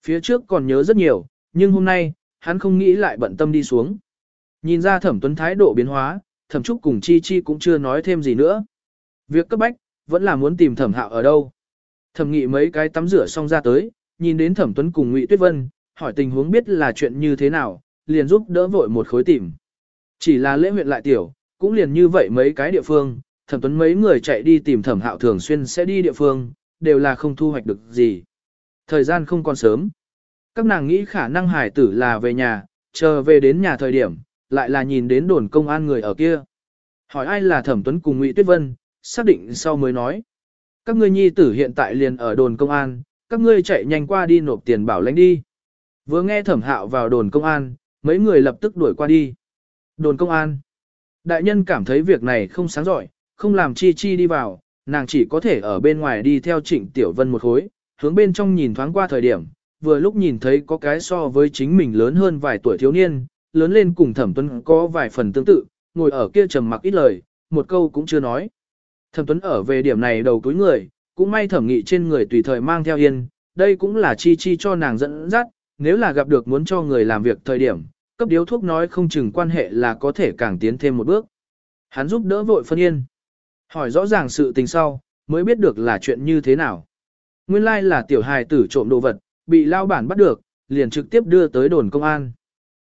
Phía trước còn nhớ rất nhiều, nhưng hôm nay, hắn không nghĩ lại bận tâm đi xuống. Nhìn ra Thẩm Tuấn thái độ biến hóa, Thẩm Trúc cùng Chi Chi cũng chưa nói thêm gì nữa. Việc cấp bách, vẫn là muốn tìm Thẩm Hạo ở đâu. Thẩm Nghị mấy cái tắm rửa xong ra tới, nhìn đến Thẩm Tuấn cùng Ngụy Tuyết Vân, hỏi tình huống biết là chuyện như thế nào, liền giúp đỡ vội một khối tìm. Chỉ là lễ huyện lại tiểu, cũng liền như vậy mấy cái địa phương, thẩm tuấn mấy người chạy đi tìm thẩm hạo thường xuyên sẽ đi địa phương, đều là không thu hoạch được gì. Thời gian không còn sớm. Các nàng nghĩ khả năng hải tử là về nhà, chờ về đến nhà thời điểm, lại là nhìn đến đồn công an người ở kia. Hỏi ai là thẩm tuấn cùng Ngụy Tuyết Vân, xác định sau mới nói. Các ngươi nhi tử hiện tại liền ở đồn công an, các ngươi chạy nhanh qua đi nộp tiền bảo lãnh đi. Vừa nghe thẩm hạo vào đồn công an, mấy người lập tức đuổi qua đi. Đồn công an. Đại nhân cảm thấy việc này không sáng giỏi, không làm chi chi đi vào, nàng chỉ có thể ở bên ngoài đi theo trịnh tiểu vân một khối, hướng bên trong nhìn thoáng qua thời điểm, vừa lúc nhìn thấy có cái so với chính mình lớn hơn vài tuổi thiếu niên, lớn lên cùng thẩm tuấn có vài phần tương tự, ngồi ở kia trầm mặc ít lời, một câu cũng chưa nói. Thẩm tuấn ở về điểm này đầu túi người, cũng may thẩm nghị trên người tùy thời mang theo yên, đây cũng là chi chi cho nàng dẫn dắt, nếu là gặp được muốn cho người làm việc thời điểm, cấp điếu thuốc nói không chừng quan hệ là có thể càng tiến thêm một bước. Hắn giúp đỡ vội phân yên. Hỏi rõ ràng sự tình sau, mới biết được là chuyện như thế nào. Nguyên lai là tiểu hài tử trộm đồ vật, bị lao bản bắt được, liền trực tiếp đưa tới đồn công an.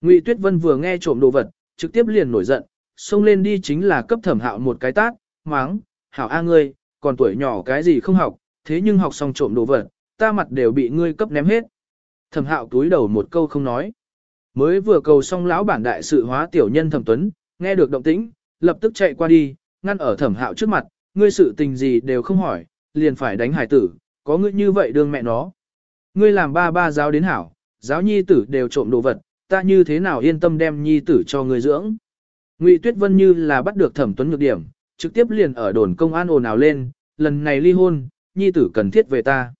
Ngụy Tuyết Vân vừa nghe trộm đồ vật, trực tiếp liền nổi giận, xông lên đi chính là cấp thẩm hạo một cái tát, máng, hảo a ngươi, còn tuổi nhỏ cái gì không học, thế nhưng học xong trộm đồ vật, ta mặt đều bị ngươi cấp ném hết. Thẩm hạo túi đầu một câu không nói. Mới vừa cầu xong lão bản đại sự hóa tiểu nhân thẩm tuấn, nghe được động tĩnh, lập tức chạy qua đi, ngăn ở thẩm hạo trước mặt, ngươi sự tình gì đều không hỏi, liền phải đánh hải tử, có ngươi như vậy đương mẹ nó. Ngươi làm ba ba giáo đến hảo, giáo nhi tử đều trộm đồ vật, ta như thế nào yên tâm đem nhi tử cho ngươi dưỡng. Ngụy Tuyết Vân như là bắt được thẩm tuấn nhược điểm, trực tiếp liền ở đồn công an ồn ào lên, lần này ly hôn, nhi tử cần thiết về ta.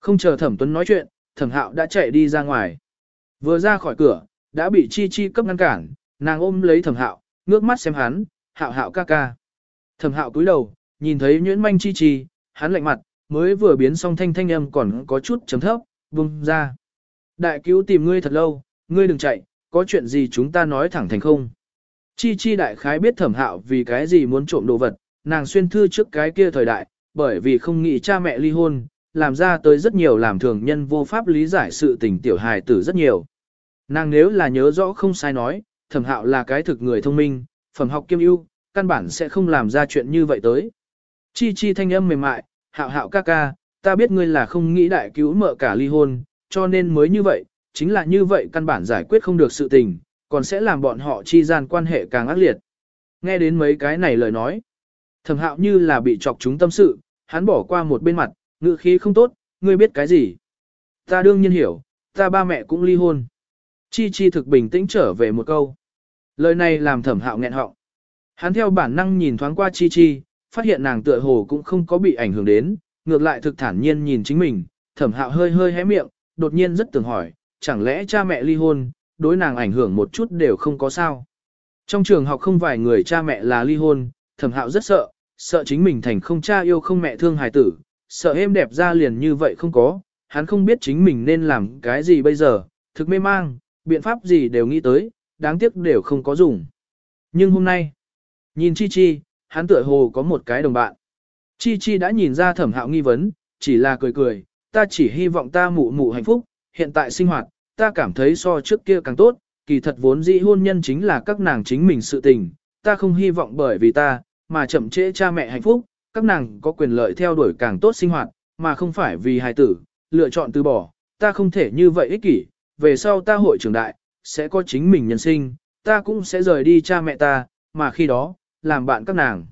Không chờ thẩm tuấn nói chuyện, thẩm hạo đã chạy đi ra ngoài. Vừa ra khỏi cửa, đã bị chi chi cấp ngăn cản, nàng ôm lấy thẩm hạo, ngước mắt xem hắn, hạo hạo ca ca. Thẩm hạo cúi đầu, nhìn thấy nhuyễn manh chi chi, hắn lạnh mặt, mới vừa biến xong thanh thanh âm còn có chút chấm thấp, vung ra. Đại cứu tìm ngươi thật lâu, ngươi đừng chạy, có chuyện gì chúng ta nói thẳng thành không. Chi chi đại khái biết thẩm hạo vì cái gì muốn trộm đồ vật, nàng xuyên thư trước cái kia thời đại, bởi vì không nghĩ cha mẹ ly hôn, làm ra tới rất nhiều làm thường nhân vô pháp lý giải sự tình tiểu hài tử rất nhiều. Nàng nếu là nhớ rõ không sai nói, thẩm hạo là cái thực người thông minh, phẩm học kiêm ưu, căn bản sẽ không làm ra chuyện như vậy tới. Chi chi thanh âm mềm mại, hạo hạo ca ca, ta biết ngươi là không nghĩ đại cứu mợ cả ly hôn, cho nên mới như vậy, chính là như vậy căn bản giải quyết không được sự tình, còn sẽ làm bọn họ chi gian quan hệ càng ác liệt. Nghe đến mấy cái này lời nói, thẩm hạo như là bị chọc chúng tâm sự, hắn bỏ qua một bên mặt, ngữ khí không tốt, ngươi biết cái gì. Ta đương nhiên hiểu, ta ba mẹ cũng ly hôn. Chi chi thực bình tĩnh trở về một câu. Lời này làm thẩm hạo nghẹn họng. Hắn theo bản năng nhìn thoáng qua chi chi, phát hiện nàng tựa hồ cũng không có bị ảnh hưởng đến, ngược lại thực thản nhiên nhìn chính mình, thẩm hạo hơi hơi hé miệng, đột nhiên rất tưởng hỏi, chẳng lẽ cha mẹ ly hôn, đối nàng ảnh hưởng một chút đều không có sao. Trong trường học không vài người cha mẹ là ly hôn, thẩm hạo rất sợ, sợ chính mình thành không cha yêu không mẹ thương hài tử, sợ êm đẹp ra liền như vậy không có, hắn không biết chính mình nên làm cái gì bây giờ, thực mê mang, biện pháp gì đều nghĩ tới, đáng tiếc đều không có dùng. Nhưng hôm nay, nhìn Chi Chi, hắn tựa hồ có một cái đồng bạn. Chi Chi đã nhìn ra thẩm hạo nghi vấn, chỉ là cười cười, ta chỉ hy vọng ta mụ mụ hạnh phúc, hiện tại sinh hoạt, ta cảm thấy so trước kia càng tốt, kỳ thật vốn dĩ hôn nhân chính là các nàng chính mình sự tình, ta không hy vọng bởi vì ta, mà chậm trễ cha mẹ hạnh phúc, các nàng có quyền lợi theo đuổi càng tốt sinh hoạt, mà không phải vì hài tử, lựa chọn từ bỏ, ta không thể như vậy ích kỷ, về sau ta hội trưởng đại, sẽ có chính mình nhân sinh, ta cũng sẽ rời đi cha mẹ ta, mà khi đó, làm bạn các nàng.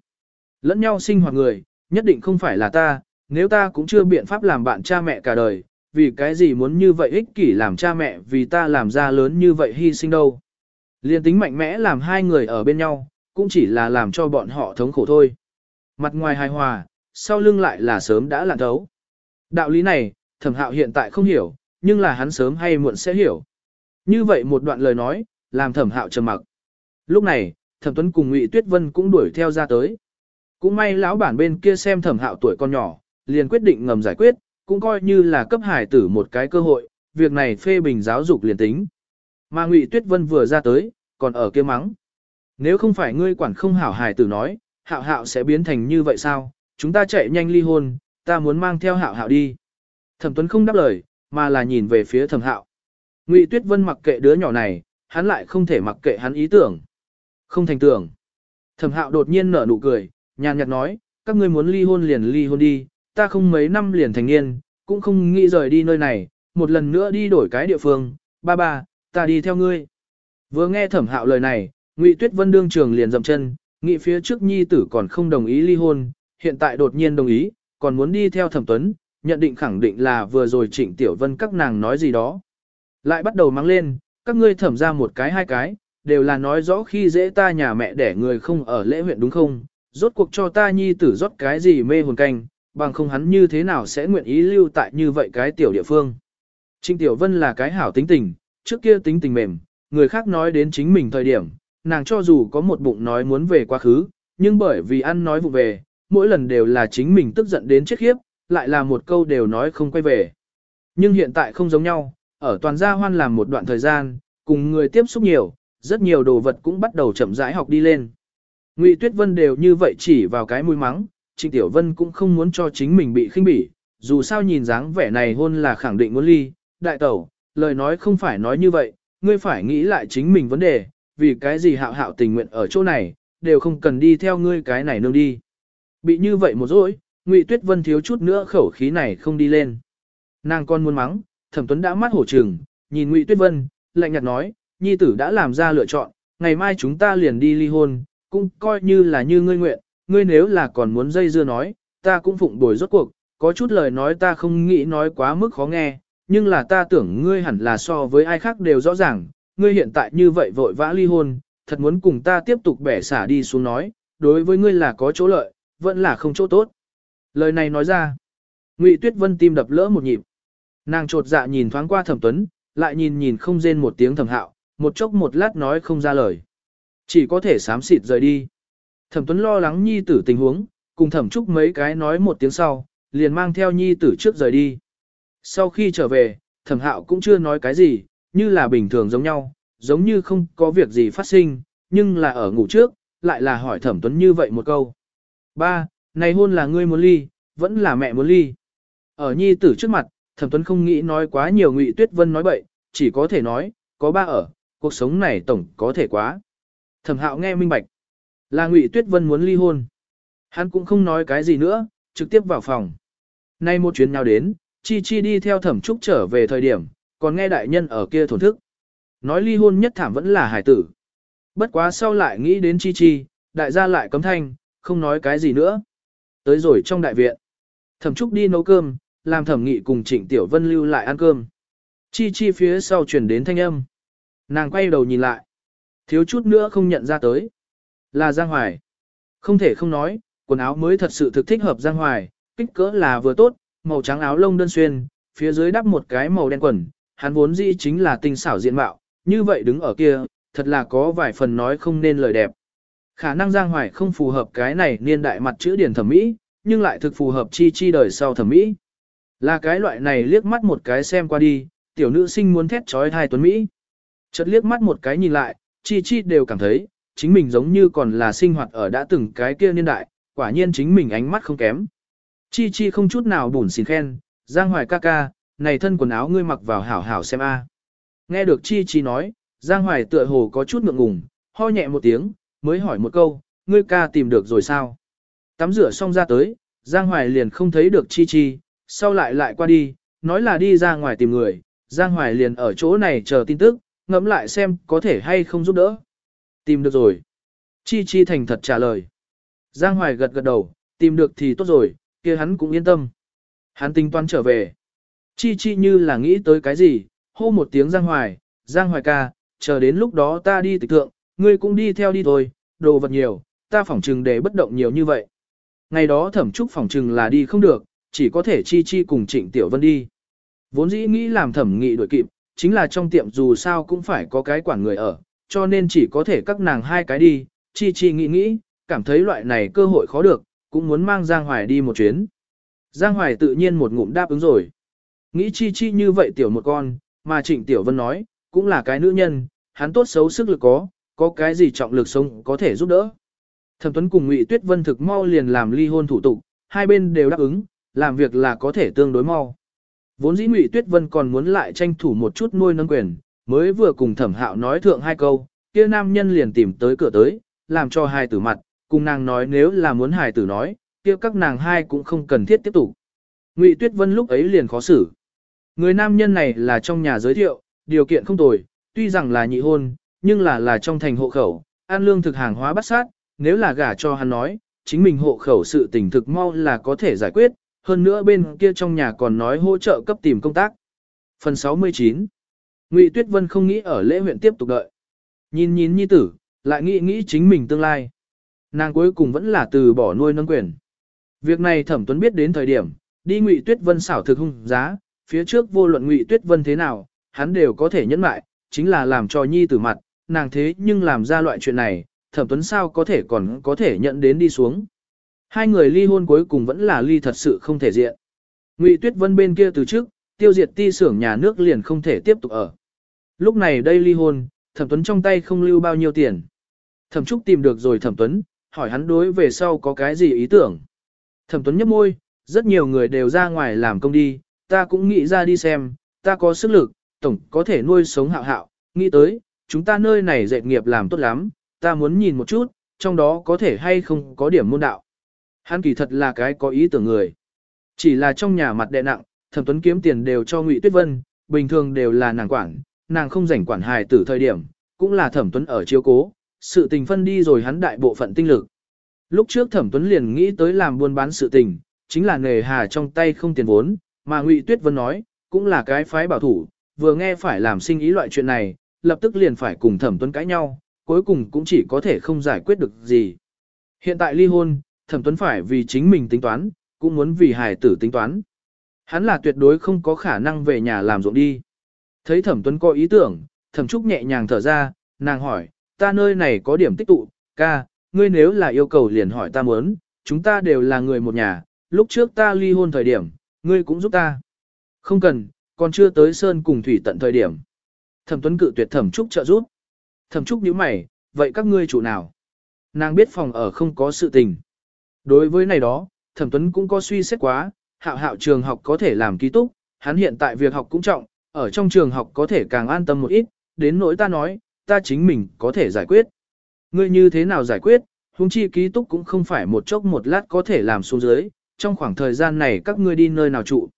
Lẫn nhau sinh hoạt người, nhất định không phải là ta, nếu ta cũng chưa biện pháp làm bạn cha mẹ cả đời, vì cái gì muốn như vậy ích kỷ làm cha mẹ vì ta làm ra lớn như vậy hy sinh đâu. Liên tính mạnh mẽ làm hai người ở bên nhau, cũng chỉ là làm cho bọn họ thống khổ thôi. Mặt ngoài hài hòa, sau lưng lại là sớm đã lạn thấu. Đạo lý này, thẩm hạo hiện tại không hiểu, nhưng là hắn sớm hay muộn sẽ hiểu. Như vậy một đoạn lời nói, làm thẩm hạo trầm mặc. Lúc này, thẩm tuấn cùng ngụy Tuyết Vân cũng đuổi theo ra tới. Cũng may lão bản bên kia xem thẩm hạo tuổi con nhỏ, liền quyết định ngầm giải quyết, cũng coi như là cấp hải tử một cái cơ hội, việc này phê bình giáo dục liền tính. Mà ngụy Tuyết Vân vừa ra tới, còn ở kia mắng. Nếu không phải ngươi quản không hảo hải tử nói, hạo hạo sẽ biến thành như vậy sao, chúng ta chạy nhanh ly hôn, ta muốn mang theo hạo hạo đi. Thẩm Tuấn không đáp lời, mà là nhìn về phía thẩm hạo. Ngụy Tuyết Vân mặc kệ đứa nhỏ này, hắn lại không thể mặc kệ hắn ý tưởng. Không thành tưởng. Thẩm hạo đột nhiên nở nụ cười, nhàn nhạt nói, các ngươi muốn ly hôn liền ly hôn đi, ta không mấy năm liền thành niên, cũng không nghĩ rời đi nơi này, một lần nữa đi đổi cái địa phương, ba ba, ta đi theo ngươi. Vừa nghe thẩm hạo lời này, Ngụy Tuyết Vân đương trường liền dậm chân, nghĩ phía trước nhi tử còn không đồng ý ly hôn, hiện tại đột nhiên đồng ý, còn muốn đi theo thẩm tuấn, nhận định khẳng định là vừa rồi trịnh tiểu vân các nàng nói gì đó. Lại bắt đầu mang lên, các ngươi thẩm ra một cái hai cái, đều là nói rõ khi dễ ta nhà mẹ để người không ở lễ huyện đúng không, rốt cuộc cho ta nhi tử rót cái gì mê hồn canh, bằng không hắn như thế nào sẽ nguyện ý lưu tại như vậy cái tiểu địa phương. Trinh Tiểu Vân là cái hảo tính tình, trước kia tính tình mềm, người khác nói đến chính mình thời điểm, nàng cho dù có một bụng nói muốn về quá khứ, nhưng bởi vì ăn nói vụ về, mỗi lần đều là chính mình tức giận đến chết khiếp, lại là một câu đều nói không quay về. Nhưng hiện tại không giống nhau, ở toàn gia hoan làm một đoạn thời gian, cùng người tiếp xúc nhiều, rất nhiều đồ vật cũng bắt đầu chậm rãi học đi lên. Ngụy Tuyết Vân đều như vậy chỉ vào cái mũi mắng, Trịnh Tiểu Vân cũng không muốn cho chính mình bị khinh bỉ, dù sao nhìn dáng vẻ này hôn là khẳng định muốn ly, đại tẩu, lời nói không phải nói như vậy, ngươi phải nghĩ lại chính mình vấn đề, vì cái gì hạo hạo tình nguyện ở chỗ này, đều không cần đi theo ngươi cái này nương đi. Bị như vậy một dỗi, Ngụy Tuyết Vân thiếu chút nữa khẩu khí này không đi lên. Nàng con muốn mắng, Thẩm Tuấn đã mắt hổ trừng, nhìn Ngụy Tuyết Vân, lạnh nhạt nói, nhi tử đã làm ra lựa chọn, ngày mai chúng ta liền đi ly hôn, cũng coi như là như ngươi nguyện, ngươi nếu là còn muốn dây dưa nói, ta cũng phụng bồi rốt cuộc, có chút lời nói ta không nghĩ nói quá mức khó nghe, nhưng là ta tưởng ngươi hẳn là so với ai khác đều rõ ràng, ngươi hiện tại như vậy vội vã ly hôn, thật muốn cùng ta tiếp tục bẻ xả đi xuống nói, đối với ngươi là có chỗ lợi, vẫn là không chỗ tốt. Lời này nói ra, Ngụy Tuyết Vân tim đập lỡ một nhịp. Nàng trột dạ nhìn thoáng qua Thẩm Tuấn, lại nhìn nhìn không rên một tiếng Thẩm Hạo, một chốc một lát nói không ra lời. Chỉ có thể xám xịt rời đi. Thẩm Tuấn lo lắng nhi tử tình huống, cùng Thẩm Trúc mấy cái nói một tiếng sau, liền mang theo nhi tử trước rời đi. Sau khi trở về, Thẩm Hạo cũng chưa nói cái gì, như là bình thường giống nhau, giống như không có việc gì phát sinh, nhưng là ở ngủ trước, lại là hỏi Thẩm Tuấn như vậy một câu. Ba, này hôn là ngươi muốn ly, vẫn là mẹ muốn ly. Ở nhi tử trước mặt, thẩm tuấn không nghĩ nói quá nhiều ngụy tuyết vân nói bậy, chỉ có thể nói, có ba ở, cuộc sống này tổng có thể quá. Thẩm hạo nghe minh bạch, là ngụy tuyết vân muốn ly hôn. Hắn cũng không nói cái gì nữa, trực tiếp vào phòng. Nay một chuyến nào đến, Chi Chi đi theo thẩm trúc trở về thời điểm, còn nghe đại nhân ở kia thổn thức. Nói ly hôn nhất thảm vẫn là hải tử. Bất quá sau lại nghĩ đến Chi Chi, đại gia lại cấm thanh, không nói cái gì nữa. Tới rồi trong đại viện. Thẩm trúc đi nấu cơm, làm thẩm nghị cùng trịnh tiểu vân lưu lại ăn cơm. Chi Chi phía sau chuyển đến thanh âm. Nàng quay đầu nhìn lại. Thiếu chút nữa không nhận ra tới. Là Giang Hoài. Không thể không nói, quần áo mới thật sự thực thích hợp Giang Hoài, kích cỡ là vừa tốt, màu trắng áo lông đơn xuyên, phía dưới đắp một cái màu đen quần, hắn vốn dĩ chính là tinh xảo diện mạo, như vậy đứng ở kia, thật là có vài phần nói không nên lời đẹp. Khả năng Giang Hoài không phù hợp cái này niên đại mặt chữ điển thẩm mỹ, nhưng lại thực phù hợp chi chi đời sau thẩm mỹ. Là cái loại này liếc mắt một cái xem qua đi, tiểu nữ sinh muốn thét trói thai tuấn Mỹ. Chợt liếc mắt một cái nhìn lại, chi chi đều cảm thấy, chính mình giống như còn là sinh hoạt ở đã từng cái kia niên đại, quả nhiên chính mình ánh mắt không kém. Chi chi không chút nào bùn xỉn khen, Giang Hoài ca ca, này thân quần áo ngươi mặc vào hảo hảo xem a. Nghe được chi chi nói, Giang Hoài tựa hồ có chút ngượng ngùng, ho nhẹ một tiếng, mới hỏi một câu, ngươi ca tìm được rồi sao? Tắm rửa xong ra tới, Giang Hoài liền không thấy được chi chi, sau lại lại qua đi, nói là đi ra ngoài tìm người, Giang Hoài liền ở chỗ này chờ tin tức, ngẫm lại xem có thể hay không giúp đỡ. Tìm được rồi. Chi Chi thành thật trả lời. Giang Hoài gật gật đầu, tìm được thì tốt rồi, kia hắn cũng yên tâm. Hắn tính toán trở về. Chi Chi như là nghĩ tới cái gì, hô một tiếng Giang Hoài, Giang Hoài ca, chờ đến lúc đó ta đi tịch thượng, ngươi cũng đi theo đi thôi, đồ vật nhiều, ta phỏng trừng để bất động nhiều như vậy. Ngày đó thẩm trúc phỏng trừng là đi không được, chỉ có thể Chi Chi cùng Trịnh Tiểu Vân đi. Vốn dĩ nghĩ làm thẩm nghị đuổi kịp, chính là trong tiệm dù sao cũng phải có cái quản người ở, cho nên chỉ có thể các nàng hai cái đi, chi chi nghĩ nghĩ, cảm thấy loại này cơ hội khó được, cũng muốn mang Giang Hoài đi một chuyến. Giang Hoài tự nhiên một ngụm đáp ứng rồi. Nghĩ chi chi như vậy tiểu một con, mà Trịnh Tiểu Vân nói, cũng là cái nữ nhân, hắn tốt xấu sức lực có, có cái gì trọng lực sống có thể giúp đỡ. Thẩm Tuấn cùng Ngụy Tuyết Vân thực mau liền làm ly hôn thủ tục, hai bên đều đáp ứng, làm việc là có thể tương đối mau. Vốn dĩ Ngụy Tuyết Vân còn muốn lại tranh thủ một chút nuôi nâng quyền, mới vừa cùng Thẩm Hạo nói thượng hai câu, kia nam nhân liền tìm tới cửa tới, làm cho hai tử mặt, cùng nàng nói nếu là muốn hài tử nói, kia các nàng hai cũng không cần thiết tiếp tục. Ngụy Tuyết Vân lúc ấy liền khó xử. Người nam nhân này là trong nhà giới thiệu, điều kiện không tồi, tuy rằng là nhị hôn, nhưng là là trong thành hộ khẩu, an lương thực hàng hóa bắt sát, nếu là gả cho hắn nói, chính mình hộ khẩu sự tình thực mau là có thể giải quyết, hơn nữa bên kia trong nhà còn nói hỗ trợ cấp tìm công tác. Phần 69 Ngụy Tuyết Vân không nghĩ ở lễ huyện tiếp tục đợi. Nhìn nhìn nhi tử, lại nghĩ nghĩ chính mình tương lai. Nàng cuối cùng vẫn là từ bỏ nuôi nâng quyền. Việc này Thẩm Tuấn biết đến thời điểm, đi Ngụy Tuyết Vân xảo thực hung giá, phía trước vô luận Ngụy Tuyết Vân thế nào, hắn đều có thể nhẫn lại, chính là làm cho nhi tử mặt, nàng thế nhưng làm ra loại chuyện này, Thẩm Tuấn sao có thể còn có thể nhận đến đi xuống. Hai người ly hôn cuối cùng vẫn là ly thật sự không thể diện. Ngụy Tuyết Vân bên kia từ trước, tiêu diệt ti xưởng nhà nước liền không thể tiếp tục ở. Lúc này đây ly hôn, Thẩm Tuấn trong tay không lưu bao nhiêu tiền. Thẩm Trúc tìm được rồi Thẩm Tuấn, hỏi hắn đối về sau có cái gì ý tưởng. Thẩm Tuấn nhấp môi, rất nhiều người đều ra ngoài làm công đi, ta cũng nghĩ ra đi xem, ta có sức lực, tổng có thể nuôi sống hạo hạo, nghĩ tới, chúng ta nơi này dệt nghiệp làm tốt lắm, ta muốn nhìn một chút, trong đó có thể hay không có điểm môn đạo. Hắn kỳ thật là cái có ý tưởng người. Chỉ là trong nhà mặt đệ nặng, thẩm tuấn kiếm tiền đều cho Ngụy Tuyết Vân, bình thường đều là nàng quản, nàng không rảnh quản hài tử thời điểm, cũng là thẩm tuấn ở chiếu cố, sự tình phân đi rồi hắn đại bộ phận tinh lực. Lúc trước thẩm tuấn liền nghĩ tới làm buôn bán sự tình, chính là nghề hà trong tay không tiền vốn, mà Ngụy Tuyết Vân nói, cũng là cái phái bảo thủ, vừa nghe phải làm sinh ý loại chuyện này, lập tức liền phải cùng thẩm tuấn cãi nhau, cuối cùng cũng chỉ có thể không giải quyết được gì. Hiện tại ly hôn, thẩm tuấn phải vì chính mình tính toán, cũng muốn vì hài tử tính toán. Hắn là tuyệt đối không có khả năng về nhà làm ruộng đi. Thấy thẩm tuấn có ý tưởng, thẩm trúc nhẹ nhàng thở ra, nàng hỏi, ta nơi này có điểm tích tụ, ca, ngươi nếu là yêu cầu liền hỏi ta muốn, chúng ta đều là người một nhà, lúc trước ta ly hôn thời điểm, ngươi cũng giúp ta. Không cần, còn chưa tới sơn cùng thủy tận thời điểm. Thẩm tuấn cự tuyệt thẩm trúc trợ giúp. Thẩm trúc nhíu mày, vậy các ngươi chủ nào? Nàng biết phòng ở không có sự tình. Đối với này đó, Thẩm Tuấn cũng có suy xét quá, hạo hạo trường học có thể làm ký túc, hắn hiện tại việc học cũng trọng, ở trong trường học có thể càng an tâm một ít, đến nỗi ta nói, ta chính mình có thể giải quyết. Ngươi như thế nào giải quyết, huống chi ký túc cũng không phải một chốc một lát có thể làm xuống dưới, trong khoảng thời gian này các ngươi đi nơi nào trụ.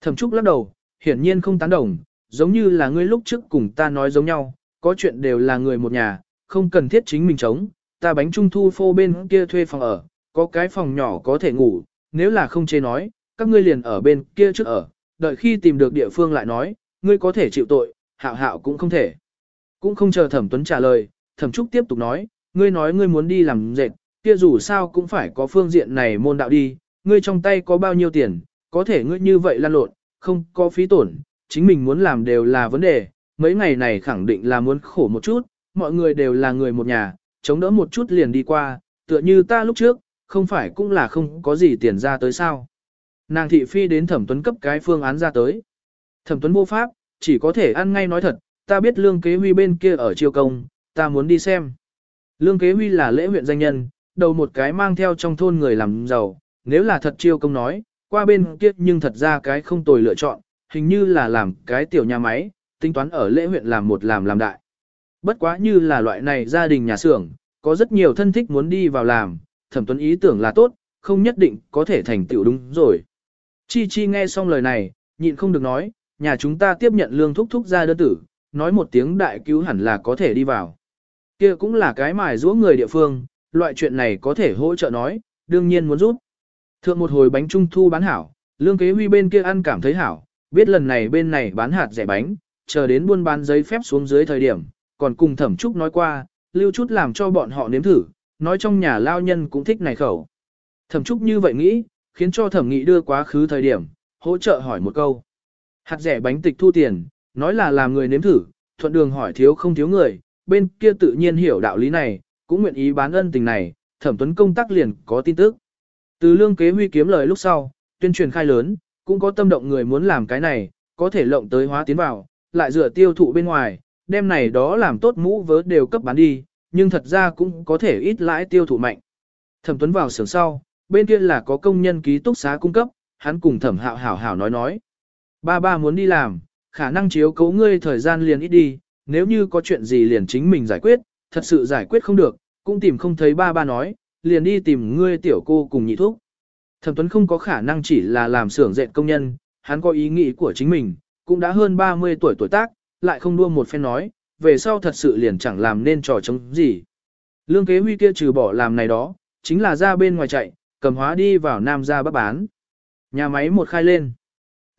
Thẩm Trúc lắc đầu, hiển nhiên không tán đồng, giống như là ngươi lúc trước cùng ta nói giống nhau, có chuyện đều là người một nhà, không cần thiết chính mình chống, ta bánh trung thu phô bên kia thuê phòng ở, có cái phòng nhỏ có thể ngủ, nếu là không chê nói, các ngươi liền ở bên kia trước ở, đợi khi tìm được địa phương lại nói, ngươi có thể chịu tội, hạo hạo cũng không thể. Cũng không chờ thẩm tuấn trả lời, thẩm trúc tiếp tục nói, ngươi nói ngươi muốn đi làm dệt, kia dù sao cũng phải có phương diện này môn đạo đi, ngươi trong tay có bao nhiêu tiền, có thể ngươi như vậy lan lộn, không có phí tổn, chính mình muốn làm đều là vấn đề, mấy ngày này khẳng định là muốn khổ một chút, mọi người đều là người một nhà, chống đỡ một chút liền đi qua, tựa như ta lúc trước, không phải cũng là không có gì tiền ra tới sao. Nàng thị phi đến thẩm tuấn cấp cái phương án ra tới. Thẩm tuấn vô pháp, chỉ có thể ăn ngay nói thật, ta biết lương kế huy bên kia ở triều công, ta muốn đi xem. Lương kế huy là lễ huyện danh nhân, đầu một cái mang theo trong thôn người làm giàu, nếu là thật chiêu công nói, qua bên kia nhưng thật ra cái không tồi lựa chọn, hình như là làm cái tiểu nhà máy, tính toán ở lễ huyện làm một làm làm đại. Bất quá như là loại này gia đình nhà xưởng, có rất nhiều thân thích muốn đi vào làm, thẩm tuấn ý tưởng là tốt, không nhất định có thể thành tựu đúng rồi. Chi Chi nghe xong lời này, nhịn không được nói, nhà chúng ta tiếp nhận lương thúc thúc ra đơn tử, nói một tiếng đại cứu hẳn là có thể đi vào. kia cũng là cái mài giũa người địa phương, loại chuyện này có thể hỗ trợ nói, đương nhiên muốn giúp. Thượng một hồi bánh trung thu bán hảo, lương kế huy bên kia ăn cảm thấy hảo, biết lần này bên này bán hạt rẻ bánh, chờ đến buôn bán giấy phép xuống dưới thời điểm, còn cùng thẩm trúc nói qua, lưu chút làm cho bọn họ nếm thử, nói trong nhà lao nhân cũng thích này khẩu. Thẩm trúc như vậy nghĩ, khiến cho thẩm nghị đưa quá khứ thời điểm, hỗ trợ hỏi một câu. Hạt rẻ bánh tịch thu tiền, nói là làm người nếm thử, thuận đường hỏi thiếu không thiếu người, bên kia tự nhiên hiểu đạo lý này, cũng nguyện ý bán ân tình này, thẩm tuấn công tác liền có tin tức. Từ lương kế huy kiếm lời lúc sau, tuyên truyền khai lớn, cũng có tâm động người muốn làm cái này, có thể lộng tới hóa tiến vào, lại dựa tiêu thụ bên ngoài, đem này đó làm tốt mũ vớ đều cấp bán đi, nhưng thật ra cũng có thể ít lãi tiêu thụ mạnh. Thẩm Tuấn vào xưởng sau, bên kia là có công nhân ký túc xá cung cấp, hắn cùng Thẩm Hạo hảo hảo nói nói. Ba ba muốn đi làm, khả năng chiếu cố ngươi thời gian liền ít đi, nếu như có chuyện gì liền chính mình giải quyết, thật sự giải quyết không được, cũng tìm không thấy ba ba nói, liền đi tìm ngươi tiểu cô cùng nhị thúc. Thẩm Tuấn không có khả năng chỉ là làm xưởng dệt công nhân, hắn có ý nghĩ của chính mình, cũng đã hơn 30 tuổi tuổi tác, lại không đua một phen nói, về sau thật sự liền chẳng làm nên trò chống gì. Lương kế huy kia trừ bỏ làm này đó, chính là ra bên ngoài chạy, cầm hóa đi vào Nam ra bắc bán. Nhà máy một khai lên.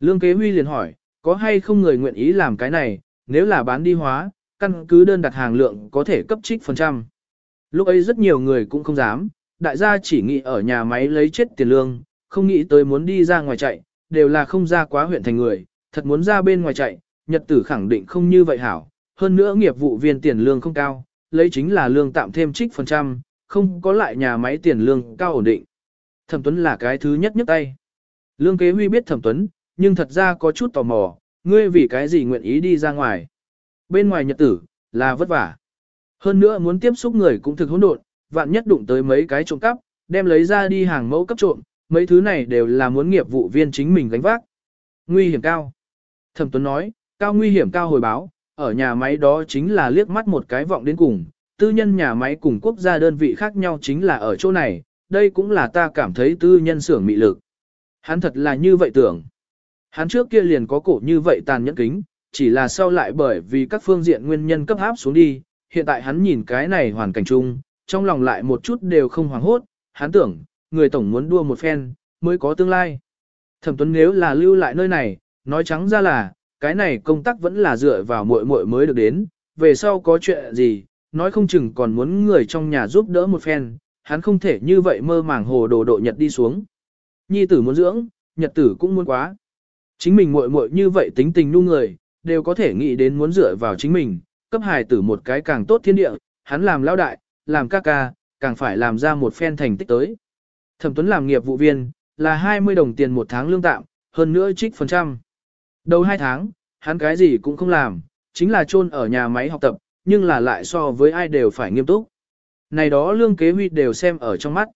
Lương kế huy liền hỏi, có hay không người nguyện ý làm cái này, nếu là bán đi hóa, căn cứ đơn đặt hàng lượng có thể cấp trích phần trăm. Lúc ấy rất nhiều người cũng không dám, đại gia chỉ nghĩ ở nhà máy lấy chết tiền lương, không nghĩ tới muốn đi ra ngoài chạy, đều là không ra quá huyện thành người, thật muốn ra bên ngoài chạy, nhật tử khẳng định không như vậy hảo, hơn nữa nghiệp vụ viên tiền lương không cao, lấy chính là lương tạm thêm trích phần trăm, không có lại nhà máy tiền lương cao ổn định. Thẩm Tuấn là cái thứ nhất nhấc tay. Lương kế huy biết Thẩm Tuấn, nhưng thật ra có chút tò mò, ngươi vì cái gì nguyện ý đi ra ngoài. Bên ngoài nhật tử, là vất vả. Hơn nữa muốn tiếp xúc người cũng thực hỗn độn, vạn nhất đụng tới mấy cái trộm cắp, đem lấy ra đi hàng mẫu cấp trộm, mấy thứ này đều là muốn nghiệp vụ viên chính mình gánh vác. Nguy hiểm cao. Thẩm Tuấn nói, cao nguy hiểm cao hồi báo, ở nhà máy đó chính là liếc mắt một cái vọng đến cùng, tư nhân nhà máy cùng quốc gia đơn vị khác nhau chính là ở chỗ này, đây cũng là ta cảm thấy tư nhân xưởng mị lực. Hắn thật là như vậy tưởng. Hắn trước kia liền có cổ như vậy tàn nhẫn kính, chỉ là sau lại bởi vì các phương diện nguyên nhân cấp áp xuống đi, hiện tại hắn nhìn cái này hoàn cảnh chung, trong lòng lại một chút đều không hoảng hốt, hắn tưởng, người tổng muốn đua một phen, mới có tương lai. Thẩm Tuấn nếu là lưu lại nơi này, nói trắng ra là, cái này công tác vẫn là dựa vào muội muội mới được đến, về sau có chuyện gì, nói không chừng còn muốn người trong nhà giúp đỡ một phen, hắn không thể như vậy mơ màng hồ đồ độ nhật đi xuống. Nhi tử muốn dưỡng, nhật tử cũng muốn quá. Chính mình muội muội như vậy tính tình nu người, đều có thể nghĩ đến muốn dựa vào chính mình, cấp hài tử một cái càng tốt thiên địa, hắn làm lão đại, làm ca ca, càng phải làm ra một phen thành tích tới. Thẩm Tuấn làm nghiệp vụ viên, là 20 đồng tiền một tháng lương tạm, hơn nữa trích phần trăm. Đầu hai tháng, hắn cái gì cũng không làm, chính là chôn ở nhà máy học tập, nhưng là lại so với ai đều phải nghiêm túc. Này đó lương kế huy đều xem ở trong mắt.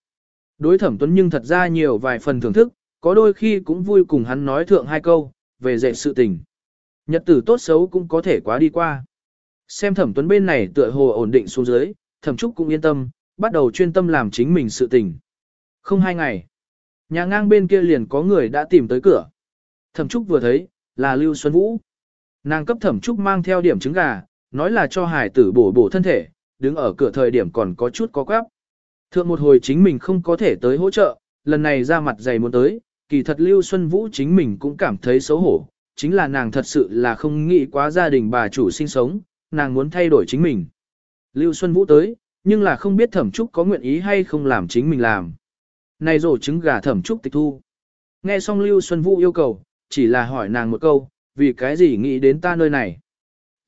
Đối thẩm tuấn nhưng thật ra nhiều vài phần thưởng thức, có đôi khi cũng vui cùng hắn nói thượng hai câu, về dạy sự tình. Nhật tử tốt xấu cũng có thể quá đi qua. Xem thẩm tuấn bên này tựa hồ ổn định xuống dưới, thẩm trúc cũng yên tâm, bắt đầu chuyên tâm làm chính mình sự tình. Không hai ngày, nhà ngang bên kia liền có người đã tìm tới cửa. Thẩm trúc vừa thấy, là Lưu Xuân Vũ. Nàng cấp thẩm trúc mang theo điểm trứng gà, nói là cho hải tử bổ bổ thân thể, đứng ở cửa thời điểm còn có chút có quáp. Thượng một hồi chính mình không có thể tới hỗ trợ, lần này ra mặt dày muốn tới, kỳ thật Lưu Xuân Vũ chính mình cũng cảm thấy xấu hổ, chính là nàng thật sự là không nghĩ quá gia đình bà chủ sinh sống, nàng muốn thay đổi chính mình. Lưu Xuân Vũ tới, nhưng là không biết thẩm trúc có nguyện ý hay không làm chính mình làm. Này rổ trứng gà thẩm trúc tịch thu. Nghe xong Lưu Xuân Vũ yêu cầu, chỉ là hỏi nàng một câu, vì cái gì nghĩ đến ta nơi này.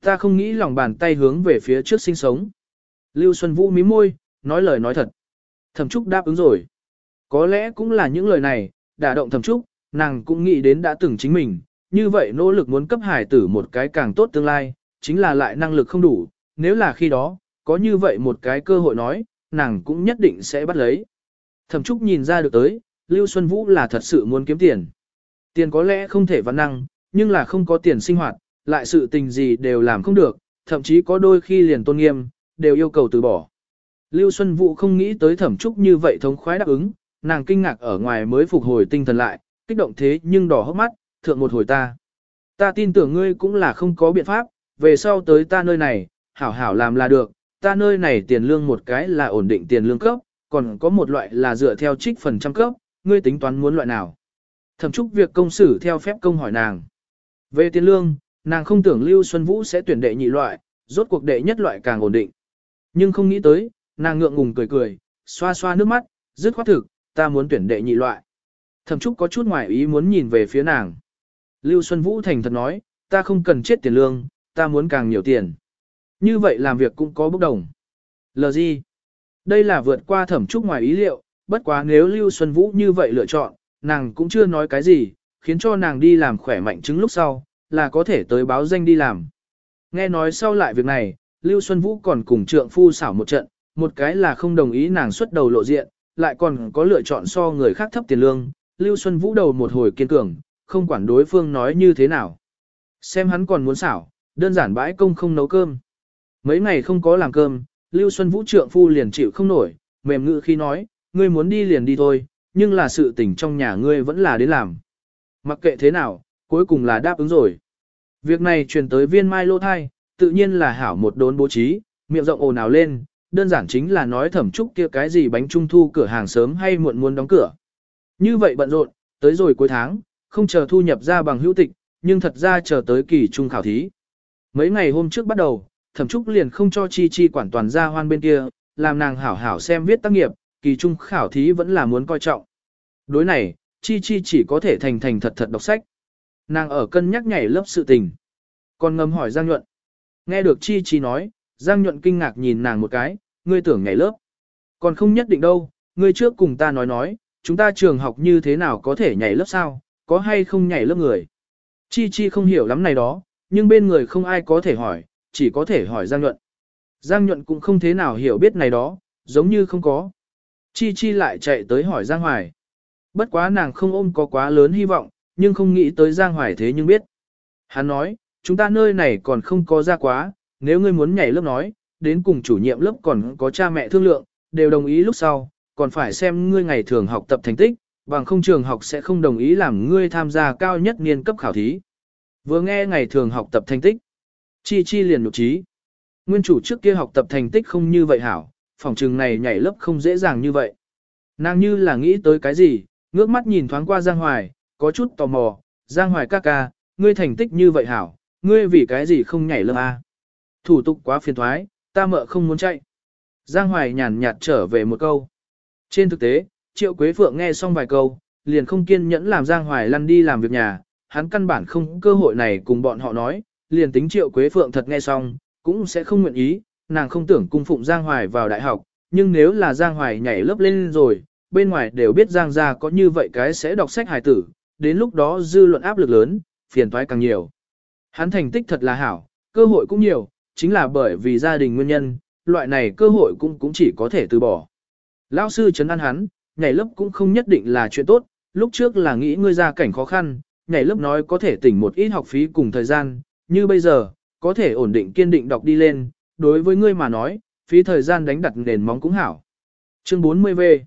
Ta không nghĩ lòng bàn tay hướng về phía trước sinh sống. Lưu Xuân Vũ mím môi, nói lời nói thật. Thẩm Trúc đáp ứng rồi. Có lẽ cũng là những lời này, đả động Thẩm Trúc, nàng cũng nghĩ đến đã từng chính mình, như vậy nỗ lực muốn cấp hải tử một cái càng tốt tương lai, chính là lại năng lực không đủ, nếu là khi đó, có như vậy một cái cơ hội nói, nàng cũng nhất định sẽ bắt lấy. Thẩm Trúc nhìn ra được tới, Lưu Xuân Vũ là thật sự muốn kiếm tiền. Tiền có lẽ không thể văn năng, nhưng là không có tiền sinh hoạt, lại sự tình gì đều làm không được, thậm chí có đôi khi liền tôn nghiêm, đều yêu cầu từ bỏ. Lưu Xuân Vũ không nghĩ tới thẩm trúc như vậy thống khoái đáp ứng, nàng kinh ngạc ở ngoài mới phục hồi tinh thần lại, kích động thế nhưng đỏ hốc mắt, thượng một hồi ta. Ta tin tưởng ngươi cũng là không có biện pháp, về sau tới ta nơi này, hảo hảo làm là được, ta nơi này tiền lương một cái là ổn định tiền lương cấp, còn có một loại là dựa theo trích phần trăm cấp, ngươi tính toán muốn loại nào. Thẩm trúc việc công xử theo phép công hỏi nàng. Về tiền lương, nàng không tưởng Lưu Xuân Vũ sẽ tuyển đệ nhị loại, rốt cuộc đệ nhất loại càng ổn định. Nhưng không nghĩ tới, nàng ngượng ngùng cười cười, xoa xoa nước mắt, dứt khoát thực, ta muốn tuyển đệ nhị loại. Thẩm Trúc có chút ngoài ý muốn nhìn về phía nàng. Lưu Xuân Vũ thành thật nói, ta không cần chết tiền lương, ta muốn càng nhiều tiền. Như vậy làm việc cũng có bốc đồng. Lờ gì? Đây là vượt qua thẩm trúc ngoài ý liệu, bất quá nếu Lưu Xuân Vũ như vậy lựa chọn, nàng cũng chưa nói cái gì, khiến cho nàng đi làm khỏe mạnh chứng lúc sau, là có thể tới báo danh đi làm. Nghe nói sau lại việc này, Lưu Xuân Vũ còn cùng trượng phu xảo một trận, một cái là không đồng ý nàng xuất đầu lộ diện, lại còn có lựa chọn so người khác thấp tiền lương, Lưu Xuân Vũ đầu một hồi kiên cường, không quản đối phương nói như thế nào. Xem hắn còn muốn xảo, đơn giản bãi công không nấu cơm. Mấy ngày không có làm cơm, Lưu Xuân Vũ trượng phu liền chịu không nổi, mềm ngự khi nói, ngươi muốn đi liền đi thôi, nhưng là sự tình trong nhà ngươi vẫn là đến làm. Mặc kệ thế nào, cuối cùng là đáp ứng rồi. Việc này truyền tới viên mai lô thai, tự nhiên là hảo một đốn bố trí, miệng rộng ồn ào lên, đơn giản chính là nói thẩm trúc kia cái gì bánh trung thu cửa hàng sớm hay muộn muốn đóng cửa. Như vậy bận rộn, tới rồi cuối tháng, không chờ thu nhập ra bằng hữu tịch, nhưng thật ra chờ tới kỳ trung khảo thí. Mấy ngày hôm trước bắt đầu, thẩm trúc liền không cho chi chi quản toàn gia hoan bên kia, làm nàng hảo hảo xem viết tác nghiệp, kỳ trung khảo thí vẫn là muốn coi trọng. Đối này, chi chi chỉ có thể thành thành thật thật đọc sách. Nàng ở cân nhắc nhảy lớp sự tình. Còn ngầm hỏi Giang Nhuận. Nghe được chi chi nói, Giang Nhuận kinh ngạc nhìn nàng một cái, ngươi tưởng nhảy lớp. Còn không nhất định đâu, ngươi trước cùng ta nói nói, chúng ta trường học như thế nào có thể nhảy lớp sao, có hay không nhảy lớp người. Chi Chi không hiểu lắm này đó, nhưng bên người không ai có thể hỏi, chỉ có thể hỏi Giang Nhuận. Giang Nhuận cũng không thế nào hiểu biết này đó, giống như không có. Chi Chi lại chạy tới hỏi Giang Hoài. Bất quá nàng không ôm có quá lớn hy vọng, nhưng không nghĩ tới Giang Hoài thế nhưng biết. Hắn nói, chúng ta nơi này còn không có ra quá, nếu ngươi muốn nhảy lớp nói, đến cùng chủ nhiệm lớp còn có cha mẹ thương lượng, đều đồng ý lúc sau, còn phải xem ngươi ngày thường học tập thành tích, bằng không trường học sẽ không đồng ý làm ngươi tham gia cao nhất niên cấp khảo thí. Vừa nghe ngày thường học tập thành tích, Chi Chi liền nhục trí. Nguyên chủ trước kia học tập thành tích không như vậy hảo, phòng trường này nhảy lớp không dễ dàng như vậy. Nàng như là nghĩ tới cái gì, ngước mắt nhìn thoáng qua Giang Hoài, có chút tò mò, Giang Hoài ca ca, ngươi thành tích như vậy hảo, ngươi vì cái gì không nhảy lớp A. Thủ tục quá phiền thoái, ta mợ không muốn chạy. Giang Hoài nhàn nhạt trở về một câu. Trên thực tế, Triệu Quế Phượng nghe xong vài câu, liền không kiên nhẫn làm Giang Hoài lăn đi làm việc nhà, hắn căn bản không cơ hội này cùng bọn họ nói, liền tính Triệu Quế Phượng thật nghe xong, cũng sẽ không nguyện ý, nàng không tưởng cung phụng Giang Hoài vào đại học, nhưng nếu là Giang Hoài nhảy lớp lên rồi, bên ngoài đều biết Giang gia có như vậy cái sẽ đọc sách hài tử, đến lúc đó dư luận áp lực lớn, phiền toái càng nhiều. Hắn thành tích thật là hảo, cơ hội cũng nhiều, chính là bởi vì gia đình nguyên nhân, loại này cơ hội cũng cũng chỉ có thể từ bỏ. Lão sư chấn an hắn, nhảy lớp cũng không nhất định là chuyện tốt, lúc trước là nghĩ ngươi ra cảnh khó khăn, nhảy lớp nói có thể tỉnh một ít học phí cùng thời gian, như bây giờ, có thể ổn định kiên định đọc đi lên, đối với ngươi mà nói, phí thời gian đánh đặt nền móng cũng hảo. Chương 40V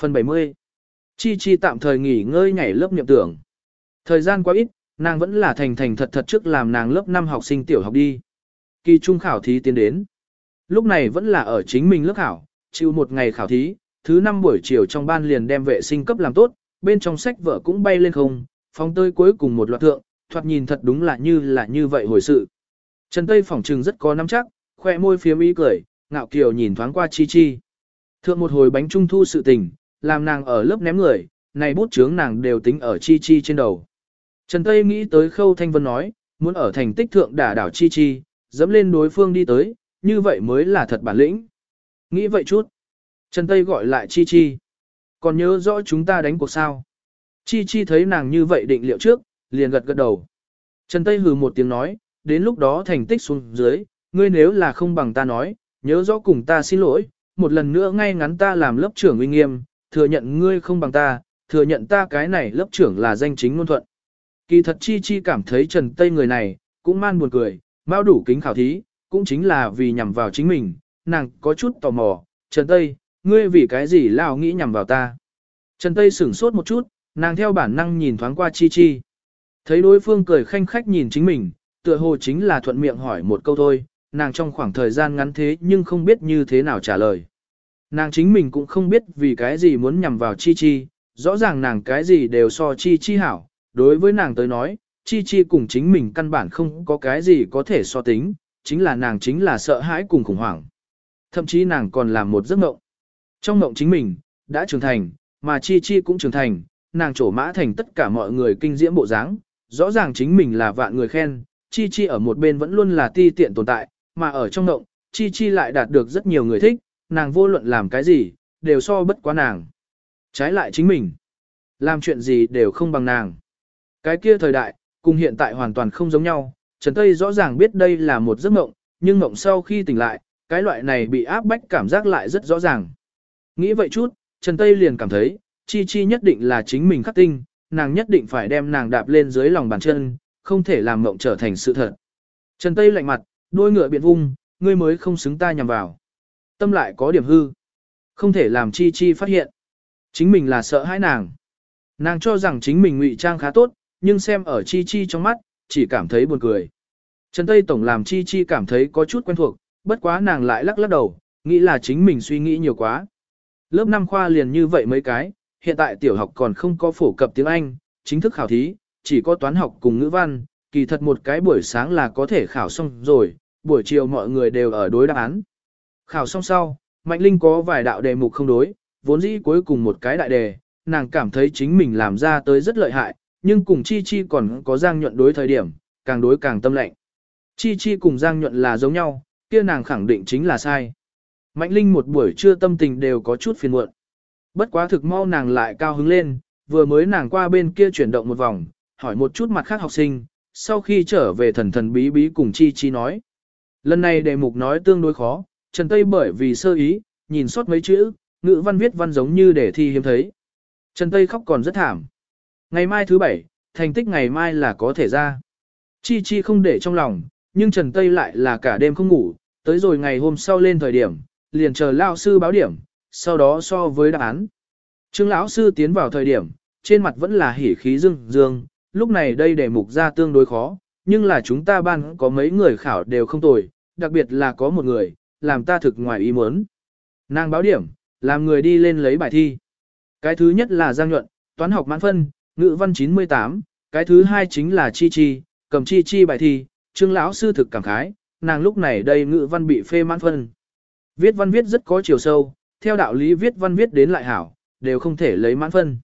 Phần 70 Chi Chi tạm thời nghỉ ngơi nhảy lớp nhậm tưởng. Thời gian quá ít, nàng vẫn là thành thành thật thật trước làm nàng lớp 5 học sinh tiểu học đi. Kỳ trung khảo thí tiến đến. Lúc này vẫn là ở chính mình lớp khảo, chịu một ngày khảo thí, thứ năm buổi chiều trong ban liền đem vệ sinh cấp làm tốt, bên trong sách vở cũng bay lên không, phóng tơi cuối cùng một loạt thượng, thoạt nhìn thật đúng là như là như vậy hồi sự. Trần Tây phỏng trừng rất có nắm chắc, khoe môi phiếm ý cười, ngạo kiều nhìn thoáng qua Chi Chi. Thượng một hồi bánh trung thu sự tình, làm nàng ở lớp ném người, này bút chướng nàng đều tính ở Chi Chi trên đầu. Trần Tây nghĩ tới khâu thanh vân nói, muốn ở thành tích thượng đả đảo Chi Chi, dẫm lên đối phương đi tới, như vậy mới là thật bản lĩnh. Nghĩ vậy chút. Trần Tây gọi lại Chi Chi. Còn nhớ rõ chúng ta đánh cuộc sao. Chi Chi thấy nàng như vậy định liệu trước, liền gật gật đầu. Trần Tây hừ một tiếng nói, đến lúc đó thành tích xuống dưới, ngươi nếu là không bằng ta nói, nhớ rõ cùng ta xin lỗi, một lần nữa ngay ngắn ta làm lớp trưởng uy nghiêm, thừa nhận ngươi không bằng ta, thừa nhận ta cái này lớp trưởng là danh chính ngôn thuận. Kỳ thật Chi Chi cảm thấy Trần Tây người này, cũng man buồn cười, mau đủ kính khảo thí, cũng chính là vì nhằm vào chính mình, nàng có chút tò mò, Trần Tây, ngươi vì cái gì lao nghĩ nhằm vào ta. Trần Tây sửng sốt một chút, nàng theo bản năng nhìn thoáng qua Chi Chi. Thấy đối phương cười khanh khách nhìn chính mình, tựa hồ chính là thuận miệng hỏi một câu thôi, nàng trong khoảng thời gian ngắn thế nhưng không biết như thế nào trả lời. Nàng chính mình cũng không biết vì cái gì muốn nhằm vào Chi Chi, rõ ràng nàng cái gì đều so Chi Chi hảo, đối với nàng tới nói, Chi Chi cùng chính mình căn bản không có cái gì có thể so tính, chính là nàng chính là sợ hãi cùng khủng hoảng. Thậm chí nàng còn làm một giấc mộng. Trong mộng chính mình, đã trưởng thành, mà Chi Chi cũng trưởng thành, nàng trổ mã thành tất cả mọi người kinh diễm bộ dáng, rõ ràng chính mình là vạn người khen, Chi Chi ở một bên vẫn luôn là ti tiện tồn tại, mà ở trong động, Chi Chi lại đạt được rất nhiều người thích, nàng vô luận làm cái gì, đều so bất quá nàng. Trái lại chính mình, làm chuyện gì đều không bằng nàng. Cái kia thời đại, cùng hiện tại hoàn toàn không giống nhau, Trần Tây rõ ràng biết đây là một giấc mộng, nhưng mộng sau khi tỉnh lại, cái loại này bị áp bách cảm giác lại rất rõ ràng. Nghĩ vậy chút, Trần Tây liền cảm thấy, Chi Chi nhất định là chính mình khắc tinh, nàng nhất định phải đem nàng đạp lên dưới lòng bàn chân, không thể làm mộng trở thành sự thật. Trần Tây lạnh mặt, đôi ngựa biện vung, ngươi mới không xứng ta nhằm vào. Tâm lại có điểm hư. Không thể làm Chi Chi phát hiện. Chính mình là sợ hãi nàng. Nàng cho rằng chính mình ngụy trang khá tốt, nhưng xem ở Chi Chi trong mắt, chỉ cảm thấy buồn cười. Trần Tây Tổng làm Chi Chi cảm thấy có chút quen thuộc, bất quá nàng lại lắc lắc đầu, nghĩ là chính mình suy nghĩ nhiều quá. Lớp 5 khoa liền như vậy mấy cái, hiện tại tiểu học còn không có phổ cập tiếng Anh, chính thức khảo thí, chỉ có toán học cùng ngữ văn, kỳ thật một cái buổi sáng là có thể khảo xong rồi, buổi chiều mọi người đều ở đối đáp án. Khảo xong sau, Mạnh Linh có vài đạo đề mục không đối, vốn dĩ cuối cùng một cái đại đề, nàng cảm thấy chính mình làm ra tới rất lợi hại, nhưng cùng Chi Chi còn có Giang Nhuận đối thời điểm, càng đối càng tâm lệnh. Chi Chi cùng Giang Nhuận là giống nhau, kia nàng khẳng định chính là sai. Mạnh Linh một buổi trưa tâm tình đều có chút phiền muộn. Bất quá thực mau nàng lại cao hứng lên, vừa mới nàng qua bên kia chuyển động một vòng, hỏi một chút mặt khác học sinh, sau khi trở về thần thần bí bí cùng Chi Chi nói. Lần này đề mục nói tương đối khó, Trần Tây bởi vì sơ ý, nhìn sót mấy chữ, ngữ văn viết văn giống như để thi hiếm thấy. Trần Tây khóc còn rất thảm. Ngày mai thứ bảy, thành tích ngày mai là có thể ra. Chi Chi không để trong lòng, nhưng Trần Tây lại là cả đêm không ngủ, tới rồi ngày hôm sau lên thời điểm, liền chờ lao sư báo điểm, sau đó so với đáp án. Trương lão sư tiến vào thời điểm, trên mặt vẫn là hỉ khí dương dương, lúc này đây đề mục ra tương đối khó, nhưng là chúng ta ban có mấy người khảo đều không tồi, đặc biệt là có một người, làm ta thực ngoài ý muốn. Nàng báo điểm, làm người đi lên lấy bài thi. Cái thứ nhất là Giang Nhuận, toán học mãn phân, ngữ văn 98, cái thứ hai chính là Chi Chi, cầm Chi Chi bài thi, Trương lão sư thực cảm khái, nàng lúc này đây ngữ văn bị phê mãn phân. Viết văn viết rất có chiều sâu, theo đạo lý viết văn viết đến lại hảo, đều không thể lấy mãn phân.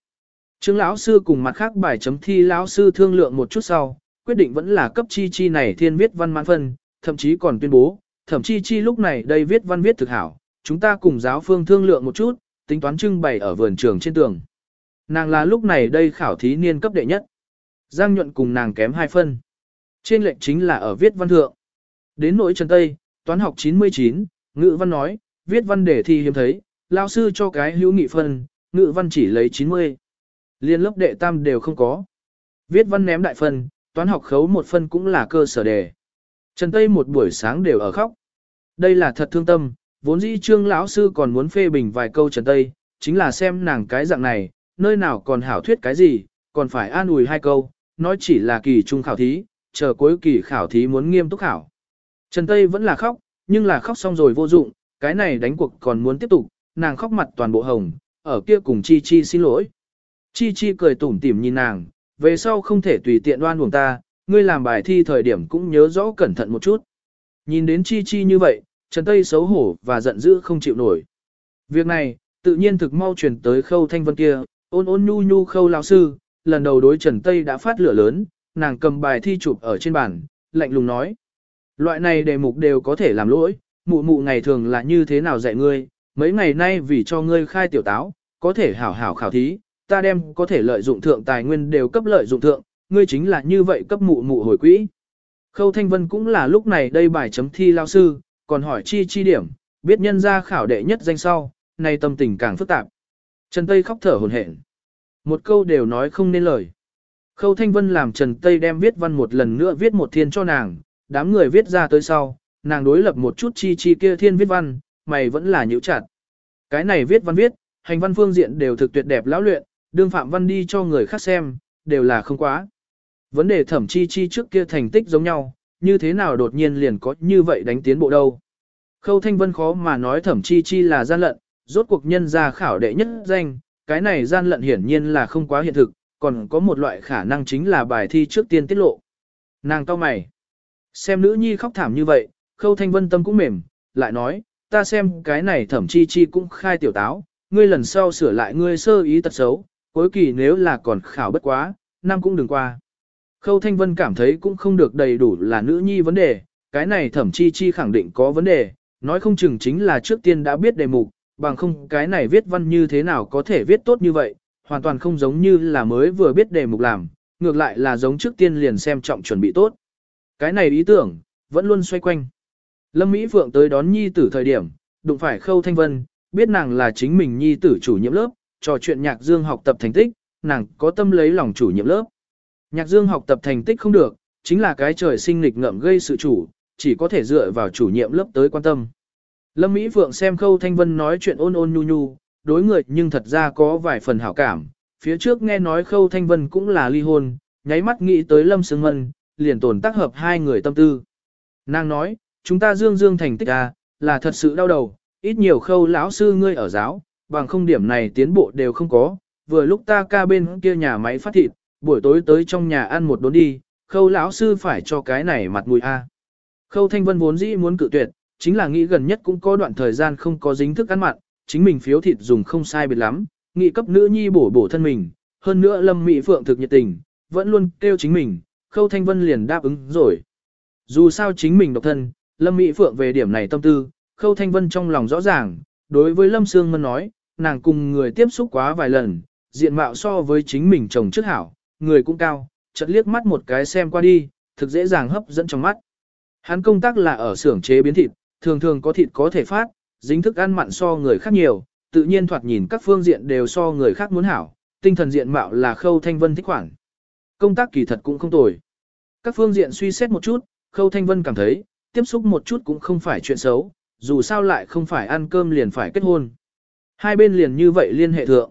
Trương lão sư cùng mặt khác bài chấm thi lão sư thương lượng một chút sau, quyết định vẫn là cấp chi chi này thiên viết văn mãn phân, thậm chí còn tuyên bố, thậm chi chi lúc này đây viết văn viết thực hảo, chúng ta cùng giáo phương thương lượng một chút, tính toán trưng bày ở vườn trường trên tường. Nàng là lúc này đây khảo thí niên cấp đệ nhất. Giang nhuận cùng nàng kém hai phân. Trên lệnh chính là ở viết văn thượng. Đến nỗi Trần Tây, toán học 99, ngữ văn nói, viết văn để thi hiếm thấy, lao sư cho cái hữu nghị phân, ngữ văn chỉ lấy 90. Liên lớp đệ tam đều không có. Viết văn ném đại phân, toán học khấu một phân cũng là cơ sở đề. Trần Tây một buổi sáng đều ở khóc. Đây là thật thương tâm, vốn dĩ trương lão sư còn muốn phê bình vài câu Trần Tây, chính là xem nàng cái dạng này, nơi nào còn hảo thuyết cái gì, còn phải an ủi hai câu, nói chỉ là kỳ trung khảo thí, chờ cuối kỳ khảo thí muốn nghiêm túc khảo. Trần Tây vẫn là khóc, nhưng là khóc xong rồi vô dụng, cái này đánh cuộc còn muốn tiếp tục, nàng khóc mặt toàn bộ hồng, ở kia cùng Chi Chi xin lỗi. Chi Chi cười tủm tỉm nhìn nàng, về sau không thể tùy tiện đoan buồng ta, ngươi làm bài thi thời điểm cũng nhớ rõ cẩn thận một chút. Nhìn đến Chi Chi như vậy, Trần Tây xấu hổ và giận dữ không chịu nổi. Việc này, tự nhiên thực mau truyền tới khâu thanh vân kia, ôn ôn nhu nhu khâu lão sư, lần đầu đối Trần Tây đã phát lửa lớn, nàng cầm bài thi chụp ở trên bàn, lạnh lùng nói. Loại này đề mục đều có thể làm lỗi, mụ mụ ngày thường là như thế nào dạy ngươi, mấy ngày nay vì cho ngươi khai tiểu táo, có thể hảo hảo khảo thí, ta đem có thể lợi dụng thượng tài nguyên đều cấp lợi dụng thượng, ngươi chính là như vậy cấp mụ mụ hồi quỹ. Khâu Thanh Vân cũng là lúc này đây bài chấm thi lao sư, còn hỏi chi chi điểm, biết nhân ra khảo đệ nhất danh sau, nay tâm tình càng phức tạp. Trần Tây khóc thở hồn hển. Một câu đều nói không nên lời. Khâu Thanh Vân làm Trần Tây đem viết văn một lần nữa viết một thiên cho nàng, đám người viết ra tới sau, nàng đối lập một chút chi chi kia thiên viết văn, mày vẫn là nhữ chặt. Cái này viết văn viết, hành văn phương diện đều thực tuyệt đẹp lão luyện, đương phạm văn đi cho người khác xem, đều là không quá. Vấn đề thẩm chi chi trước kia thành tích giống nhau, như thế nào đột nhiên liền có như vậy đánh tiến bộ đâu. Khâu Thanh Vân khó mà nói thẩm chi chi là gian lận, rốt cuộc nhân ra khảo đệ nhất danh, cái này gian lận hiển nhiên là không quá hiện thực, còn có một loại khả năng chính là bài thi trước tiên tiết lộ. Nàng cao mày. Xem nữ nhi khóc thảm như vậy, khâu thanh vân tâm cũng mềm, lại nói, ta xem cái này thẩm chi chi cũng khai tiểu táo, ngươi lần sau sửa lại ngươi sơ ý tật xấu, cuối kỳ nếu là còn khảo bất quá, năm cũng đừng qua. Khâu thanh vân cảm thấy cũng không được đầy đủ là nữ nhi vấn đề, cái này thẩm chi chi khẳng định có vấn đề, nói không chừng chính là trước tiên đã biết đề mục, bằng không cái này viết văn như thế nào có thể viết tốt như vậy, hoàn toàn không giống như là mới vừa biết đề mục làm, ngược lại là giống trước tiên liền xem trọng chuẩn bị tốt. Cái này ý tưởng, vẫn luôn xoay quanh. Lâm Mỹ Phượng tới đón nhi tử thời điểm, đụng phải Khâu Thanh Vân, biết nàng là chính mình nhi tử chủ nhiệm lớp, trò chuyện nhạc dương học tập thành tích, nàng có tâm lấy lòng chủ nhiệm lớp. Nhạc dương học tập thành tích không được, chính là cái trời sinh lịch ngợm gây sự chủ, chỉ có thể dựa vào chủ nhiệm lớp tới quan tâm. Lâm Mỹ Phượng xem Khâu Thanh Vân nói chuyện ôn ôn nhu nhu, đối người nhưng thật ra có vài phần hảo cảm. Phía trước nghe nói Khâu Thanh Vân cũng là ly hôn, nháy mắt nghĩ tới Lâm Sương Mân, liền tổn tác hợp hai người tâm tư. Nàng nói, chúng ta dương dương thành tích à, là thật sự đau đầu, ít nhiều khâu lão sư ngươi ở giáo, bằng không điểm này tiến bộ đều không có, vừa lúc ta ca bên kia nhà máy phát thịt, buổi tối tới trong nhà ăn một đốn đi, khâu lão sư phải cho cái này mặt mũi a. À. Khâu Thanh Vân vốn dĩ muốn cự tuyệt, chính là nghĩ gần nhất cũng có đoạn thời gian không có dính thức ăn mặn, chính mình phiếu thịt dùng không sai biệt lắm, nghị cấp nữ nhi bổ bổ thân mình, hơn nữa Lâm Mỹ Phượng thực nhiệt tình, vẫn luôn kêu chính mình, Khâu Thanh Vân liền đáp ứng rồi. Dù sao chính mình độc thân, Lâm Mỹ Phượng về điểm này tâm tư, Khâu Thanh Vân trong lòng rõ ràng, đối với Lâm Sương Mân nói, nàng cùng người tiếp xúc quá vài lần, diện mạo so với chính mình chồng trước hảo, người cũng cao, chợt liếc mắt một cái xem qua đi, thực dễ dàng hấp dẫn trong mắt. Hắn công tác là ở xưởng chế biến thịt, thường thường có thịt có thể phát, dính thức ăn mặn so người khác nhiều, tự nhiên thoạt nhìn các phương diện đều so người khác muốn hảo, tinh thần diện mạo là Khâu Thanh Vân thích khoản. Công tác kỳ thật cũng không tồi. Các phương diện suy xét một chút, Khâu Thanh Vân cảm thấy, tiếp xúc một chút cũng không phải chuyện xấu, dù sao lại không phải ăn cơm liền phải kết hôn. Hai bên liền như vậy liên hệ thượng.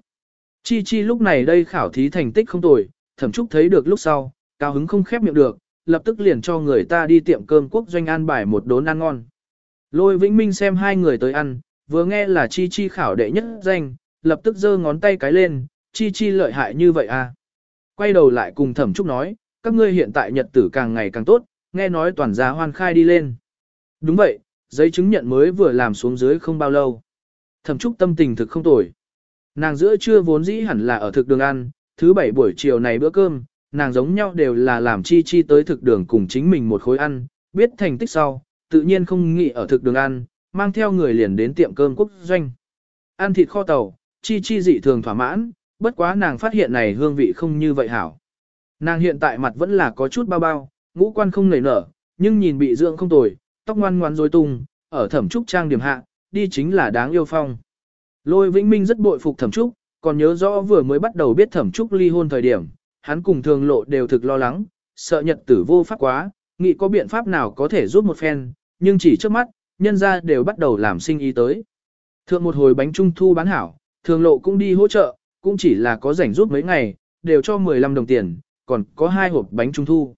Chi Chi lúc này đây khảo thí thành tích không tồi, thẩm trúc thấy được lúc sau, cao hứng không khép miệng được, lập tức liền cho người ta đi tiệm cơm quốc doanh an bài một đốn ăn ngon. Lôi Vĩnh Minh xem hai người tới ăn, vừa nghe là Chi Chi khảo đệ nhất danh, lập tức giơ ngón tay cái lên, Chi Chi lợi hại như vậy à. Quay đầu lại cùng thẩm trúc nói, các ngươi hiện tại nhật tử càng ngày càng tốt, nghe nói toàn gia hoan khai đi lên. Đúng vậy, giấy chứng nhận mới vừa làm xuống dưới không bao lâu. Thẩm Trúc tâm tình thực không tồi. Nàng giữa trưa vốn dĩ hẳn là ở thực đường ăn, thứ bảy buổi chiều này bữa cơm, nàng giống nhau đều là làm chi chi tới thực đường cùng chính mình một khối ăn, biết thành tích sau, tự nhiên không nghĩ ở thực đường ăn, mang theo người liền đến tiệm cơm quốc doanh. Ăn thịt kho tàu, chi chi dị thường thỏa mãn, bất quá nàng phát hiện này hương vị không như vậy hảo. Nàng hiện tại mặt vẫn là có chút bao bao, ngũ quan không nảy nở, nhưng nhìn bị dưỡng không tồi, tóc ngoan ngoan rối tung, ở thẩm trúc trang điểm hạ, đi chính là đáng yêu phong. Lôi Vĩnh Minh rất bội phục thẩm trúc, còn nhớ rõ vừa mới bắt đầu biết thẩm trúc ly hôn thời điểm, hắn cùng thường lộ đều thực lo lắng, sợ nhật tử vô pháp quá, nghĩ có biện pháp nào có thể giúp một phen, nhưng chỉ trước mắt, nhân ra đều bắt đầu làm sinh ý tới. Thượng một hồi bánh trung thu bán hảo, thường lộ cũng đi hỗ trợ, cũng chỉ là có rảnh giúp mấy ngày, đều cho 15 đồng tiền, còn có hai hộp bánh trung thu.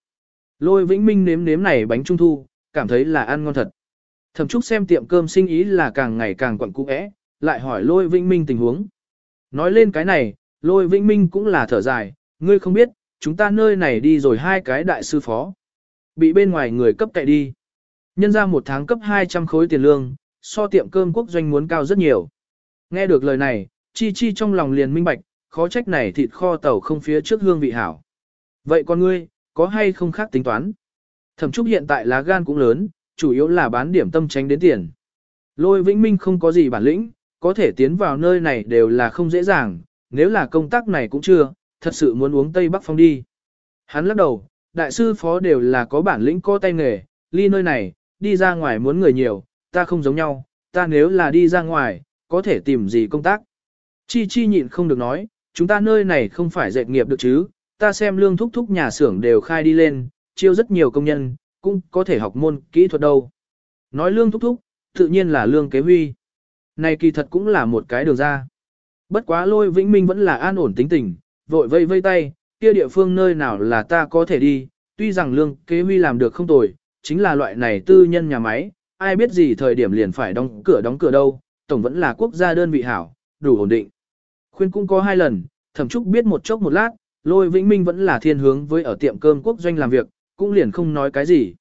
Lôi Vĩnh Minh nếm nếm này bánh trung thu, cảm thấy là ăn ngon thật. Thẩm Trúc xem tiệm cơm sinh ý là càng ngày càng quặn cũ é, lại hỏi Lôi Vĩnh Minh tình huống. Nói lên cái này, Lôi Vĩnh Minh cũng là thở dài, ngươi không biết, chúng ta nơi này đi rồi hai cái đại sư phó. Bị bên ngoài người cấp cậy đi. Nhân ra một tháng cấp 200 khối tiền lương, so tiệm cơm quốc doanh muốn cao rất nhiều. Nghe được lời này, Chi Chi trong lòng liền minh bạch, khó trách này thịt kho tàu không phía trước hương vị hảo. Vậy con ngươi, có hay không khác tính toán? Thẩm Trúc hiện tại lá gan cũng lớn, chủ yếu là bán điểm tâm tránh đến tiền. Lôi Vĩnh Minh không có gì bản lĩnh, có thể tiến vào nơi này đều là không dễ dàng, nếu là công tác này cũng chưa, thật sự muốn uống Tây Bắc Phong đi. Hắn lắc đầu, đại sư phó đều là có bản lĩnh có tay nghề, ly nơi này, đi ra ngoài muốn người nhiều, ta không giống nhau, ta nếu là đi ra ngoài, có thể tìm gì công tác. Chi Chi nhịn không được nói, chúng ta nơi này không phải dệt nghiệp được chứ, ta xem lương thúc thúc nhà xưởng đều khai đi lên, chiêu rất nhiều công nhân, cũng có thể học môn kỹ thuật đâu. Nói lương thúc thúc, tự nhiên là lương kế huy. Này kỳ thật cũng là một cái đường ra. Bất quá lôi vĩnh minh vẫn là an ổn tính tình, vội vây vây tay, kia địa phương nơi nào là ta có thể đi, tuy rằng lương kế huy làm được không tồi, chính là loại này tư nhân nhà máy, ai biết gì thời điểm liền phải đóng cửa đóng cửa đâu, tổng vẫn là quốc gia đơn vị hảo, đủ ổn định. Khuyên cũng có hai lần, thẩm trúc biết một chốc một lát, lôi vĩnh minh vẫn là thiên hướng với ở tiệm cơm quốc doanh làm việc, cũng liền không nói cái gì.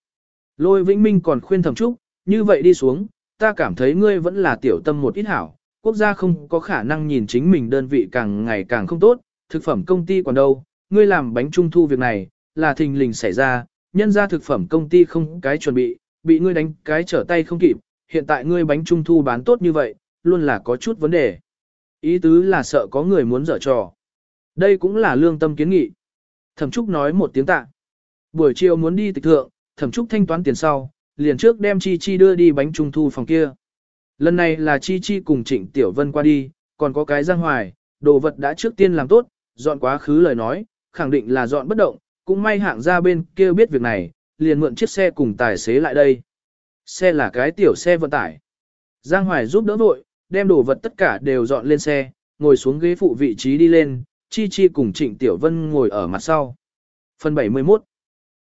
Lôi vĩnh minh còn khuyên thẩm trúc, như vậy đi xuống, ta cảm thấy ngươi vẫn là tiểu tâm một ít hảo, quốc gia không có khả năng nhìn chính mình đơn vị càng ngày càng không tốt, thực phẩm công ty còn đâu, ngươi làm bánh trung thu việc này, là thình lình xảy ra, nhân ra thực phẩm công ty không cái chuẩn bị, bị ngươi đánh cái trở tay không kịp, hiện tại ngươi bánh trung thu bán tốt như vậy, luôn là có chút vấn đề. Ý tứ là sợ có người muốn dở trò. Đây cũng là lương tâm kiến nghị. Thẩm Trúc nói một tiếng tạ. Buổi chiều muốn đi tịch thượng, Thẩm Trúc thanh toán tiền sau, liền trước đem Chi Chi đưa đi bánh trung thu phòng kia. Lần này là Chi Chi cùng Trịnh Tiểu Vân qua đi, còn có cái Giang Hoài, đồ vật đã trước tiên làm tốt, dọn quá khứ lời nói, khẳng định là dọn bất động, cũng may hạng ra bên kia biết việc này, liền mượn chiếc xe cùng tài xế lại đây. Xe là cái tiểu xe vận tải. Giang Hoài giúp đỡ vội, đem đồ vật tất cả đều dọn lên xe, ngồi xuống ghế phụ vị trí đi lên, Chi Chi cùng Trịnh Tiểu Vân ngồi ở mặt sau. Phần 71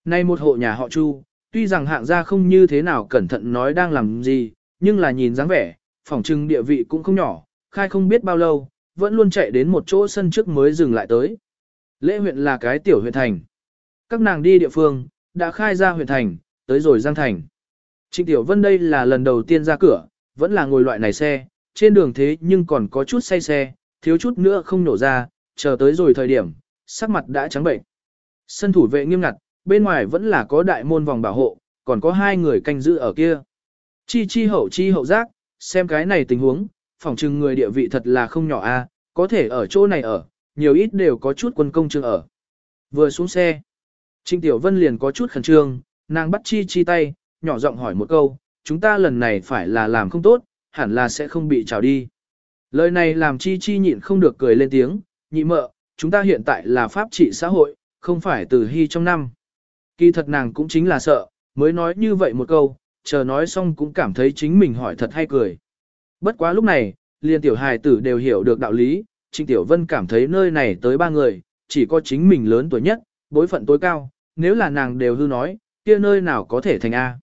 Nay một hộ nhà họ Chu, tuy rằng hạng gia không như thế nào cẩn thận nói đang làm gì, nhưng là nhìn dáng vẻ, phỏng trưng địa vị cũng không nhỏ, khai không biết bao lâu, vẫn luôn chạy đến một chỗ sân trước mới dừng lại tới. Lễ huyện là cái tiểu huyện thành. Các nàng đi địa phương, đã khai ra huyện thành, tới rồi Giang Thành. Trịnh Tiểu Vân đây là lần đầu tiên ra cửa, vẫn là ngồi loại này xe, trên đường thế nhưng còn có chút say xe, thiếu chút nữa không nổ ra, chờ tới rồi thời điểm, sắc mặt đã trắng bệnh. Sân thủ vệ nghiêm ngặt, bên ngoài vẫn là có đại môn vòng bảo hộ, còn có hai người canh giữ ở kia. Chi chi hậu chi hậu giác, xem cái này tình huống, phòng trừng người địa vị thật là không nhỏ a, có thể ở chỗ này ở, nhiều ít đều có chút quân công trường ở. Vừa xuống xe, Trinh Tiểu Vân liền có chút khẩn trương, nàng bắt chi chi tay, nhỏ giọng hỏi một câu, chúng ta lần này phải là làm không tốt, hẳn là sẽ không bị trào đi. Lời này làm chi chi nhịn không được cười lên tiếng, nhị mợ, chúng ta hiện tại là pháp trị xã hội, không phải từ hy trong năm. Kỳ thật nàng cũng chính là sợ, mới nói như vậy một câu, chờ nói xong cũng cảm thấy chính mình hỏi thật hay cười. Bất quá lúc này, liền tiểu hài tử đều hiểu được đạo lý, Trịnh Tiểu Vân cảm thấy nơi này tới ba người, chỉ có chính mình lớn tuổi nhất, bối phận tối cao, nếu là nàng đều hư nói, kia nơi nào có thể thành A.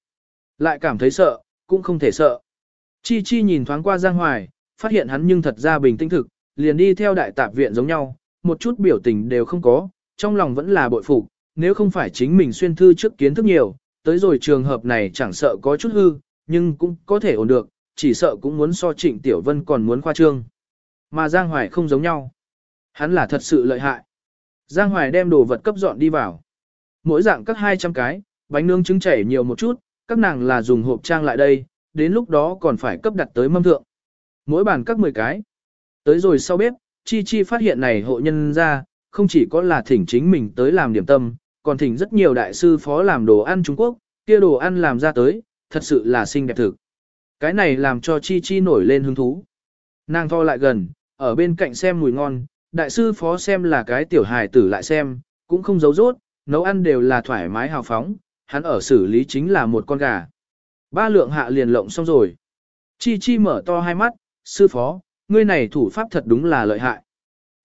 Lại cảm thấy sợ, cũng không thể sợ. Chi Chi nhìn thoáng qua Giang Hoài, phát hiện hắn nhưng thật ra bình tĩnh thực, liền đi theo đại tạp viện giống nhau, một chút biểu tình đều không có, trong lòng vẫn là bội phục, nếu không phải chính mình xuyên thư trước kiến thức nhiều, tới rồi trường hợp này chẳng sợ có chút hư, nhưng cũng có thể ổn được, chỉ sợ cũng muốn so trịnh Tiểu Vân còn muốn khoa trương. Mà Giang Hoài không giống nhau. Hắn là thật sự lợi hại. Giang Hoài đem đồ vật cấp dọn đi vào. Mỗi dạng các 200 cái, bánh nướng trứng chảy nhiều một chút, các nàng là dùng hộp trang lại đây, đến lúc đó còn phải cấp đặt tới mâm thượng. Mỗi bàn các 10 cái. Tới rồi sau bếp, Chi Chi phát hiện này hộ nhân ra, không chỉ có là thỉnh chính mình tới làm điểm tâm, còn thỉnh rất nhiều đại sư phó làm đồ ăn Trung Quốc, kia đồ ăn làm ra tới, thật sự là xinh đẹp thực. Cái này làm cho Chi Chi nổi lên hứng thú. Nàng tho lại gần, ở bên cạnh xem mùi ngon, đại sư phó xem là cái tiểu hài tử lại xem, cũng không giấu rốt, nấu ăn đều là thoải mái hào phóng, hắn ở xử lý chính là một con gà. Ba lượng hạ liền lộng xong rồi. Chi chi mở to hai mắt, sư phó, ngươi này thủ pháp thật đúng là lợi hại.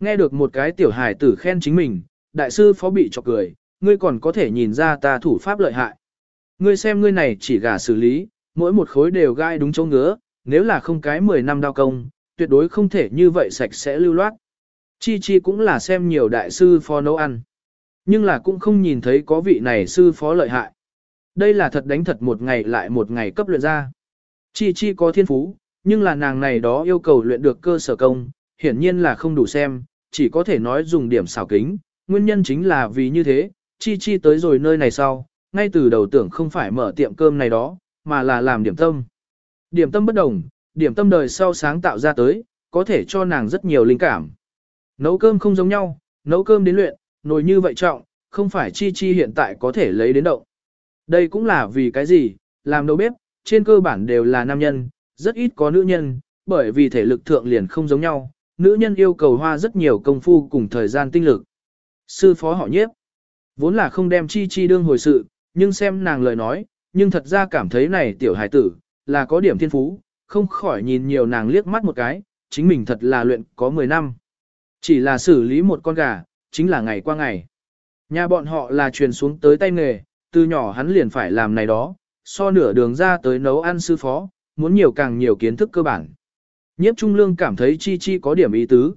Nghe được một cái tiểu hài tử khen chính mình, đại sư phó bị chọc cười, ngươi còn có thể nhìn ra ta thủ pháp lợi hại. Ngươi xem ngươi này chỉ gà xử lý, mỗi một khối đều gai đúng chỗ ngứa, nếu là không cái 10 năm đao công, tuyệt đối không thể như vậy sạch sẽ lưu loát. Chi Chi cũng là xem nhiều đại sư phó nấu ăn. Nhưng là cũng không nhìn thấy có vị này sư phó lợi hại. Đây là thật đánh thật một ngày lại một ngày cấp luyện ra. Chi Chi có thiên phú, nhưng là nàng này đó yêu cầu luyện được cơ sở công, hiển nhiên là không đủ xem, chỉ có thể nói dùng điểm xảo kính. Nguyên nhân chính là vì như thế, Chi Chi tới rồi nơi này sau, ngay từ đầu tưởng không phải mở tiệm cơm này đó, mà là làm điểm tâm. Điểm tâm bất đồng, điểm tâm đời sau sáng tạo ra tới, có thể cho nàng rất nhiều linh cảm. Nấu cơm không giống nhau, nấu cơm đến luyện, nồi như vậy trọng, không phải chi chi hiện tại có thể lấy đến động. Đây cũng là vì cái gì, làm đầu bếp, trên cơ bản đều là nam nhân, rất ít có nữ nhân, bởi vì thể lực thượng liền không giống nhau, nữ nhân yêu cầu hoa rất nhiều công phu cùng thời gian tinh lực. Sư phó họ nhiếp, vốn là không đem chi chi đương hồi sự, nhưng xem nàng lời nói, nhưng thật ra cảm thấy này tiểu hài tử, là có điểm thiên phú, không khỏi nhìn nhiều nàng liếc mắt một cái, chính mình thật là luyện có 10 năm. Chỉ là xử lý một con gà, chính là ngày qua ngày. Nhà bọn họ là truyền xuống tới tay nghề, từ nhỏ hắn liền phải làm này đó, so nửa đường ra tới nấu ăn sư phó, muốn nhiều càng nhiều kiến thức cơ bản. Nhiếp Trung Lương cảm thấy Chi Chi có điểm ý tứ,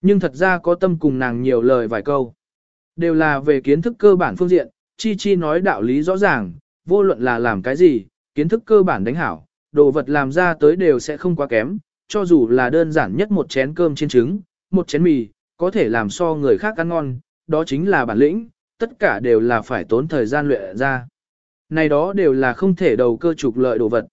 nhưng thật ra có tâm cùng nàng nhiều lời vài câu. Đều là về kiến thức cơ bản phương diện, Chi Chi nói đạo lý rõ ràng, vô luận là làm cái gì, kiến thức cơ bản đánh hảo, đồ vật làm ra tới đều sẽ không quá kém, cho dù là đơn giản nhất một chén cơm chiên trứng, một chén mì, có thể làm so người khác ăn ngon, đó chính là bản lĩnh, tất cả đều là phải tốn thời gian luyện ra. Này đó đều là không thể đầu cơ trục lợi đồ vật.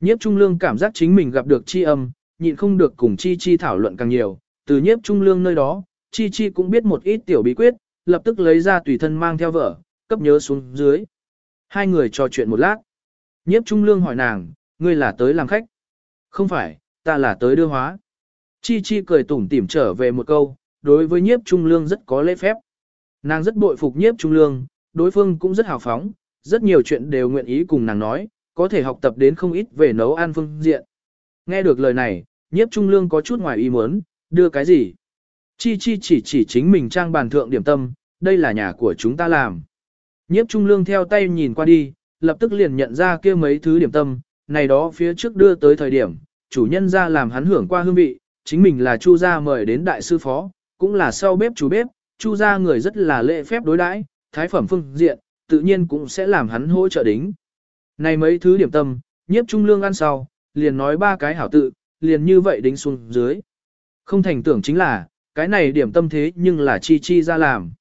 Nhiếp Trung Lương cảm giác chính mình gặp được chi âm, nhịn không được cùng chi chi thảo luận càng nhiều, từ nhiếp Trung Lương nơi đó, chi chi cũng biết một ít tiểu bí quyết, lập tức lấy ra tùy thân mang theo vợ, cấp nhớ xuống dưới. Hai người trò chuyện một lát. Nhiếp Trung Lương hỏi nàng, ngươi là tới làm khách. Không phải, ta là tới đưa hóa. Chi Chi cười tủm tỉm trở về một câu, đối với nhiếp trung lương rất có lễ phép. Nàng rất bội phục nhiếp trung lương, đối phương cũng rất hào phóng, rất nhiều chuyện đều nguyện ý cùng nàng nói, có thể học tập đến không ít về nấu ăn phương diện. Nghe được lời này, nhiếp trung lương có chút ngoài ý muốn, đưa cái gì? Chi Chi chỉ chỉ chính mình trang bàn thượng điểm tâm, đây là nhà của chúng ta làm. Nhiếp trung lương theo tay nhìn qua đi, lập tức liền nhận ra kia mấy thứ điểm tâm, này đó phía trước đưa tới thời điểm, chủ nhân ra làm hắn hưởng qua hương vị, chính mình là Chu gia mời đến đại sư phó, cũng là sau bếp chủ bếp, Chu gia người rất là lễ phép đối đãi, thái phẩm phương diện, tự nhiên cũng sẽ làm hắn hỗ trợ đính. Này mấy thứ điểm tâm, nhiếp trung lương ăn sau, liền nói ba cái hảo tự, liền như vậy đính xuống dưới. Không thành tưởng chính là, cái này điểm tâm thế nhưng là chi chi ra làm.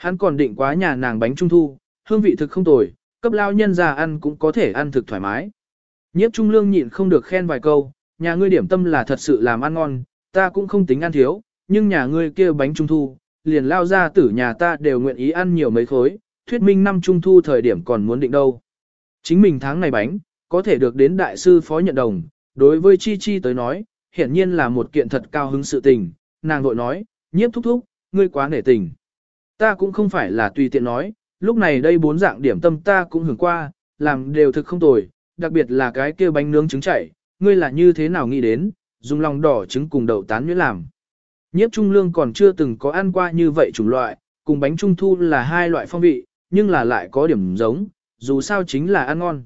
Hắn còn định quá nhà nàng bánh trung thu, hương vị thực không tồi, cấp lao nhân già ăn cũng có thể ăn thực thoải mái. Nhiếp trung lương nhịn không được khen vài câu, nhà ngươi điểm tâm là thật sự làm ăn ngon, ta cũng không tính ăn thiếu, nhưng nhà ngươi kia bánh trung thu, liền lao ra tử nhà ta đều nguyện ý ăn nhiều mấy khối, thuyết minh năm trung thu thời điểm còn muốn định đâu. Chính mình tháng này bánh, có thể được đến đại sư phó nhận đồng, đối với Chi Chi tới nói, hiển nhiên là một kiện thật cao hứng sự tình, nàng vội nói, nhiếp thúc thúc, ngươi quá nể tình. Ta cũng không phải là tùy tiện nói, lúc này đây bốn dạng điểm tâm ta cũng hưởng qua, làm đều thực không tồi, đặc biệt là cái kia bánh nướng trứng chảy, ngươi là như thế nào nghĩ đến, dùng lòng đỏ trứng cùng đậu tán nhuyễn làm. Nhiếp trung lương còn chưa từng có ăn qua như vậy chủng loại, cùng bánh trung thu là hai loại phong vị, nhưng là lại có điểm giống, dù sao chính là ăn ngon.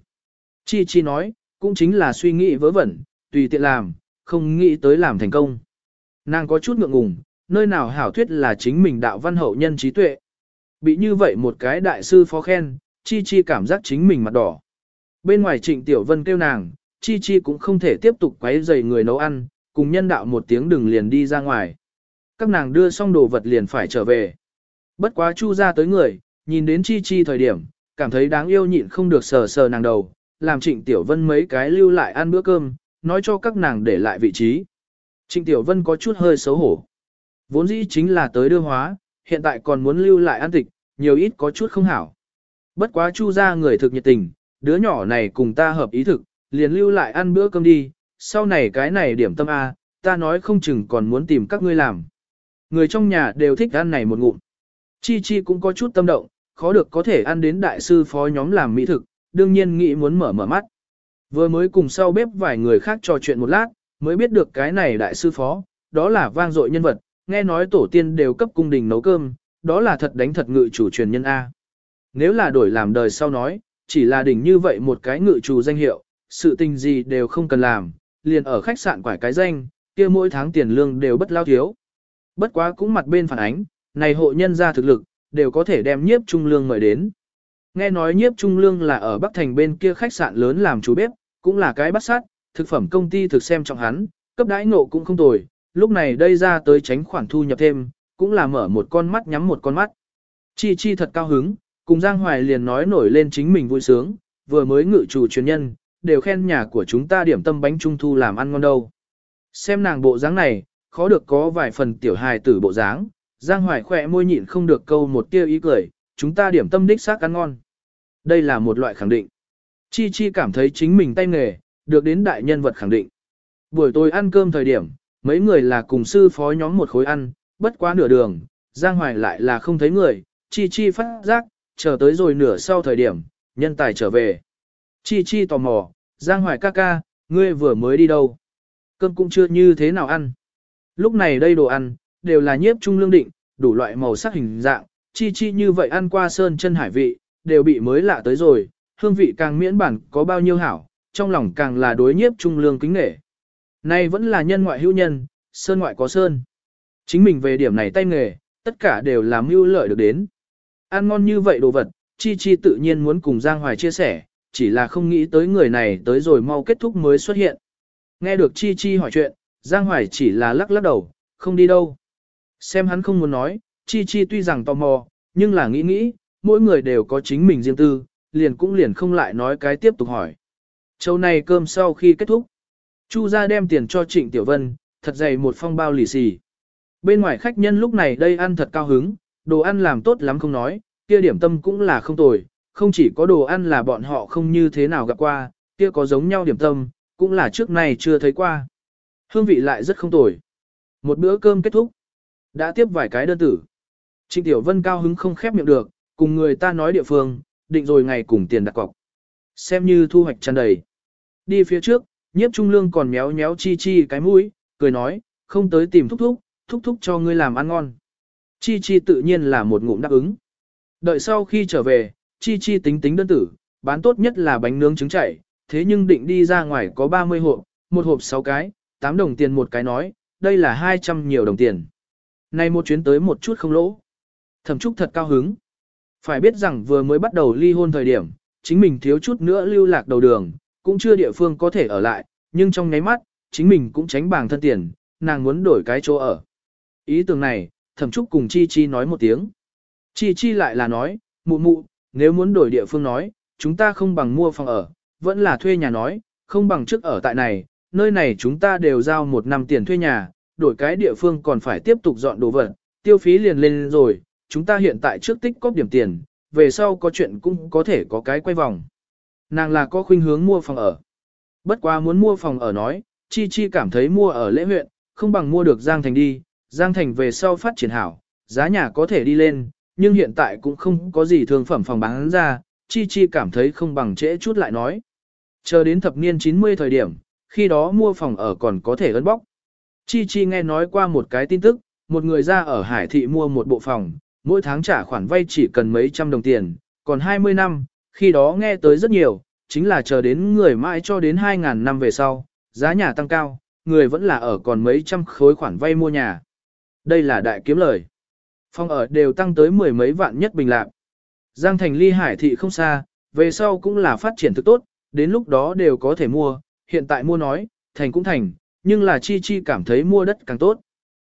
Chi Chi nói, cũng chính là suy nghĩ vớ vẩn, tùy tiện làm, không nghĩ tới làm thành công. Nàng có chút ngượng ngùng, nơi nào hảo thuyết là chính mình đạo văn hậu nhân trí tuệ. Bị như vậy một cái đại sư phó khen, Chi Chi cảm giác chính mình mặt đỏ. Bên ngoài Trịnh Tiểu Vân kêu nàng, Chi Chi cũng không thể tiếp tục quấy rầy người nấu ăn, cùng nhân đạo một tiếng đừng liền đi ra ngoài. Các nàng đưa xong đồ vật liền phải trở về. Bất quá Chu ra tới người, nhìn đến Chi Chi thời điểm, cảm thấy đáng yêu nhịn không được sờ sờ nàng đầu, làm Trịnh Tiểu Vân mấy cái lưu lại ăn bữa cơm, nói cho các nàng để lại vị trí. Trịnh Tiểu Vân có chút hơi xấu hổ. Vốn dĩ chính là tới đưa hóa, hiện tại còn muốn lưu lại ăn tịch, nhiều ít có chút không hảo. Bất quá Chu ra người thực nhiệt tình, đứa nhỏ này cùng ta hợp ý thực, liền lưu lại ăn bữa cơm đi, sau này cái này điểm tâm A, ta nói không chừng còn muốn tìm các ngươi làm. Người trong nhà đều thích ăn này một ngụm. Chi Chi cũng có chút tâm động, khó được có thể ăn đến đại sư phó nhóm làm mỹ thực, đương nhiên nghĩ muốn mở mở mắt. Vừa mới cùng sau bếp vài người khác trò chuyện một lát, mới biết được cái này đại sư phó, đó là vang dội nhân vật, nghe nói tổ tiên đều cấp cung đình nấu cơm, đó là thật đánh thật ngự chủ truyền nhân A. Nếu là đổi làm đời sau nói, chỉ là đỉnh như vậy một cái ngự chủ danh hiệu, sự tình gì đều không cần làm, liền ở khách sạn quải cái danh, kia mỗi tháng tiền lương đều bất lao thiếu. Bất quá cũng mặt bên phản ánh, này hộ nhân ra thực lực, đều có thể đem nhiếp trung lương mời đến. Nghe nói nhiếp trung lương là ở Bắc Thành bên kia khách sạn lớn làm chú bếp, cũng là cái bắt sát, thực phẩm công ty thực xem trọng hắn, cấp đãi ngộ cũng không tồi, lúc này đây ra tới tránh khoản thu nhập thêm, cũng là mở một con mắt nhắm một con mắt. Chi Chi thật cao hứng, cùng Giang Hoài liền nói nổi lên chính mình vui sướng, vừa mới ngự chủ truyền nhân, đều khen nhà của chúng ta điểm tâm bánh trung thu làm ăn ngon đâu. Xem nàng bộ dáng này, khó được có vài phần tiểu hài tử bộ dáng, Giang Hoài khỏe môi nhịn không được câu một tia ý cười, chúng ta điểm tâm đích xác ăn ngon. Đây là một loại khẳng định. Chi Chi cảm thấy chính mình tay nghề, được đến đại nhân vật khẳng định. Buổi tối ăn cơm thời điểm, mấy người là cùng sư phó nhóm một khối ăn, bất quá nửa đường, Giang Hoài lại là không thấy người, Chi Chi phát giác, chờ tới rồi nửa sau thời điểm, nhân tài trở về. Chi Chi tò mò, Giang Hoài ca ca, ngươi vừa mới đi đâu? Cơm cũng chưa như thế nào ăn. Lúc này đây đồ ăn, đều là nhiếp trung lương định, đủ loại màu sắc hình dạng, Chi Chi như vậy ăn qua sơn chân hải vị, đều bị mới lạ tới rồi, hương vị càng miễn bản có bao nhiêu hảo, trong lòng càng là đối nhiếp trung lương kính nghệ. Nay vẫn là nhân ngoại hữu nhân, sơn ngoại có sơn. Chính mình về điểm này tay nghề, tất cả đều là mưu lợi được đến. Ăn ngon như vậy đồ vật, Chi Chi tự nhiên muốn cùng Giang Hoài chia sẻ, chỉ là không nghĩ tới người này tới rồi mau kết thúc mới xuất hiện. Nghe được Chi Chi hỏi chuyện, Giang Hoài chỉ là lắc lắc đầu, không đi đâu. Xem hắn không muốn nói, Chi Chi tuy rằng tò mò, nhưng là nghĩ nghĩ, mỗi người đều có chính mình riêng tư, liền cũng liền không lại nói cái tiếp tục hỏi. Châu này cơm sau khi kết thúc, Chu ra đem tiền cho Trịnh Tiểu Vân, thật dày một phong bao lì xì. Bên ngoài khách nhân lúc này đây ăn thật cao hứng, đồ ăn làm tốt lắm không nói, kia điểm tâm cũng là không tồi, không chỉ có đồ ăn là bọn họ không như thế nào gặp qua, kia có giống nhau điểm tâm, cũng là trước này chưa thấy qua. Hương vị lại rất không tồi. Một bữa cơm kết thúc, đã tiếp vài cái đơn tử. Trịnh Tiểu Vân cao hứng không khép miệng được, cùng người ta nói địa phương, định rồi ngày cùng tiền đặt cọc. Xem như thu hoạch tràn đầy. Đi phía trước, nhiếp trung lương còn méo méo chi chi cái mũi, cười nói, không tới tìm thúc thúc, thúc thúc cho ngươi làm ăn ngon. Chi chi tự nhiên là một ngụm đáp ứng. Đợi sau khi trở về, chi chi tính tính đơn tử, bán tốt nhất là bánh nướng trứng chảy, thế nhưng định đi ra ngoài có 30 hộp, một hộp 6 cái, 8 đồng tiền một cái nói, đây là 200 nhiều đồng tiền. Này một chuyến tới một chút không lỗ. Thẩm Trúc thật cao hứng. Phải biết rằng vừa mới bắt đầu ly hôn thời điểm, chính mình thiếu chút nữa lưu lạc đầu đường, cũng chưa địa phương có thể ở lại, nhưng trong nháy mắt, chính mình cũng tránh bảng thân tiền, nàng muốn đổi cái chỗ ở. Ý tưởng này, Thẩm Trúc cùng Chi Chi nói một tiếng. Chi Chi lại là nói, mụ mụ, nếu muốn đổi địa phương nói, chúng ta không bằng mua phòng ở, vẫn là thuê nhà nói, không bằng trước ở tại này, nơi này chúng ta đều giao một năm tiền thuê nhà, đổi cái địa phương còn phải tiếp tục dọn đồ vật, tiêu phí liền lên rồi, chúng ta hiện tại trước tích cóp điểm tiền, về sau có chuyện cũng có thể có cái quay vòng. Nàng là có khuynh hướng mua phòng ở. Bất quá muốn mua phòng ở nói, Chi Chi cảm thấy mua ở lễ huyện, không bằng mua được Giang Thành đi, Giang Thành về sau phát triển hảo, giá nhà có thể đi lên, nhưng hiện tại cũng không có gì thương phẩm phòng bán ra, Chi Chi cảm thấy không bằng trễ chút lại nói. Chờ đến thập niên 90 thời điểm, khi đó mua phòng ở còn có thể ấn bóc. Chi Chi nghe nói qua một cái tin tức, một người ra ở Hải Thị mua một bộ phòng, mỗi tháng trả khoản vay chỉ cần mấy trăm đồng tiền, còn 20 năm, khi đó nghe tới rất nhiều, chính là chờ đến người mãi cho đến 2.000 năm về sau, giá nhà tăng cao, người vẫn là ở còn mấy trăm khối khoản vay mua nhà. Đây là đại kiếm lời. Phòng ở đều tăng tới mười mấy vạn nhất bình lạc. Giang thành ly hải thị không xa, về sau cũng là phát triển thực tốt, đến lúc đó đều có thể mua, hiện tại mua nói, thành cũng thành, nhưng là chi chi cảm thấy mua đất càng tốt.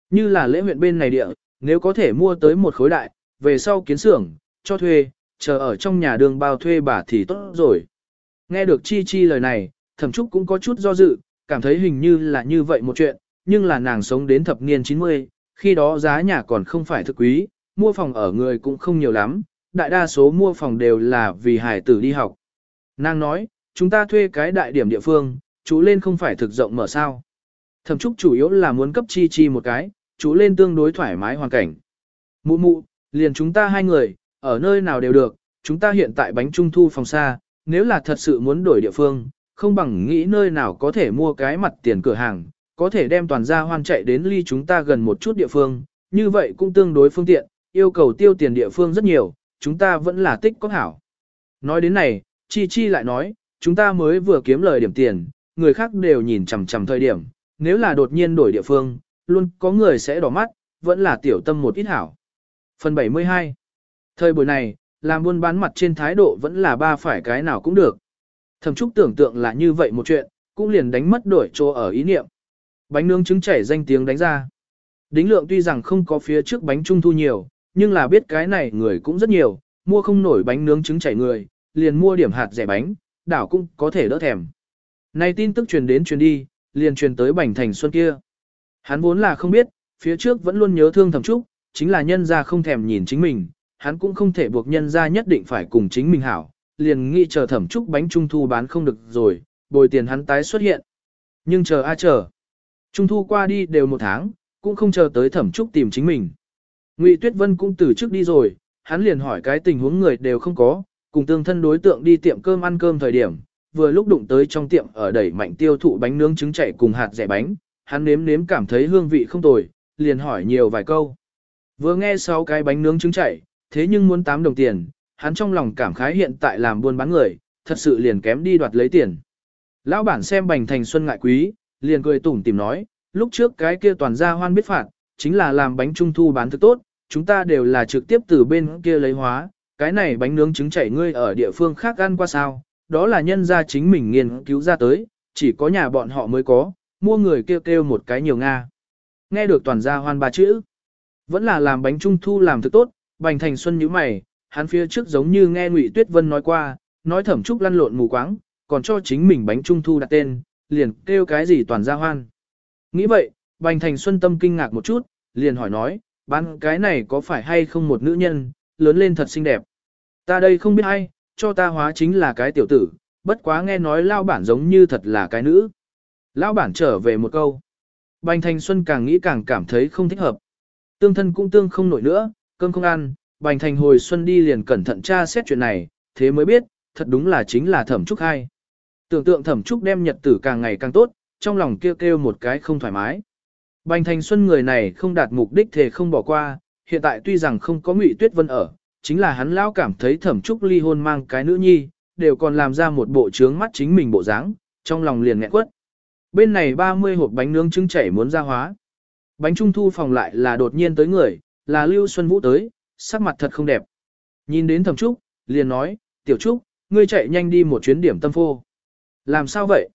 Như là lễ huyện bên này địa, nếu có thể mua tới một khối đại, về sau kiến xưởng, cho thuê, chờ ở trong nhà đường bao thuê bà thì tốt rồi. Nghe được chi chi lời này, thẩm trúc cũng có chút do dự, cảm thấy hình như là như vậy một chuyện, nhưng là nàng sống đến thập niên 90, khi đó giá nhà còn không phải thực quý, mua phòng ở người cũng không nhiều lắm, đại đa số mua phòng đều là vì hải tử đi học. Nàng nói, chúng ta thuê cái đại điểm địa phương, chú lên không phải thực rộng mở sao. Thẩm Trúc chủ yếu là muốn cấp chi chi một cái, chú lên tương đối thoải mái hoàn cảnh. Mụ mụ, liền chúng ta hai người, ở nơi nào đều được, chúng ta hiện tại bánh trung thu phòng xa, nếu là thật sự muốn đổi địa phương, không bằng nghĩ nơi nào có thể mua cái mặt tiền cửa hàng, có thể đem toàn gia hoan chạy đến ly chúng ta gần một chút địa phương, như vậy cũng tương đối phương tiện, yêu cầu tiêu tiền địa phương rất nhiều, chúng ta vẫn là tích có hảo. Nói đến này, Chi Chi lại nói, chúng ta mới vừa kiếm lời điểm tiền, người khác đều nhìn chằm chằm thời điểm, nếu là đột nhiên đổi địa phương, luôn có người sẽ đỏ mắt, vẫn là tiểu tâm một ít hảo. Phần 72 Thời buổi này, làm buôn bán mặt trên thái độ vẫn là ba phải cái nào cũng được. Thẩm Trúc tưởng tượng là như vậy một chuyện, cũng liền đánh mất đổi chỗ ở ý niệm. Bánh nướng trứng chảy danh tiếng đánh ra. Đính lượng tuy rằng không có phía trước bánh trung thu nhiều, nhưng là biết cái này người cũng rất nhiều, mua không nổi bánh nướng trứng chảy người, liền mua điểm hạt rẻ bánh, đảo cũng có thể đỡ thèm. Này tin tức truyền đến truyền đi, liền truyền tới Bành Thành Xuân kia. Hắn vốn là không biết, phía trước vẫn luôn nhớ thương thẩm trúc, chính là nhân ra không thèm nhìn chính mình, hắn cũng không thể buộc nhân ra nhất định phải cùng chính mình hảo, liền nghĩ chờ thẩm trúc bánh trung thu bán không được rồi, bồi tiền hắn tái xuất hiện. Nhưng chờ a chờ. Trung thu qua đi đều một tháng, cũng không chờ tới thẩm trúc tìm chính mình. Ngụy Tuyết Vân cũng từ trước đi rồi, hắn liền hỏi cái tình huống người đều không có, cùng tương thân đối tượng đi tiệm cơm ăn cơm thời điểm, vừa lúc đụng tới trong tiệm ở đẩy mạnh tiêu thụ bánh nướng trứng chạy cùng hạt rẻ bánh, hắn nếm nếm cảm thấy hương vị không tồi, liền hỏi nhiều vài câu. Vừa nghe sáu cái bánh nướng trứng chảy thế nhưng muốn 8 đồng tiền, hắn trong lòng cảm khái hiện tại làm buôn bán người, thật sự liền kém đi đoạt lấy tiền. Lão bản xem bành thành xuân ngại quý, liền cười tủm tìm nói, lúc trước cái kia toàn gia hoan biết phạt, chính là làm bánh trung thu bán thức tốt, chúng ta đều là trực tiếp từ bên kia lấy hóa, cái này bánh nướng trứng chảy ngươi ở địa phương khác ăn qua sao, đó là nhân gia chính mình nghiên cứu ra tới, chỉ có nhà bọn họ mới có, mua người kêu kêu một cái nhiều Nga. Nghe được toàn gia hoan ba chữ, vẫn là làm bánh trung thu làm thức tốt, bành thành xuân nhíu mày, hắn phía trước giống như nghe Ngụy Tuyết Vân nói qua, nói thẩm trúc lăn lộn mù quáng, còn cho chính mình bánh trung thu đặt tên, liền kêu cái gì toàn gia hoan. Nghĩ vậy, bành thành xuân tâm kinh ngạc một chút, liền hỏi nói, bán cái này có phải hay không một nữ nhân, lớn lên thật xinh đẹp. Ta đây không biết ai, cho ta hóa chính là cái tiểu tử, bất quá nghe nói lao bản giống như thật là cái nữ. Lão bản trở về một câu. Bành Thành Xuân càng nghĩ càng cảm thấy không thích hợp. Tương thân cũng tương không nổi nữa, cơm không ăn, Bành Thành hồi Xuân đi liền cẩn thận tra xét chuyện này, thế mới biết, thật đúng là chính là thẩm trúc hai. Tưởng tượng thẩm trúc đem nhật tử càng ngày càng tốt, trong lòng kêu kêu một cái không thoải mái. Bành Thành Xuân người này không đạt mục đích thì không bỏ qua, hiện tại tuy rằng không có Ngụy Tuyết Vân ở, chính là hắn lão cảm thấy thẩm trúc ly hôn mang cái nữ nhi, đều còn làm ra một bộ trướng mắt chính mình bộ dáng, trong lòng liền nghẹn quất. Bên này 30 hộp bánh nướng trứng chảy muốn ra hóa. Bánh trung thu phòng lại là đột nhiên tới người, là Lưu Xuân Vũ tới, sắc mặt thật không đẹp. Nhìn đến thẩm trúc, liền nói, tiểu trúc, ngươi chạy nhanh đi một chuyến điểm tâm phô. Làm sao vậy?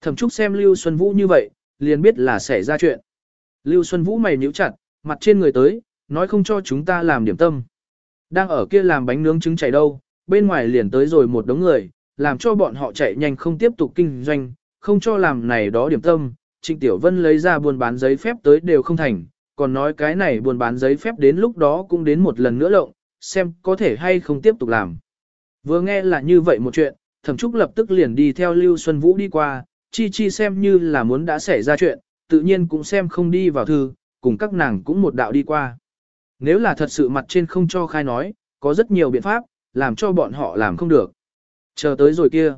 Thẩm trúc xem Lưu Xuân Vũ như vậy, liền biết là xảy ra chuyện. Lưu Xuân Vũ mày nhíu chặt, mặt trên người tới, nói không cho chúng ta làm điểm tâm. Đang ở kia làm bánh nướng trứng chảy đâu, bên ngoài liền tới rồi một đống người, làm cho bọn họ chạy nhanh không tiếp tục kinh doanh, không cho làm này đó điểm tâm. Trịnh Tiểu Vân lấy ra buôn bán giấy phép tới đều không thành, còn nói cái này buôn bán giấy phép đến lúc đó cũng đến một lần nữa lộng, xem có thể hay không tiếp tục làm. Vừa nghe là như vậy một chuyện, thẩm trúc lập tức liền đi theo Lưu Xuân Vũ đi qua, chi chi xem như là muốn đã xảy ra chuyện, tự nhiên cũng xem không đi vào thư, cùng các nàng cũng một đạo đi qua. Nếu là thật sự mặt trên không cho khai nói, có rất nhiều biện pháp, làm cho bọn họ làm không được. Chờ tới rồi kia.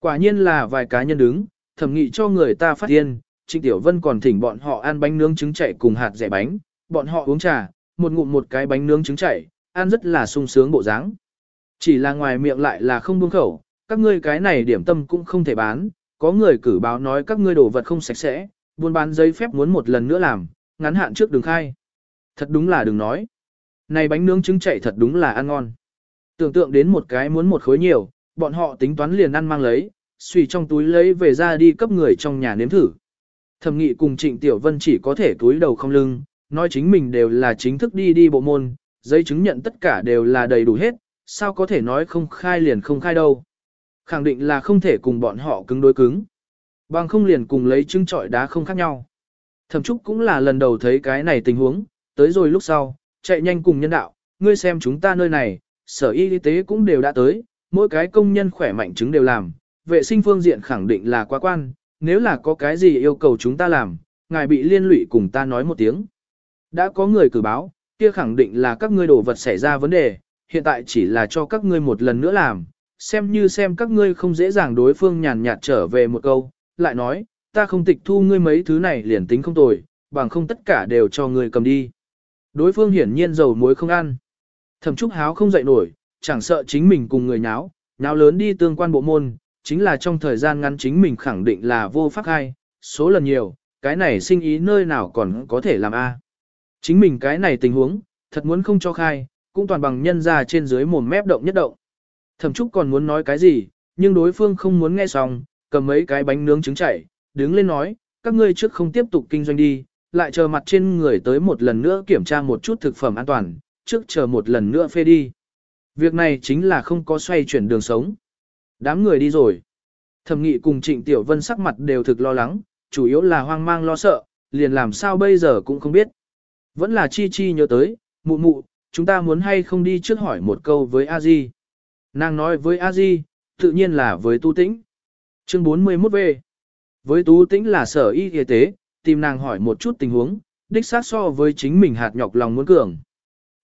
Quả nhiên là vài cá nhân đứng, thẩm nghị cho người ta phát tiên, Trịnh Tiểu Vân còn thỉnh bọn họ ăn bánh nướng trứng chảy cùng hạt rẻ bánh, bọn họ uống trà, một ngụm một cái bánh nướng trứng chảy, ăn rất là sung sướng bộ dáng. Chỉ là ngoài miệng lại là không buông khẩu, các ngươi cái này điểm tâm cũng không thể bán, có người cử báo nói các ngươi đồ vật không sạch sẽ, buôn bán giấy phép muốn một lần nữa làm, ngắn hạn trước đường khai. Thật đúng là đừng nói. Này bánh nướng trứng chảy thật đúng là ăn ngon. Tưởng tượng đến một cái muốn một khối nhiều, bọn họ tính toán liền ăn mang lấy, suy trong túi lấy về ra đi cấp người trong nhà nếm thử. Thẩm nghị cùng Trịnh Tiểu Vân chỉ có thể túi đầu không lưng, nói chính mình đều là chính thức đi đi bộ môn, giấy chứng nhận tất cả đều là đầy đủ hết, sao có thể nói không khai liền không khai đâu. Khẳng định là không thể cùng bọn họ cứng đối cứng. Bằng không liền cùng lấy trứng trọi đá không khác nhau. Thẩm Trúc cũng là lần đầu thấy cái này tình huống, tới rồi lúc sau, chạy nhanh cùng nhân đạo, ngươi xem chúng ta nơi này, sở y tế cũng đều đã tới, mỗi cái công nhân khỏe mạnh chứng đều làm, vệ sinh phương diện khẳng định là quá quan, nếu là có cái gì yêu cầu chúng ta làm, ngài bị liên lụy cùng ta nói một tiếng. Đã có người cử báo, kia khẳng định là các ngươi đồ vật xảy ra vấn đề, hiện tại chỉ là cho các ngươi một lần nữa làm, xem như xem các ngươi không dễ dàng đối phương nhàn nhạt trở về một câu, lại nói, ta không tịch thu ngươi mấy thứ này liền tính không tồi, bằng không tất cả đều cho ngươi cầm đi. Đối phương hiển nhiên dầu muối không ăn. Thẩm Trúc Háo không dậy nổi, chẳng sợ chính mình cùng người nháo, nháo lớn đi tương quan bộ môn, chính là trong thời gian ngắn chính mình khẳng định là vô pháp hay, số lần nhiều, cái này sinh ý nơi nào còn có thể làm a. Chính mình cái này tình huống, thật muốn không cho khai, cũng toàn bằng nhân ra trên dưới mồm mép động nhất động. Thẩm Trúc còn muốn nói cái gì, nhưng đối phương không muốn nghe xong, cầm mấy cái bánh nướng trứng chảy, đứng lên nói, các ngươi trước không tiếp tục kinh doanh đi, lại chờ mặt trên người tới một lần nữa kiểm tra một chút thực phẩm an toàn, trước chờ một lần nữa phê đi. Việc này chính là không có xoay chuyển đường sống. Đám người đi rồi. Thẩm nghị cùng Trịnh Tiểu Vân sắc mặt đều thực lo lắng, chủ yếu là hoang mang lo sợ, liền làm sao bây giờ cũng không biết. Vẫn là chi chi nhớ tới, mụ mụ, chúng ta muốn hay không đi trước hỏi một câu với a di Nàng nói với a di tự nhiên là với tu tĩnh. Chương 41 về. Với tú tĩnh là sở y y tế, tìm nàng hỏi một chút tình huống, đích xác so với chính mình hạt nhọc lòng muốn cường.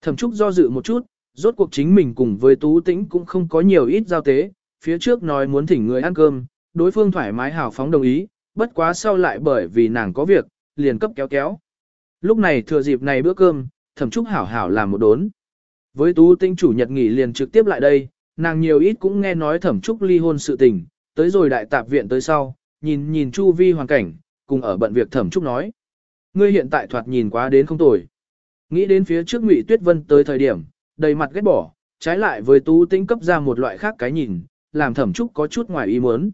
Thẩm Trúc do dự một chút, rốt cuộc chính mình cùng với tú tĩnh cũng không có nhiều ít giao tế, phía trước nói muốn thỉnh người ăn cơm, đối phương thoải mái hào phóng đồng ý, bất quá sau lại bởi vì nàng có việc, liền cấp kéo kéo. Lúc này thừa dịp này bữa cơm, thẩm trúc hảo hảo làm một đốn. Với tú tinh chủ nhật nghỉ liền trực tiếp lại đây, nàng nhiều ít cũng nghe nói thẩm trúc ly hôn sự tình, tới rồi đại tạp viện tới sau, nhìn nhìn chu vi hoàn cảnh, cùng ở bận việc thẩm trúc nói. Ngươi hiện tại thoạt nhìn quá đến không tồi. Nghĩ đến phía trước ngụy Tuyết Vân tới thời điểm, đầy mặt ghét bỏ, trái lại với tú tinh cấp ra một loại khác cái nhìn, làm thẩm trúc có chút ngoài ý muốn.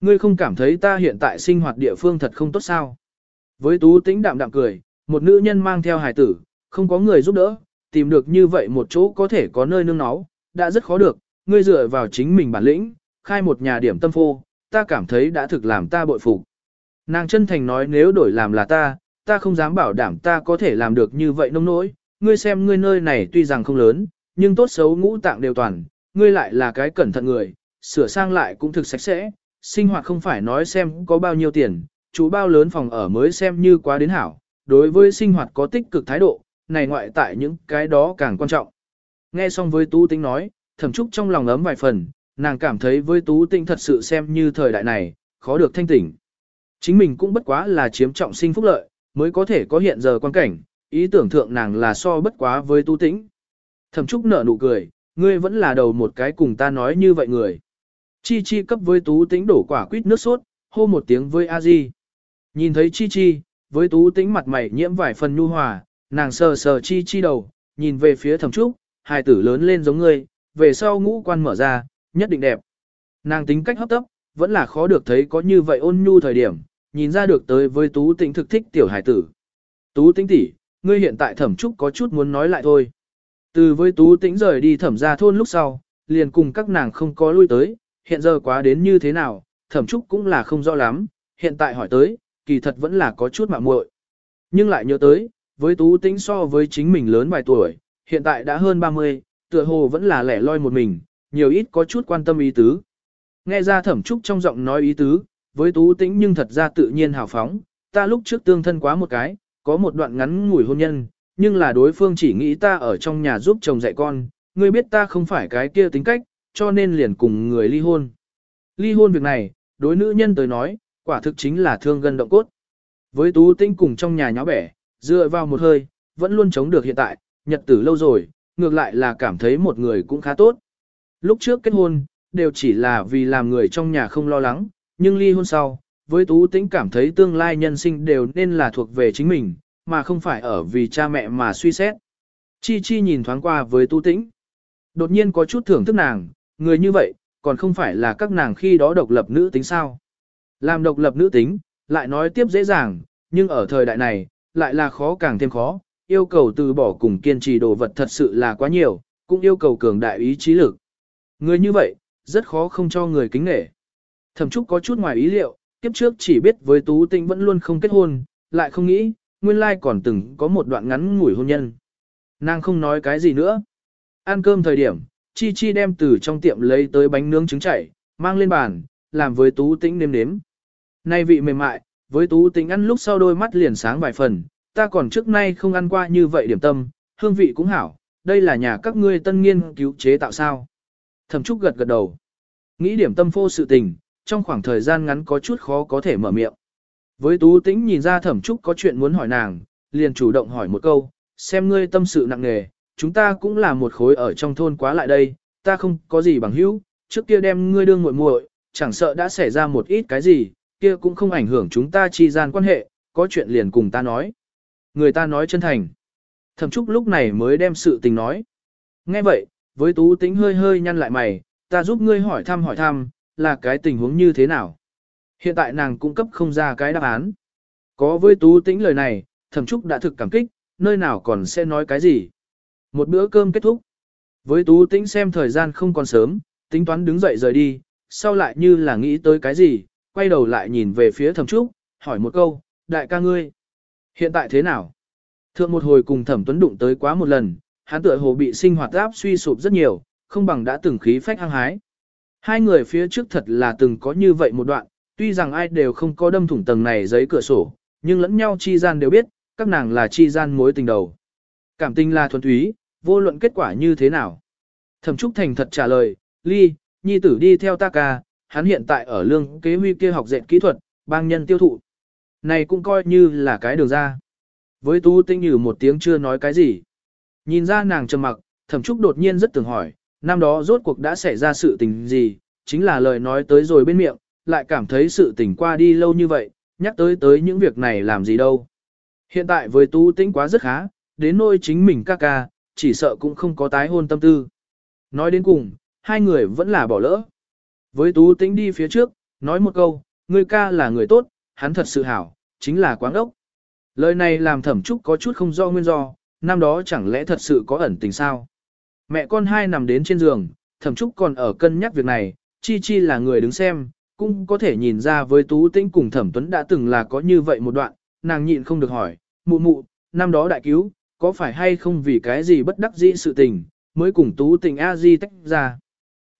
Ngươi không cảm thấy ta hiện tại sinh hoạt địa phương thật không tốt sao? Với tú tĩnh đạm đạm cười, một nữ nhân mang theo hài tử, không có người giúp đỡ, tìm được như vậy một chỗ có thể có nơi nương náu, đã rất khó được, ngươi dựa vào chính mình bản lĩnh, khai một nhà điểm tâm phô, ta cảm thấy đã thực làm ta bội phục. Nàng chân thành nói nếu đổi làm là ta, ta không dám bảo đảm ta có thể làm được như vậy nông nỗi, ngươi xem ngươi nơi này tuy rằng không lớn, nhưng tốt xấu ngũ tạng đều toàn, ngươi lại là cái cẩn thận người, sửa sang lại cũng thực sạch sẽ, sinh hoạt không phải nói xem có bao nhiêu tiền, chú bao lớn phòng ở mới xem như quá đến hảo, đối với sinh hoạt có tích cực thái độ, này ngoại tại những cái đó càng quan trọng. Nghe xong với Tú Tinh nói, thẩm trúc trong lòng ấm vài phần, nàng cảm thấy với Tú Tinh thật sự xem như thời đại này, khó được thanh tỉnh. Chính mình cũng bất quá là chiếm trọng sinh phúc lợi, mới có thể có hiện giờ quan cảnh, ý tưởng thượng nàng là so bất quá với Tú Tĩnh. Thẩm trúc nở nụ cười, ngươi vẫn là đầu một cái cùng ta nói như vậy người. Chi Chi cấp với Tú Tĩnh đổ quả quýt nước sốt, hô một tiếng với A Di. Nhìn thấy Chi Chi, với Tú Tĩnh mặt mày nhiễm vài phần nhu hòa, nàng sờ sờ Chi Chi đầu, nhìn về phía Thẩm Trúc, hai tử lớn lên giống ngươi, về sau ngũ quan mở ra, nhất định đẹp. Nàng tính cách hấp tấp, vẫn là khó được thấy có như vậy ôn nhu thời điểm, nhìn ra được tới với Tú Tĩnh thực thích tiểu hải tử. Tú Tĩnh tỷ, ngươi hiện tại Thẩm Trúc có chút muốn nói lại thôi. Từ với Tú Tĩnh rời đi thẩm ra thôn lúc sau, liền cùng các nàng không có lui tới, hiện giờ quá đến như thế nào, thẩm trúc cũng là không rõ lắm, hiện tại hỏi tới, kỳ thật vẫn là có chút mạo muội. Nhưng lại nhớ tới, với tú tính so với chính mình lớn vài tuổi, hiện tại đã hơn 30, tựa hồ vẫn là lẻ loi một mình, nhiều ít có chút quan tâm ý tứ. Nghe ra thẩm trúc trong giọng nói ý tứ, với tú tĩnh nhưng thật ra tự nhiên hào phóng, ta lúc trước tương thân quá một cái, có một đoạn ngắn ngủi hôn nhân, nhưng là đối phương chỉ nghĩ ta ở trong nhà giúp chồng dạy con, ngươi biết ta không phải cái kia tính cách, cho nên liền cùng người ly hôn. Ly hôn việc này, đối nữ nhân tới nói, quả thực chính là thương gân động cốt. Với tú tinh cùng trong nhà nháo bẻ, dựa vào một hơi, vẫn luôn chống được hiện tại, nhật tử lâu rồi, ngược lại là cảm thấy một người cũng khá tốt. Lúc trước kết hôn, đều chỉ là vì làm người trong nhà không lo lắng, nhưng ly hôn sau, với tú tĩnh cảm thấy tương lai nhân sinh đều nên là thuộc về chính mình, mà không phải ở vì cha mẹ mà suy xét. Chi Chi nhìn thoáng qua với tú tĩnh. Đột nhiên có chút thưởng thức nàng, người như vậy, còn không phải là các nàng khi đó độc lập nữ tính sao. Làm độc lập nữ tính, lại nói tiếp dễ dàng, nhưng ở thời đại này, lại là khó càng thêm khó, yêu cầu từ bỏ cùng kiên trì đồ vật thật sự là quá nhiều, cũng yêu cầu cường đại ý chí lực. Người như vậy, rất khó không cho người kính nể. Thẩm Trúc có chút ngoài ý liệu, kiếp trước chỉ biết với Tú Tinh vẫn luôn không kết hôn, lại không nghĩ, nguyên lai còn từng có một đoạn ngắn ngủi hôn nhân. Nàng không nói cái gì nữa. Ăn cơm thời điểm, Chi Chi đem từ trong tiệm lấy tới bánh nướng trứng chảy, mang lên bàn, làm với Tú Tĩnh nêm nếm. Nay vị mềm mại, với tú Tĩnh ăn lúc sau đôi mắt liền sáng vài phần, ta còn trước nay không ăn qua như vậy điểm tâm, hương vị cũng hảo, đây là nhà các ngươi tân nghiên cứu chế tạo sao. Thẩm Trúc gật gật đầu. Nghĩ điểm tâm phô sự tình, trong khoảng thời gian ngắn có chút khó có thể mở miệng. Với tú tĩnh nhìn ra Thẩm Trúc có chuyện muốn hỏi nàng, liền chủ động hỏi một câu, xem ngươi tâm sự nặng nề, chúng ta cũng là một khối ở trong thôn quá lại đây, ta không có gì bằng hữu, trước kia đem ngươi đương muội muội, chẳng sợ đã xảy ra một ít cái gì, kia cũng không ảnh hưởng chúng ta chi gian quan hệ, có chuyện liền cùng ta nói. Người ta nói chân thành. Thẩm Trúc lúc này mới đem sự tình nói. Nghe vậy, với tú tĩnh hơi hơi nhăn lại mày, ta giúp ngươi hỏi thăm hỏi thăm, là cái tình huống như thế nào. Hiện tại nàng cung cấp không ra cái đáp án. Có với tú tĩnh lời này, Thẩm Trúc đã thực cảm kích, nơi nào còn sẽ nói cái gì. Một bữa cơm kết thúc. Với tú tĩnh xem thời gian không còn sớm, tính toán đứng dậy rời đi, sau lại như là nghĩ tới cái gì, quay đầu lại nhìn về phía thẩm trúc, hỏi một câu, đại ca ngươi, hiện tại thế nào? Thượng một hồi cùng thẩm tuấn đụng tới quá một lần, hắn tựa hồ bị sinh hoạt áp suy sụp rất nhiều, không bằng đã từng khí phách hăng hái. Hai người phía trước thật là từng có như vậy một đoạn, tuy rằng ai đều không có đâm thủng tầng này giấy cửa sổ, nhưng lẫn nhau chi gian đều biết, các nàng là chi gian mối tình đầu. Cảm tình là thuần túy, vô luận kết quả như thế nào. Thẩm Trúc Thành thật trả lời, Ly, nhi tử đi theo ta ca, hắn hiện tại ở lương kế huy kia học dệt kỹ thuật, bang nhân tiêu thụ. Này cũng coi như là cái đường ra. Với Tú Tinh Như một tiếng chưa nói cái gì. Nhìn ra nàng trầm mặc, thẩm trúc đột nhiên rất tưởng hỏi, năm đó rốt cuộc đã xảy ra sự tình gì, chính là lời nói tới rồi bên miệng, lại cảm thấy sự tình qua đi lâu như vậy, nhắc tới tới những việc này làm gì đâu. Hiện tại với Tú Tinh quá rất khá, đến nôi chính mình ca ca, chỉ sợ cũng không có tái hôn tâm tư. Nói đến cùng, hai người vẫn là bỏ lỡ. Với Tú Tĩnh đi phía trước, nói một câu, người ca là người tốt, hắn thật sự hảo, chính là quáng ốc. Lời này làm thẩm trúc có chút không do nguyên do, năm đó chẳng lẽ thật sự có ẩn tình sao. Mẹ con hai nằm đến trên giường, thẩm trúc còn ở cân nhắc việc này, chi chi là người đứng xem, cũng có thể nhìn ra với Tú Tĩnh cùng thẩm tuấn đã từng là có như vậy một đoạn, nàng nhịn không được hỏi, mụ mụ, năm đó đại cứu, có phải hay không vì cái gì bất đắc dĩ sự tình, mới cùng Tú tình A Di tách ra.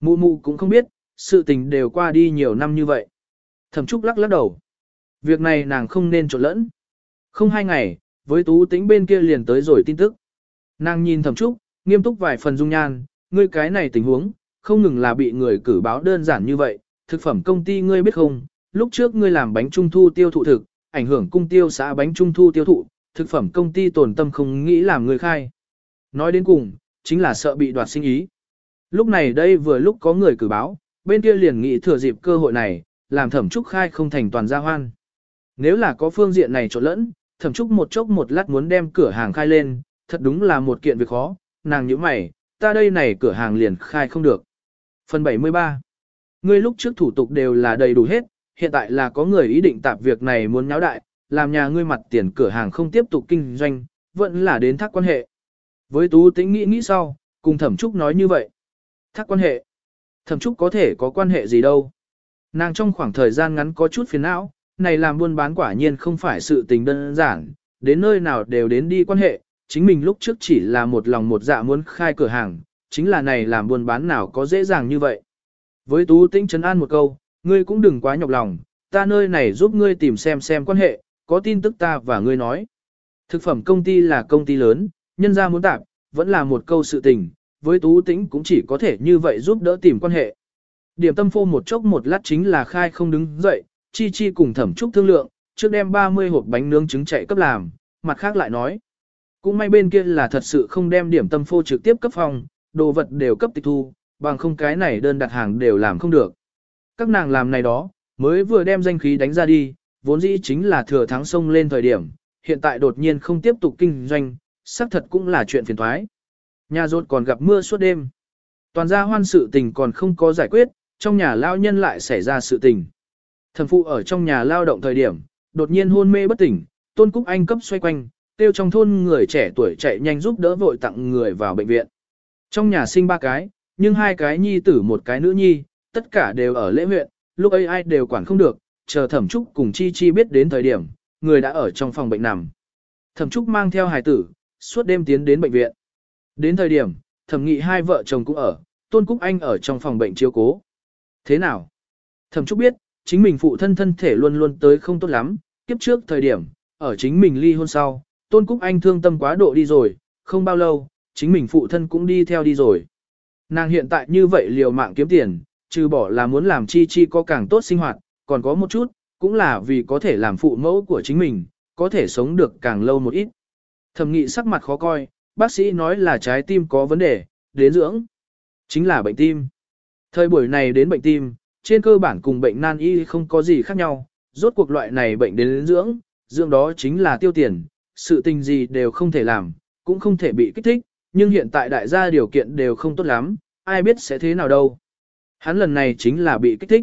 Mụ mụ cũng không biết, sự tình đều qua đi nhiều năm như vậy. Thẩm Trúc lắc lắc đầu. Việc này nàng không nên trộn lẫn. Không hai ngày, với tú tính bên kia liền tới rồi tin tức. Nàng nhìn Thẩm Trúc, nghiêm túc vài phần dung nhan, ngươi cái này tình huống, không ngừng là bị người cử báo đơn giản như vậy. Thực phẩm công ty ngươi biết không, lúc trước ngươi làm bánh trung thu tiêu thụ thực, ảnh hưởng cung tiêu xã bánh trung thu tiêu thụ, thực phẩm công ty tổn tâm không nghĩ làm người khai. Nói đến cùng, chính là sợ bị đoạt sinh ý. Lúc này đây vừa lúc có người cử báo, bên kia liền nghĩ thừa dịp cơ hội này, làm thẩm trúc khai không thành toàn gia hoan. Nếu là có phương diện này trộn lẫn, thẩm trúc một chốc một lát muốn đem cửa hàng khai lên, thật đúng là một kiện việc khó, nàng nhíu mày, ta đây này cửa hàng liền khai không được. Phần 73 Ngươi lúc trước thủ tục đều là đầy đủ hết, hiện tại là có người ý định tạp việc này muốn nháo đại, làm nhà ngươi mặt tiền cửa hàng không tiếp tục kinh doanh, vẫn là đến thác quan hệ. Với Tú Tĩnh nghĩ nghĩ sau, cùng Thẩm Trúc nói như vậy. Thác quan hệ. Thẩm Trúc có thể có quan hệ gì đâu. Nàng trong khoảng thời gian ngắn có chút phiền não, này làm buôn bán quả nhiên không phải sự tình đơn giản, đến nơi nào đều đến đi quan hệ, chính mình lúc trước chỉ là một lòng một dạ muốn khai cửa hàng, chính là này làm buôn bán nào có dễ dàng như vậy. Với Tú Tĩnh trấn an một câu, ngươi cũng đừng quá nhọc lòng, ta nơi này giúp ngươi tìm xem xem quan hệ, có tin tức ta và ngươi nói. Thực phẩm công ty là công ty lớn, nhân ra muốn tạp, vẫn là một câu sự tình, với Tú Tĩnh cũng chỉ có thể như vậy giúp đỡ tìm quan hệ. Điểm tâm phô một chốc một lát chính là khai không đứng dậy, chi chi cùng thẩm trúc thương lượng, trước đem 30 hộp bánh nướng trứng chạy cấp làm, mặt khác lại nói. Cũng may bên kia là thật sự không đem điểm tâm phô trực tiếp cấp phòng, đồ vật đều cấp tịch thu, bằng không cái này đơn đặt hàng đều làm không được. Các nàng làm này đó, mới vừa đem danh khí đánh ra đi, vốn dĩ chính là thừa thắng sông lên thời điểm, hiện tại đột nhiên không tiếp tục kinh doanh, xác thật cũng là chuyện phiền thoái. Nhà rốt còn gặp mưa suốt đêm. Toàn gia hoan sự tình còn không có giải quyết, trong nhà lao nhân lại xảy ra sự tình. Thần phụ ở trong nhà lao động thời điểm, đột nhiên hôn mê bất tỉnh, Tôn Cúc Anh cấp xoay quanh, tiêu trong thôn người trẻ tuổi chạy nhanh giúp đỡ vội tặng người vào bệnh viện. Trong nhà sinh ba cái, nhưng hai cái nhi tử một cái nữ nhi, tất cả đều ở lễ huyện, lúc ấy ai đều quản không được, chờ thẩm trúc cùng chi chi biết đến thời điểm, người đã ở trong phòng bệnh nằm. Thẩm trúc mang theo hài tử, suốt đêm tiến đến bệnh viện. Đến thời điểm, thẩm nghị hai vợ chồng cũng ở, Tôn Cúc Anh ở trong phòng bệnh chiếu cố. Thế nào? Thẩm Trúc biết, chính mình phụ thân thân thể luôn luôn tới không tốt lắm, kiếp trước thời điểm, ở chính mình ly hôn sau, Tôn Cúc Anh thương tâm quá độ đi rồi, không bao lâu, chính mình phụ thân cũng đi theo đi rồi. Nàng hiện tại như vậy liều mạng kiếm tiền, trừ bỏ là muốn làm chi chi có càng tốt sinh hoạt, còn có một chút, cũng là vì có thể làm phụ mẫu của chính mình, có thể sống được càng lâu một ít. Thẩm nghị sắc mặt khó coi, bác sĩ nói là trái tim có vấn đề, đến dưỡng. Chính là bệnh tim. Thời buổi này đến bệnh tim, trên cơ bản cùng bệnh nan y không có gì khác nhau, rốt cuộc loại này bệnh đến dưỡng, dưỡng đó chính là tiêu tiền, sự tình gì đều không thể làm, cũng không thể bị kích thích, nhưng hiện tại đại gia điều kiện đều không tốt lắm, ai biết sẽ thế nào đâu. Hắn lần này chính là bị kích thích.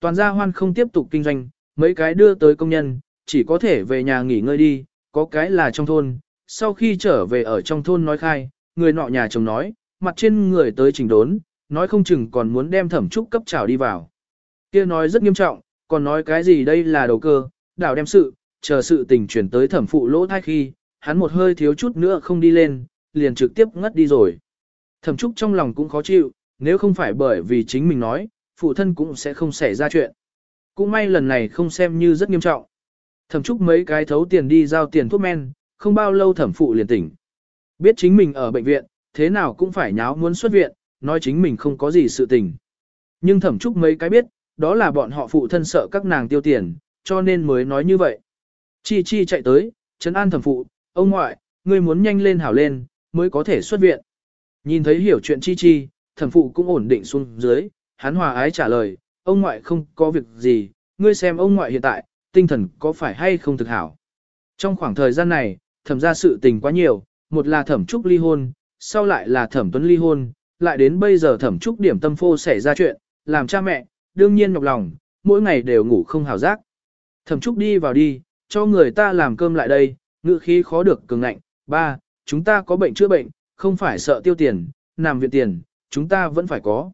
Toàn gia hoan không tiếp tục kinh doanh, mấy cái đưa tới công nhân, chỉ có thể về nhà nghỉ ngơi đi, có cái là trong thôn. Sau khi trở về ở trong thôn nói khai, người nọ nhà chồng nói, mặt trên người tới trình đốn, nói không chừng còn muốn đem thẩm trúc cấp trào đi vào. kia nói rất nghiêm trọng, còn nói cái gì đây là đầu cơ, đảo đem sự, chờ sự tình chuyển tới thẩm phụ lỗ thai khi, hắn một hơi thiếu chút nữa không đi lên, liền trực tiếp ngất đi rồi. Thẩm trúc trong lòng cũng khó chịu, nếu không phải bởi vì chính mình nói, phụ thân cũng sẽ không xảy ra chuyện. Cũng may lần này không xem như rất nghiêm trọng. Thẩm trúc mấy cái thấu tiền đi giao tiền thuốc men, không bao lâu thẩm phụ liền tỉnh. Biết chính mình ở bệnh viện, thế nào cũng phải nháo muốn xuất viện, nói chính mình không có gì sự tình. Nhưng thẩm trúc mấy cái biết, đó là bọn họ phụ thân sợ các nàng tiêu tiền, cho nên mới nói như vậy. Chi chi chạy tới, trấn an thẩm phụ, ông ngoại, ngươi muốn nhanh lên hảo lên, mới có thể xuất viện. Nhìn thấy hiểu chuyện chi chi, thẩm phụ cũng ổn định xuống dưới, hắn hòa ái trả lời, ông ngoại không có việc gì, ngươi xem ông ngoại hiện tại, tinh thần có phải hay không thực hảo. Trong khoảng thời gian này, thẩm ra sự tình quá nhiều, một là thẩm trúc ly hôn, sau lại là thẩm tuấn ly hôn, lại đến bây giờ thẩm trúc điểm tâm phô xảy ra chuyện, làm cha mẹ, đương nhiên nhọc lòng, mỗi ngày đều ngủ không hào giác. Thẩm trúc đi vào đi, cho người ta làm cơm lại đây, ngự khí khó được cường ngạnh, ba, chúng ta có bệnh chữa bệnh, không phải sợ tiêu tiền, nằm viện tiền, chúng ta vẫn phải có.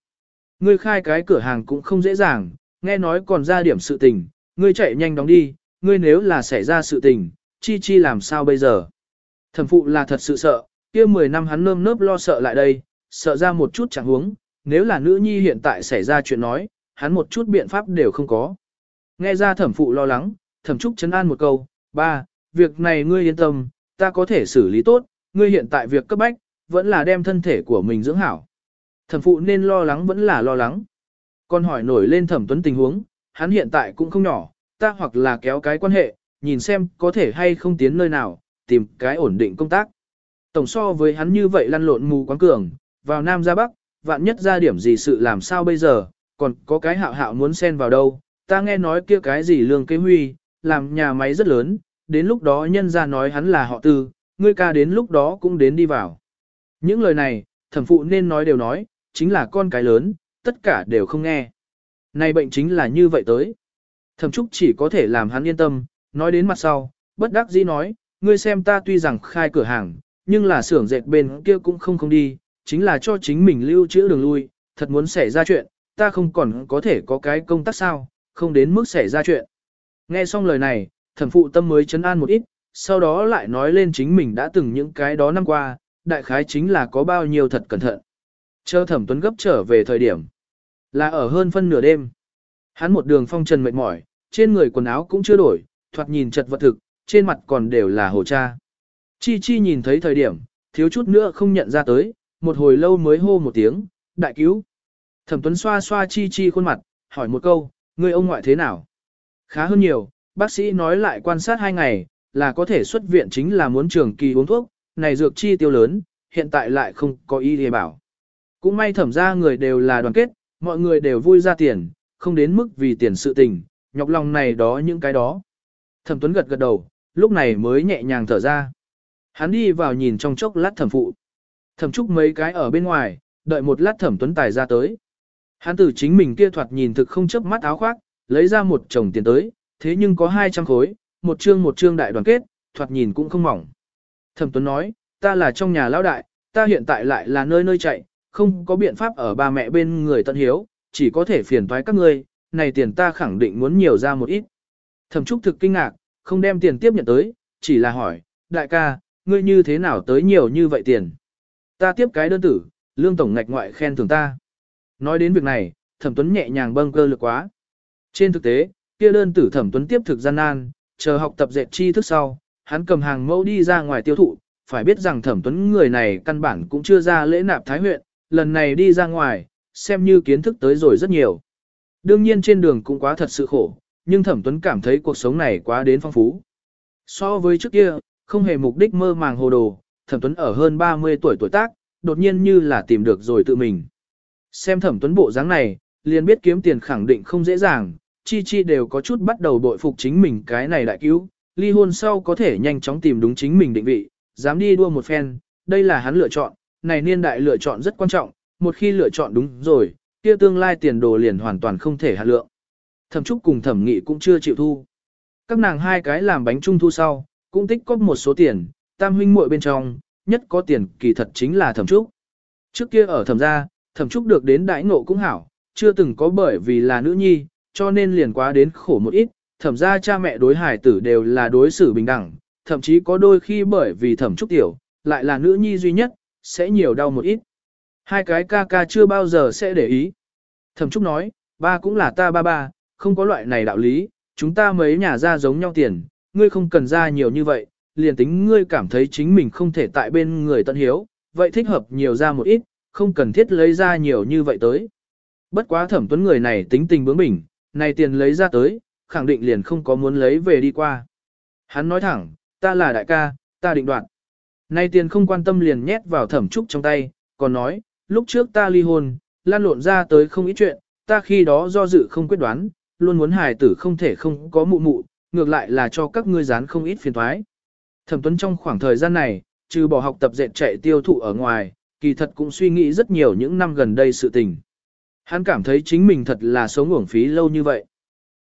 Ngươi khai cái cửa hàng cũng không dễ dàng, nghe nói còn ra điểm sự tình, ngươi chạy nhanh đóng đi, ngươi nếu là xảy ra sự tình, chi chi làm sao bây giờ. Thẩm phụ là thật sự sợ, kia 10 năm hắn nơm nớp lo sợ lại đây, sợ ra một chút chẳng huống, nếu là nữ nhi hiện tại xảy ra chuyện nói, hắn một chút biện pháp đều không có. Nghe ra thẩm phụ lo lắng, thẩm trúc chấn an một câu, ba, việc này ngươi yên tâm, ta có thể xử lý tốt, ngươi hiện tại việc cấp bách, vẫn là đem thân thể của mình dưỡng hảo. Thẩm phụ nên lo lắng vẫn là lo lắng. Con hỏi nổi lên thẩm tuấn tình huống, hắn hiện tại cũng không nhỏ, ta hoặc là kéo cái quan hệ, nhìn xem có thể hay không tiến nơi nào, tìm cái ổn định công tác. Tổng so với hắn như vậy lăn lộn mù quáng cường, vào Nam ra Bắc, vạn nhất ra điểm gì sự làm sao bây giờ, còn có cái hạo hạo muốn xen vào đâu, ta nghe nói kia cái gì lương kế huy, làm nhà máy rất lớn, đến lúc đó nhân ra nói hắn là họ tư, ngươi ca đến lúc đó cũng đến đi vào. Những lời này, thẩm phụ nên nói đều nói, chính là con cái lớn, tất cả đều không nghe. Này bệnh chính là như vậy tới. Thẩm trúc chỉ có thể làm hắn yên tâm, nói đến mặt sau, bất đắc dĩ nói, ngươi xem ta tuy rằng khai cửa hàng, nhưng là xưởng dệt bên kia cũng không không đi, chính là cho chính mình lưu trữ đường lui, thật muốn xảy ra chuyện, ta không còn có thể có cái công tác sao, không đến mức xảy ra chuyện. Nghe xong lời này, thẩm phụ tâm mới chấn an một ít, sau đó lại nói lên chính mình đã từng những cái đó năm qua, đại khái chính là có bao nhiêu thật cẩn thận. Chờ thẩm tuấn gấp trở về thời điểm, là ở hơn phân nửa đêm. Hắn một đường phong trần mệt mỏi, trên người quần áo cũng chưa đổi, thoạt nhìn chật vật thực, trên mặt còn đều là hồ cha. Chi Chi nhìn thấy thời điểm, thiếu chút nữa không nhận ra tới, một hồi lâu mới hô một tiếng, đại cứu. Thẩm Tuấn xoa xoa Chi Chi khuôn mặt, hỏi một câu, người ông ngoại thế nào? Khá hơn nhiều, bác sĩ nói lại quan sát hai ngày, là có thể xuất viện chính là muốn trường kỳ uống thuốc, này dược chi tiêu lớn, hiện tại lại không có ý để bảo. Cũng may thẩm ra người đều là đoàn kết, mọi người đều vui ra tiền, không đến mức vì tiền sự tình, nhọc lòng này đó những cái đó. Thẩm Tuấn gật gật đầu, lúc này mới nhẹ nhàng thở ra. Hắn đi vào nhìn trong chốc lát thẩm phụ. Thẩm trúc mấy cái ở bên ngoài, đợi một lát thẩm Tuấn tài ra tới. Hắn tử chính mình kia thoạt nhìn thực không chớp mắt áo khoác, lấy ra một chồng tiền tới, thế nhưng có 200 khối, một chương một chương đại đoàn kết, thoạt nhìn cũng không mỏng. Thẩm Tuấn nói, ta là trong nhà lão đại, ta hiện tại lại là nơi nơi chạy, không có biện pháp ở ba mẹ bên người tận hiếu, chỉ có thể phiền toái các ngươi, này tiền ta khẳng định muốn nhiều ra một ít. Thẩm Trúc thực kinh ngạc, không đem tiền tiếp nhận tới, chỉ là hỏi, đại ca, ngươi như thế nào tới nhiều như vậy tiền? Ta tiếp cái đơn tử, lương tổng ngạch ngoại khen thưởng ta. Nói đến việc này, Thẩm Tuấn nhẹ nhàng bâng cơ lực quá. Trên thực tế, kia đơn tử thẩm tuấn tiếp thực gian nan, chờ học tập dệt chi thức sau, hắn cầm hàng mẫu đi ra ngoài tiêu thụ, phải biết rằng thẩm tuấn người này căn bản cũng chưa ra lễ nạp thái huyện, lần này đi ra ngoài, xem như kiến thức tới rồi rất nhiều. Đương nhiên trên đường cũng quá thật sự khổ, nhưng thẩm tuấn cảm thấy cuộc sống này quá đến phong phú. So với trước kia, không hề mục đích mơ màng hồ đồ, thẩm tuấn ở hơn 30 tuổi tuổi tác, đột nhiên như là tìm được rồi tự mình. Xem thẩm tuấn bộ dáng này, liền biết kiếm tiền khẳng định không dễ dàng, chi chi đều có chút bắt đầu bội phục chính mình cái này đại cứu, ly hôn sau có thể nhanh chóng tìm đúng chính mình định vị, dám đi đua một phen, đây là hắn lựa chọn, này niên đại lựa chọn rất quan trọng, một khi lựa chọn đúng rồi, kia tương lai tiền đồ liền hoàn toàn không thể hạt lượng. Thẩm Trúc cùng Thẩm Nghị cũng chưa chịu thu. Các nàng hai cái làm bánh trung thu sau, cũng tích có một số tiền, tam huynh muội bên trong, nhất có tiền kỳ thật chính là Thẩm Trúc. Trước kia ở Thẩm gia, Thẩm Trúc được đến đãi ngộ cũng hảo, chưa từng có bởi vì là nữ nhi, cho nên liền quá đến khổ một ít, thẩm gia cha mẹ đối hải tử đều là đối xử bình đẳng, thậm chí có đôi khi bởi vì thẩm trúc tiểu, lại là nữ nhi duy nhất, sẽ nhiều đau một ít. Hai cái ca ca chưa bao giờ sẽ để ý. Thẩm trúc nói, ba cũng là ta ba ba, không có loại này đạo lý, chúng ta mấy nhà ra giống nhau tiền, ngươi không cần ra nhiều như vậy, liền tính ngươi cảm thấy chính mình không thể tại bên người tận hiếu, vậy thích hợp nhiều ra một ít, không cần thiết lấy ra nhiều như vậy tới. Bất quá thẩm tuấn người này tính tình bướng bỉnh, này tiền lấy ra tới, khẳng định liền không có muốn lấy về đi qua. Hắn nói thẳng, ta là đại ca, ta định đoạt nay tiền không quan tâm liền nhét vào thẩm trúc trong tay, còn nói, lúc trước ta ly hôn, lan lộn ra tới không ít chuyện, ta khi đó do dự không quyết đoán, luôn muốn hài tử không thể không có mụ mụ, ngược lại là cho các ngươi dán không ít phiền thoái. Thẩm Tuấn trong khoảng thời gian này, trừ bỏ học tập dệt chạy tiêu thụ ở ngoài, kỳ thật cũng suy nghĩ rất nhiều những năm gần đây sự tình. Hắn cảm thấy chính mình thật là sống uổng phí lâu như vậy.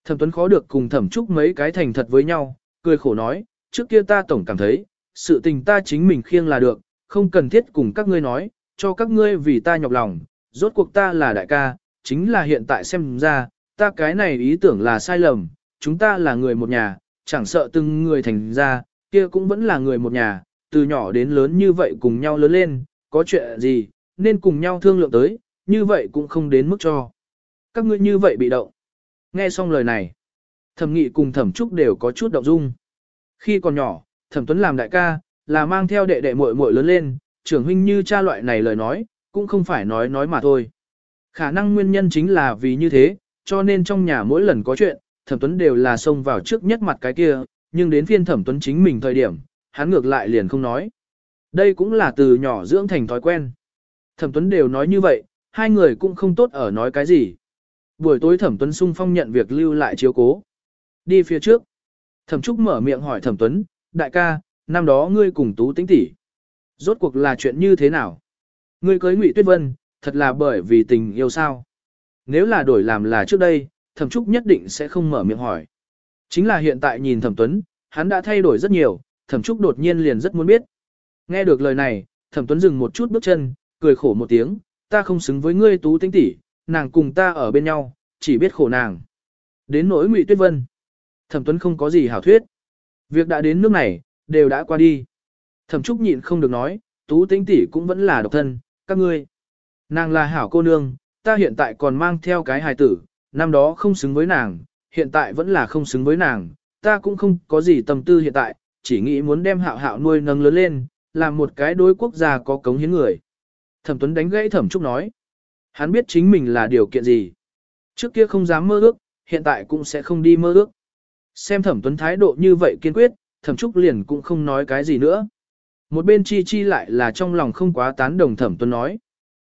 Thẩm Tuấn khó được cùng Thẩm Trúc mấy cái thành thật với nhau, cười khổ nói, trước kia ta tổng cảm thấy, sự tình ta chính mình khiêng là được, không cần thiết cùng các ngươi nói, cho các ngươi vì ta nhọc lòng, rốt cuộc ta là đại ca, chính là hiện tại xem ra, ta cái này ý tưởng là sai lầm, chúng ta là người một nhà, chẳng sợ từng người thành ra, kia cũng vẫn là người một nhà, từ nhỏ đến lớn như vậy cùng nhau lớn lên, có chuyện gì, nên cùng nhau thương lượng tới, như vậy cũng không đến mức cho. Các ngươi như vậy bị động. Nghe xong lời này, thẩm nghị cùng thẩm trúc đều có chút động dung. Khi còn nhỏ, thẩm tuấn làm đại ca, là mang theo đệ đệ muội muội lớn lên, trưởng huynh như cha loại này lời nói, cũng không phải nói nói mà thôi. Khả năng nguyên nhân chính là vì như thế, cho nên trong nhà mỗi lần có chuyện, thẩm tuấn đều là xông vào trước nhất mặt cái kia, nhưng đến phiên thẩm tuấn chính mình thời điểm, hắn ngược lại liền không nói. Đây cũng là từ nhỏ dưỡng thành thói quen. Thẩm tuấn đều nói như vậy, hai người cũng không tốt ở nói cái gì. Buổi tối thẩm tuấn sung phong nhận việc lưu lại chiếu cố. Đi phía trước. Thẩm trúc mở miệng hỏi thẩm tuấn, đại ca, năm đó ngươi cùng tú tính tỷ. Rốt cuộc là chuyện như thế nào? Ngươi cưới ngụy tuyết vân, thật là bởi vì tình yêu sao? Nếu là đổi làm là trước đây, thẩm trúc nhất định sẽ không mở miệng hỏi. Chính là hiện tại nhìn thẩm tuấn, hắn đã thay đổi rất nhiều, thẩm trúc đột nhiên liền rất muốn biết. Nghe được lời này, thẩm tuấn dừng một chút bước chân, cười khổ một tiếng, ta không xứng với ngươi tú tĩnh tỷ, nàng cùng ta ở bên nhau, chỉ biết khổ nàng. Đến nỗi Ngụy Tuyết Vân, Thẩm Tuấn không có gì hảo thuyết. Việc đã đến nước này, đều đã qua đi. Thẩm Trúc nhịn không được nói, tú tinh tỷ cũng vẫn là độc thân, các ngươi. Nàng là hảo cô nương, ta hiện tại còn mang theo cái hài tử, năm đó không xứng với nàng, hiện tại vẫn là không xứng với nàng, ta cũng không có gì tâm tư hiện tại, chỉ nghĩ muốn đem hạo hạo nuôi nâng lớn lên, làm một cái đối quốc gia có cống hiến người. Thẩm Tuấn đánh gãy Thẩm Trúc nói. Hắn biết chính mình là điều kiện gì. Trước kia không dám mơ ước, hiện tại cũng sẽ không đi mơ ước. Xem Thẩm Tuấn thái độ như vậy kiên quyết, Thẩm Trúc liền cũng không nói cái gì nữa. Một bên chi chi lại là trong lòng không quá tán đồng Thẩm Tuấn nói.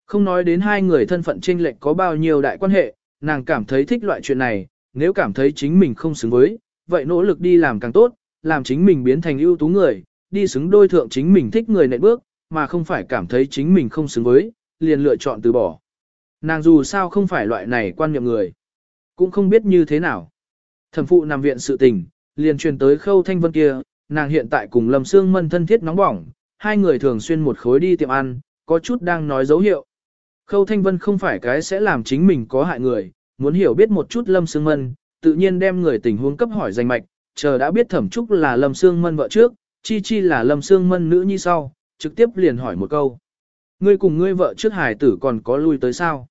Không nói đến hai người thân phận chênh lệch có bao nhiêu đại quan hệ, nàng cảm thấy thích loại chuyện này, nếu cảm thấy chính mình không xứng với, vậy nỗ lực đi làm càng tốt, làm chính mình biến thành ưu tú người, đi xứng đôi thượng chính mình thích người nệ bước, mà không phải cảm thấy chính mình không xứng với, liền lựa chọn từ bỏ. Nàng dù sao không phải loại này quan niệm người, cũng không biết như thế nào. Thẩm phụ nằm viện sự tình, liền truyền tới khâu thanh vân kia, nàng hiện tại cùng Lâm Sương Mân thân thiết nóng bỏng, hai người thường xuyên một khối đi tiệm ăn, có chút đang nói dấu hiệu. Khâu thanh vân không phải cái sẽ làm chính mình có hại người, muốn hiểu biết một chút Lâm Sương Mân, tự nhiên đem người tình huống cấp hỏi danh mạch, chờ đã biết thẩm trúc là Lâm Sương Mân vợ trước, chi chi là Lâm Sương Mân nữ như sau, trực tiếp liền hỏi một câu. Ngươi cùng ngươi vợ trước hải tử còn có lui tới sao?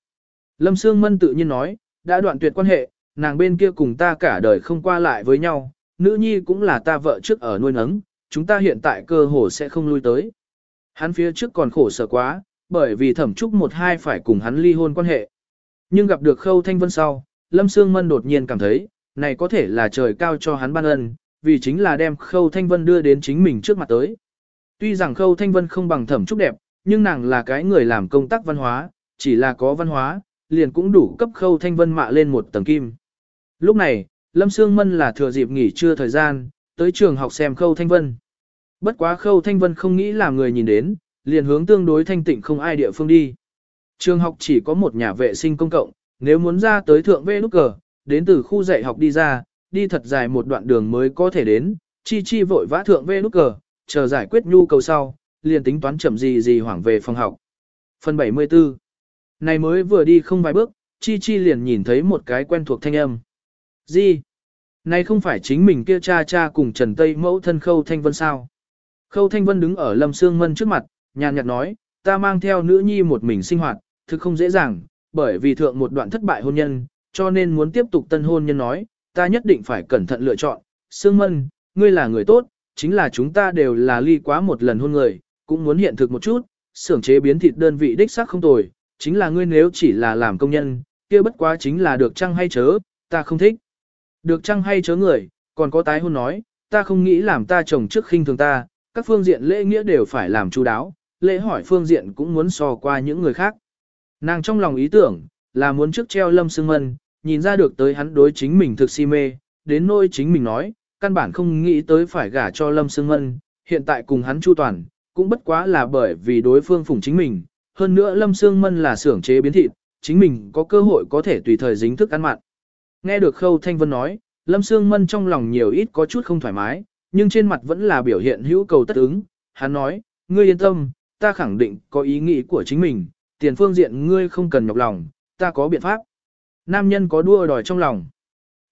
Lâm Sương Mân tự nhiên nói, đã đoạn tuyệt quan hệ, nàng bên kia cùng ta cả đời không qua lại với nhau, nữ nhi cũng là ta vợ trước ở nuôi nấng, chúng ta hiện tại cơ hồ sẽ không lui tới. Hắn phía trước còn khổ sở quá, bởi vì thẩm trúc một hai phải cùng hắn ly hôn quan hệ. Nhưng gặp được khâu thanh vân sau, Lâm Sương Mân đột nhiên cảm thấy, này có thể là trời cao cho hắn ban ân, vì chính là đem khâu thanh vân đưa đến chính mình trước mặt tới. Tuy rằng khâu thanh vân không bằng thẩm trúc đẹp, nhưng nàng là cái người làm công tác văn hóa, chỉ là có văn hóa, liền cũng đủ cấp khâu thanh vân mạ lên một tầng kim. Lúc này, Lâm Sương Mân là thừa dịp nghỉ trưa thời gian, tới trường học xem khâu thanh vân. Bất quá khâu thanh vân không nghĩ là người nhìn đến, liền hướng tương đối thanh tịnh không ai địa phương đi. Trường học chỉ có một nhà vệ sinh công cộng, nếu muốn ra tới thượng vệ nút cờ, đến từ khu dạy học đi ra, đi thật dài một đoạn đường mới có thể đến, chi chi vội vã thượng vệ nút cờ, chờ giải quyết nhu cầu sau, liền tính toán chậm gì gì hoảng về phòng học. Phần 74 Này mới vừa đi không vài bước, chi chi liền nhìn thấy một cái quen thuộc thanh âm. Gì? Này không phải chính mình kia cha cha cùng Trần Tây mẫu thân Khâu Thanh Vân sao? Khâu Thanh Vân đứng ở Lâm Sương Mân trước mặt, nhàn nhạt nói, ta mang theo nữ nhi một mình sinh hoạt, thực không dễ dàng, bởi vì thượng một đoạn thất bại hôn nhân, cho nên muốn tiếp tục tân hôn nhân nói, ta nhất định phải cẩn thận lựa chọn. Sương Mân, ngươi là người tốt, chính là chúng ta đều là ly quá một lần hôn người, cũng muốn hiện thực một chút, xưởng chế biến thịt đơn vị đích xác không tồi, chính là ngươi nếu chỉ là làm công nhân, kia bất quá chính là được chăng hay chớ, ta không thích. Được chăng hay chớ người, còn có tái hôn nói, ta không nghĩ làm ta chồng trước khinh thường ta, các phương diện lễ nghĩa đều phải làm chú đáo, lễ hỏi phương diện cũng muốn so qua những người khác. Nàng trong lòng ý tưởng, là muốn trước treo lâm sương mân, nhìn ra được tới hắn đối chính mình thực si mê, đến nỗi chính mình nói, căn bản không nghĩ tới phải gả cho lâm sương mân, hiện tại cùng hắn chu toàn, cũng bất quá là bởi vì đối phương phụng chính mình, hơn nữa lâm sương mân là xưởng chế biến thịt, chính mình có cơ hội có thể tùy thời dính thức ăn mặn. Nghe được Khâu Thanh Vân nói, Lâm Sương Mân trong lòng nhiều ít có chút không thoải mái, nhưng trên mặt vẫn là biểu hiện hữu cầu tất ứng. Hắn nói, ngươi yên tâm, ta khẳng định có ý nghĩ của chính mình, tiền phương diện ngươi không cần nhọc lòng, ta có biện pháp. Nam nhân có đua đòi trong lòng.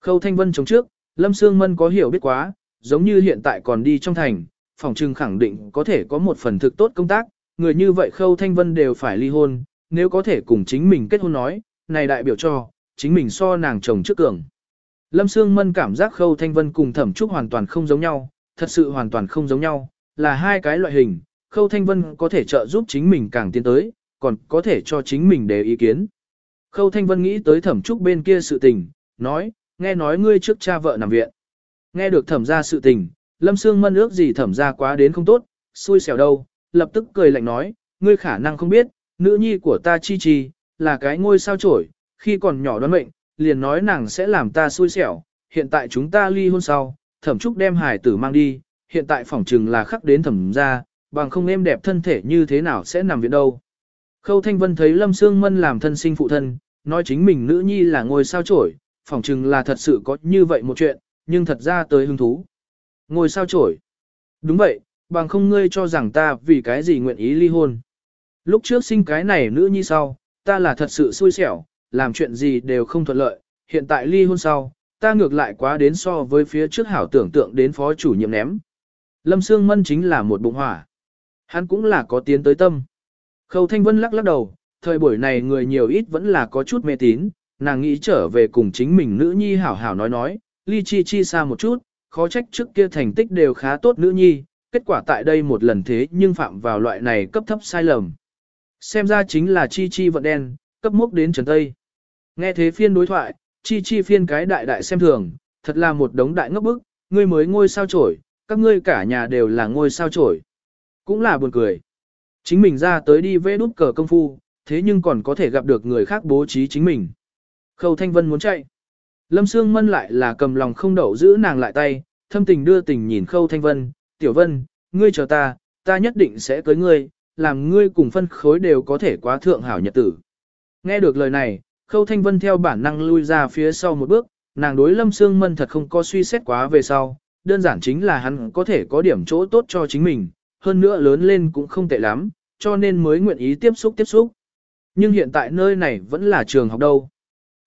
Khâu Thanh Vân chống trước, Lâm Sương Mân có hiểu biết quá, giống như hiện tại còn đi trong thành, phòng trưng khẳng định có thể có một phần thực tốt công tác, người như vậy Khâu Thanh Vân đều phải ly hôn, nếu có thể cùng chính mình kết hôn nói, này đại biểu cho, chính mình so nàng chồng trước cường. Lâm Sương Mân cảm giác Khâu Thanh Vân cùng Thẩm Trúc hoàn toàn không giống nhau, thật sự hoàn toàn không giống nhau, là hai cái loại hình, Khâu Thanh Vân có thể trợ giúp chính mình càng tiến tới, còn có thể cho chính mình đề ý kiến. Khâu Thanh Vân nghĩ tới Thẩm Trúc bên kia sự tình, nói, nghe nói ngươi trước cha vợ nằm viện. Nghe được thẩm ra sự tình, Lâm Sương Mân ước gì thẩm ra quá đến không tốt, xui xẻo đâu, lập tức cười lạnh nói, ngươi khả năng không biết, nữ nhi của ta chi chi, là cái ngôi sao trổi, khi còn nhỏ đoán mệnh, liền nói nàng sẽ làm ta xui xẻo, hiện tại chúng ta ly hôn sau, thẩm trúc đem hải tử mang đi, hiện tại phỏng trừng là khắc đến thẩm ra, bằng không em đẹp thân thể như thế nào sẽ nằm viện đâu. Khâu Thanh Vân thấy Lâm Sương Mân làm thân sinh phụ thân, nói chính mình nữ nhi là ngôi sao trổi, phỏng chừng là thật sự có như vậy một chuyện, nhưng thật ra tới hứng thú. Ngôi sao trổi. Đúng vậy, bằng không ngươi cho rằng ta vì cái gì nguyện ý ly hôn. Lúc trước sinh cái này nữ nhi sau, ta là thật sự xui xẻo, làm chuyện gì đều không thuận lợi, hiện tại ly hôn sau, ta ngược lại quá đến so với phía trước hảo tưởng tượng đến phó chủ nhiệm ném. Lâm Sương Mân chính là một bụng hỏa. Hắn cũng là có tiến tới tâm. Khâu Thanh Vân lắc lắc đầu, thời buổi này người nhiều ít vẫn là có chút mê tín, nàng nghĩ trở về cùng chính mình nữ nhi hảo hảo nói nói, ly chi chi xa một chút, khó trách trước kia thành tích đều khá tốt nữ nhi, kết quả tại đây một lần thế nhưng phạm vào loại này cấp thấp sai lầm. Xem ra chính là chi chi vận đen, cấp mốc đến Trần Tây. Nghe thế phiên đối thoại, chi chi phiên cái đại đại xem thường, thật là một đống đại ngốc bức, ngươi mới ngôi sao trổi, các ngươi cả nhà đều là ngôi sao trổi. Cũng là buồn cười. Chính mình ra tới đi vẽ đút cờ công phu, thế nhưng còn có thể gặp được người khác bố trí chính mình. Khâu Thanh Vân muốn chạy. Lâm Sương Mân lại là cầm lòng không đậu giữ nàng lại tay, thâm tình đưa tình nhìn Khâu Thanh Vân, Tiểu Vân, ngươi chờ ta, ta nhất định sẽ cưới ngươi, làm ngươi cùng phân khối đều có thể quá thượng hảo nhật tử. Nghe được lời này, Khâu Thanh Vân theo bản năng lui ra phía sau một bước, nàng đối Lâm Sương Mân thật không có suy xét quá về sau, đơn giản chính là hắn có thể có điểm chỗ tốt cho chính mình, hơn nữa lớn lên cũng không tệ lắm, cho nên mới nguyện ý tiếp xúc tiếp xúc. Nhưng hiện tại nơi này vẫn là trường học đâu.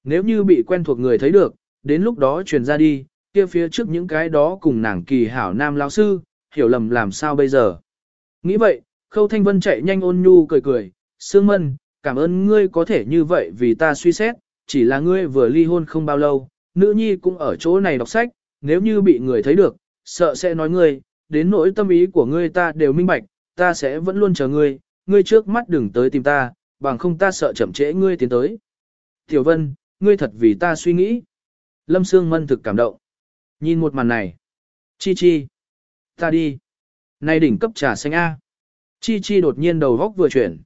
Nếu như bị quen thuộc người thấy được, đến lúc đó truyền ra đi, kia phía trước những cái đó cùng nàng kỳ hảo nam lão sư, hiểu lầm làm sao bây giờ. Nghĩ vậy, Khâu Thanh Vân chạy nhanh ôn nhu cười cười, Sương Mân, cảm ơn ngươi có thể như vậy vì ta suy xét, chỉ là ngươi vừa ly hôn không bao lâu, nữ nhi cũng ở chỗ này đọc sách, nếu như bị người thấy được, sợ sẽ nói ngươi, đến nỗi tâm ý của ngươi ta đều minh bạch, ta sẽ vẫn luôn chờ ngươi, ngươi trước mắt đừng tới tìm ta, bằng không ta sợ chậm trễ ngươi tiến tới. Tiểu Vân, ngươi thật vì ta suy nghĩ. Lâm Sương Mân thực cảm động. Nhìn một màn này. Chi chi. Ta đi. Này đỉnh cấp trà xanh A. Chi chi đột nhiên đầu góc vừa chuyển.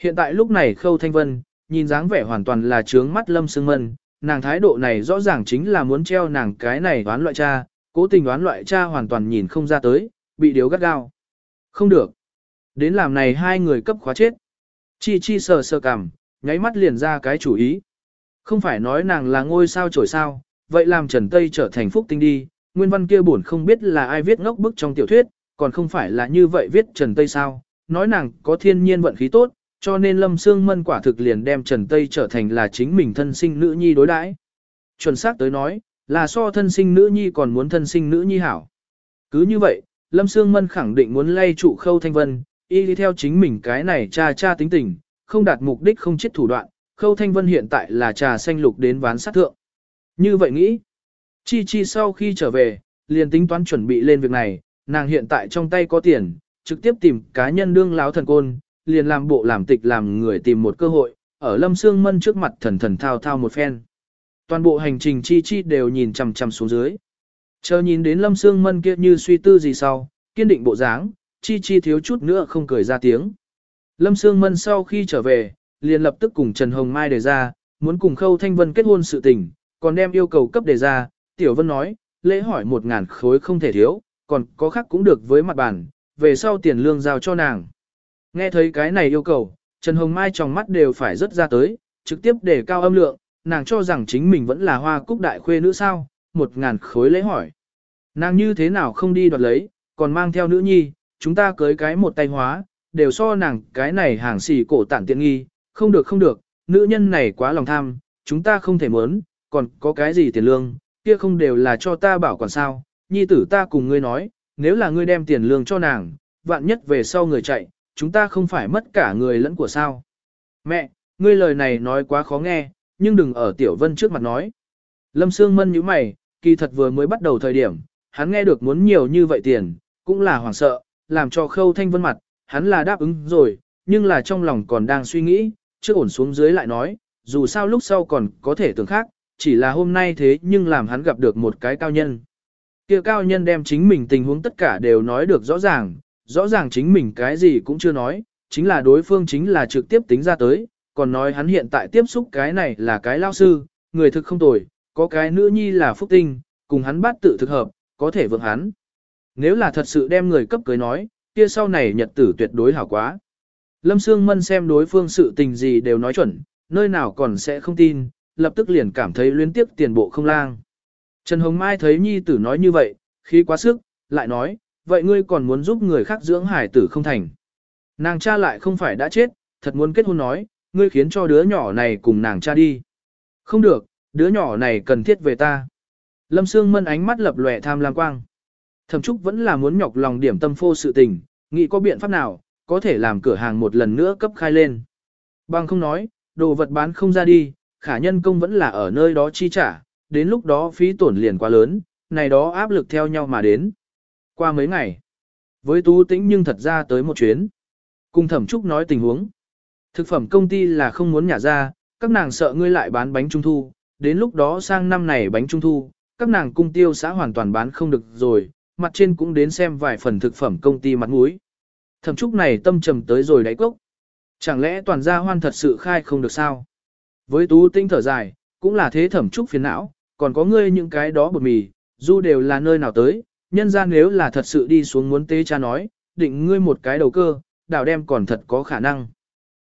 Hiện tại lúc này Khâu Thanh Vân, nhìn dáng vẻ hoàn toàn là trướng mắt Lâm Sương Mân, nàng thái độ này rõ ràng chính là muốn treo nàng cái này đoán loại cha, cố tình đoán loại cha hoàn toàn nhìn không ra tới, bị điếu gắt gao. Không được. Đến làm này hai người cấp khóa chết. Chi chi sờ sờ cằm, nháy mắt liền ra cái chủ ý. Không phải nói nàng là ngôi sao trổi sao, vậy làm Trần Tây trở thành phúc tinh đi, nguyên văn kia buồn không biết là ai viết ngốc bức trong tiểu thuyết, còn không phải là như vậy viết Trần Tây sao, nói nàng có thiên nhiên vận khí tốt, cho nên Lâm Sương Mân quả thực liền đem Trần Tây trở thành là chính mình thân sinh nữ nhi đối đãi. Chuẩn xác tới nói, là so thân sinh nữ nhi còn muốn thân sinh nữ nhi hảo. Cứ như vậy, Lâm Sương Mân khẳng định muốn lay trụ khâu thanh vân, y đi theo chính mình cái này cha cha tính tình, không đạt mục đích không chết thủ đoạn, khâu thanh vân hiện tại là trà xanh lục đến ván sát thượng. Như vậy nghĩ, chi chi sau khi trở về, liền tính toán chuẩn bị lên việc này, nàng hiện tại trong tay có tiền, trực tiếp tìm cá nhân đương láo thần côn, liền làm bộ làm tịch làm người tìm một cơ hội, ở Lâm Sương Mân trước mặt thần thần thao thao một phen. Toàn bộ hành trình chi chi đều nhìn chằm chằm xuống dưới. Chờ nhìn đến Lâm Sương Mân kia như suy tư gì sau, kiên định bộ dáng, chi chi thiếu chút nữa không cười ra tiếng. Lâm Sương Mân sau khi trở về, liền lập tức cùng Trần Hồng Mai đề ra, muốn cùng Khâu Thanh Vân kết hôn sự tình, còn đem yêu cầu cấp đề ra, Tiểu Vân nói, lễ hỏi một ngàn khối không thể thiếu, còn có khác cũng được với mặt bản, về sau tiền lương giao cho nàng. Nghe thấy cái này yêu cầu, Trần Hồng Mai trong mắt đều phải rất ra tới, trực tiếp để cao âm lượng, nàng cho rằng chính mình vẫn là hoa cúc đại khuê nữ sao, một ngàn khối lễ hỏi. Nàng như thế nào không đi đoạt lấy, còn mang theo nữ nhi, chúng ta cưới cái một tay hóa, đều so nàng cái này hàng xỉ cổ tản tiện nghi, không được không được, nữ nhân này quá lòng tham, chúng ta không thể muốn, còn có cái gì tiền lương, kia không đều là cho ta bảo còn sao, nhi tử ta cùng ngươi nói, nếu là ngươi đem tiền lương cho nàng, vạn nhất về sau người chạy, chúng ta không phải mất cả người lẫn của sao. Mẹ, ngươi lời này nói quá khó nghe, nhưng đừng ở Tiểu Vân trước mặt nói. Lâm Sương Mân như mày, kỳ thật vừa mới bắt đầu thời điểm, hắn nghe được muốn nhiều như vậy tiền, cũng là hoảng sợ, làm cho khâu thanh vân mặt, hắn là đáp ứng rồi, nhưng là trong lòng còn đang suy nghĩ, chưa ổn xuống dưới lại nói, dù sao lúc sau còn có thể tưởng khác, chỉ là hôm nay thế nhưng làm hắn gặp được một cái cao nhân. Kia cao nhân đem chính mình tình huống tất cả đều nói được rõ ràng, rõ ràng chính mình cái gì cũng chưa nói, chính là đối phương chính là trực tiếp tính ra tới, còn nói hắn hiện tại tiếp xúc cái này là cái lao sư, người thực không tồi, có cái nữ nhi là phúc tinh, cùng hắn bát tự thực hợp, có thể vượng hắn. Nếu là thật sự đem người cấp cưới nói, kia sau này nhật tử tuyệt đối hảo quá. Lâm Sương Mân xem đối phương sự tình gì đều nói chuẩn, nơi nào còn sẽ không tin, lập tức liền cảm thấy luyến tiếp tiền bộ không lang. Trần Hồng Mai thấy nhi tử nói như vậy, khi quá sức, lại nói, vậy ngươi còn muốn giúp người khác dưỡng hải tử không thành. Nàng cha lại không phải đã chết, thật muốn kết hôn nói, ngươi khiến cho đứa nhỏ này cùng nàng cha đi. Không được, đứa nhỏ này cần thiết về ta. Lâm Sương Mân ánh mắt lập lòe tham lam quang. Thẩm Trúc vẫn là muốn nhọc lòng điểm tâm phô sự tình, nghĩ có biện pháp nào, có thể làm cửa hàng một lần nữa cấp khai lên. Bằng không nói, đồ vật bán không ra đi, khả nhân công vẫn là ở nơi đó chi trả, đến lúc đó phí tổn liền quá lớn, này đó áp lực theo nhau mà đến. Qua mấy ngày, với Tú Tĩnh nhưng thật ra tới một chuyến. Cùng Thẩm Trúc nói tình huống. Thực phẩm công ty là không muốn nhả ra, các nàng sợ ngươi lại bán bánh trung thu, đến lúc đó sang năm này bánh trung thu, các nàng cung tiêu xã hoàn toàn bán không được rồi, mặt trên cũng đến xem vài phần thực phẩm công ty mặt mũi. Thẩm Trúc này tâm trầm tới rồi đáy cốc. Chẳng lẽ toàn gia hoan thật sự khai không được sao? Với Tú Tĩnh thở dài, cũng là thế Thẩm Trúc phiền não, còn có ngươi những cái đó bột mì, dù đều là nơi nào tới, nhân ra nếu là thật sự đi xuống muốn tế cha nói, định ngươi một cái đầu cơ, đảo đem còn thật có khả năng.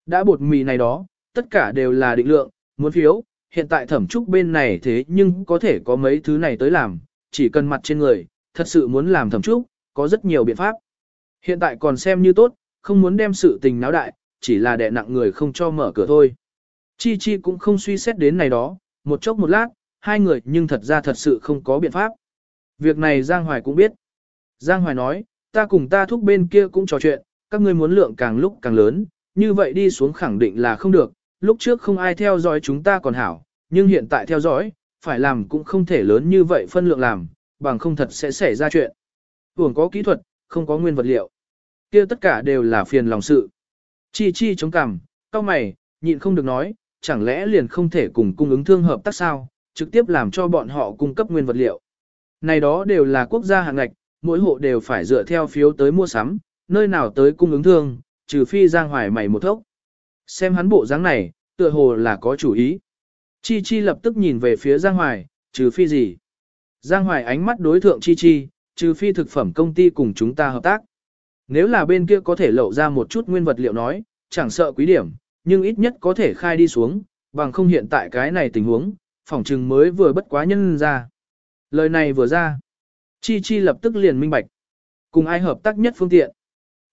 Đã bột mì này đó, tất cả đều là định lượng, muốn phiếu, hiện tại thẩm trúc bên này thế nhưng có thể có mấy thứ này tới làm, chỉ cần mặt trên người, thật sự muốn làm thẩm trúc, có rất nhiều biện pháp. Hiện tại còn xem như tốt, không muốn đem sự tình náo đại, chỉ là đè nặng người không cho mở cửa thôi. Chi Chi cũng không suy xét đến này đó, một chốc một lát, hai người nhưng thật ra thật sự không có biện pháp. Việc này Giang Hoài cũng biết. Giang Hoài nói, ta cùng ta thúc bên kia cũng trò chuyện, các ngươi muốn lượng càng lúc càng lớn, như vậy đi xuống khẳng định là không được, lúc trước không ai theo dõi chúng ta còn hảo, nhưng hiện tại theo dõi, phải làm cũng không thể lớn như vậy phân lượng làm, bằng không thật sẽ xảy ra chuyện. Hưởng có kỹ thuật, không có nguyên vật liệu. kia tất cả đều là phiền lòng sự. Chi chi chống cằm, cao mày, nhịn không được nói, chẳng lẽ liền không thể cùng cung ứng thương hợp tác sao, trực tiếp làm cho bọn họ cung cấp nguyên vật liệu. Này đó đều là quốc gia hạng ngạch, mỗi hộ đều phải dựa theo phiếu tới mua sắm, nơi nào tới cung ứng thương, trừ phi Giang Hoài mày một thốc. Xem hắn bộ dáng này, tựa hồ là có chủ ý. Chi Chi lập tức nhìn về phía Giang Hoài, trừ phi gì? Giang Hoài ánh mắt đối thượng Chi Chi, trừ phi thực phẩm công ty cùng chúng ta hợp tác. Nếu là bên kia có thể lậu ra một chút nguyên vật liệu nói, chẳng sợ quý điểm, nhưng ít nhất có thể khai đi xuống, bằng không hiện tại cái này tình huống, phòng trừng mới vừa bất quá nhân ra. Lời này vừa ra, Chi Chi lập tức liền minh bạch. Cùng ai hợp tác nhất phương tiện,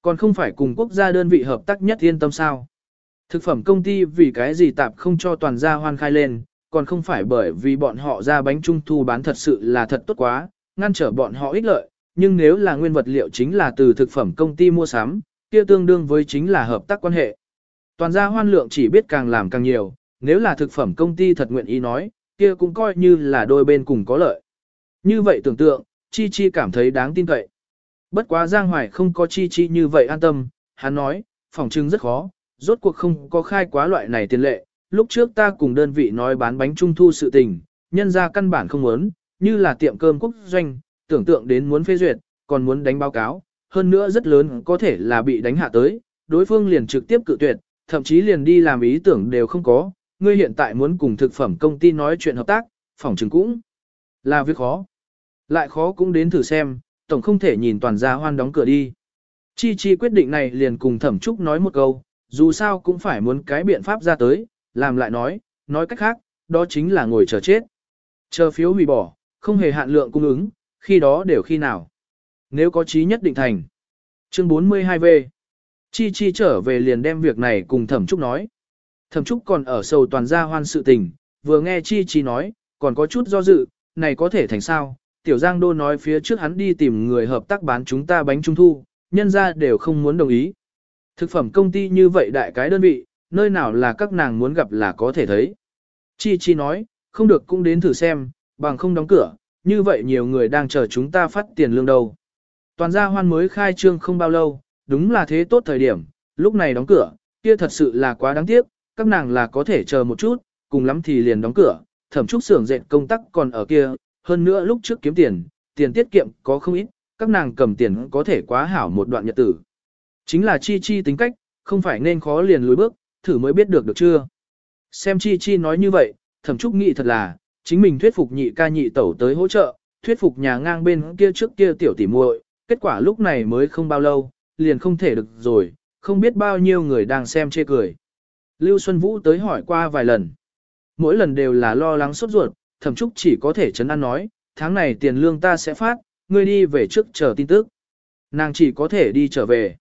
còn không phải cùng quốc gia đơn vị hợp tác nhất yên tâm sao. Thực phẩm công ty vì cái gì tạp không cho toàn gia hoan khai lên, còn không phải bởi vì bọn họ ra bánh trung thu bán thật sự là thật tốt quá, ngăn trở bọn họ ích lợi, nhưng nếu là nguyên vật liệu chính là từ thực phẩm công ty mua sắm, kia tương đương với chính là hợp tác quan hệ. Toàn gia hoan lượng chỉ biết càng làm càng nhiều, nếu là thực phẩm công ty thật nguyện ý nói, kia cũng coi như là đôi bên cùng có lợi. Như vậy tưởng tượng, Chi Chi cảm thấy đáng tin cậy. Bất quá Giang Hoài không có Chi Chi như vậy an tâm, hắn nói, phòng trưng rất khó, rốt cuộc không có khai quá loại này tiền lệ. Lúc trước ta cùng đơn vị nói bán bánh trung thu sự tình, nhân ra căn bản không muốn, như là tiệm cơm quốc doanh, tưởng tượng đến muốn phê duyệt, còn muốn đánh báo cáo, hơn nữa rất lớn có thể là bị đánh hạ tới, đối phương liền trực tiếp cự tuyệt, thậm chí liền đi làm ý tưởng đều không có, ngươi hiện tại muốn cùng thực phẩm công ty nói chuyện hợp tác, phòng trừng cũng là việc khó. Lại khó cũng đến thử xem, tổng không thể nhìn toàn gia hoan đóng cửa đi. Chi Chi quyết định này liền cùng thẩm trúc nói một câu, dù sao cũng phải muốn cái biện pháp ra tới, làm lại nói, nói cách khác, đó chính là ngồi chờ chết. Chờ phiếu hủy bỏ, không hề hạn lượng cung ứng, khi đó đều khi nào. Nếu có chí nhất định thành. Chương 42V. Chi Chi trở về liền đem việc này cùng Thẩm Trúc nói. Thẩm Trúc còn ở sầu toàn gia hoan sự tình, vừa nghe Chi Chi nói, còn có chút do dự, này có thể thành sao. Tiểu Giang Đô nói phía trước hắn đi tìm người hợp tác bán chúng ta bánh trung thu, nhân ra đều không muốn đồng ý. Thực phẩm công ty như vậy đại cái đơn vị, nơi nào là các nàng muốn gặp là có thể thấy. Chi Chi nói, không được cũng đến thử xem, bằng không đóng cửa, như vậy nhiều người đang chờ chúng ta phát tiền lương đâu. Toàn gia hoan mới khai trương không bao lâu, đúng là thế tốt thời điểm, lúc này đóng cửa, kia thật sự là quá đáng tiếc, các nàng là có thể chờ một chút, cùng lắm thì liền đóng cửa, thẩm trúc xưởng dệt công tác còn ở kia, hơn nữa lúc trước kiếm tiền, tiền tiết kiệm có không ít, các nàng cầm tiền có thể quá hảo một đoạn nhật tử. Chính là chi chi tính cách, không phải nên khó liền lùi bước, thử mới biết được được chưa. Xem chi chi nói như vậy, thẩm trúc nghĩ thật là, chính mình thuyết phục nhị ca nhị tẩu tới hỗ trợ, thuyết phục nhà ngang bên kia trước kia tiểu tỉ muội, kết quả lúc này mới không bao lâu, liền không thể được rồi, không biết bao nhiêu người đang xem chê cười. Lưu Xuân Vũ tới hỏi qua vài lần. Mỗi lần đều là lo lắng sốt ruột, thẩm trúc chỉ có thể chấn an nói, tháng này tiền lương ta sẽ phát, ngươi đi về trước chờ tin tức. Nàng chỉ có thể đi trở về.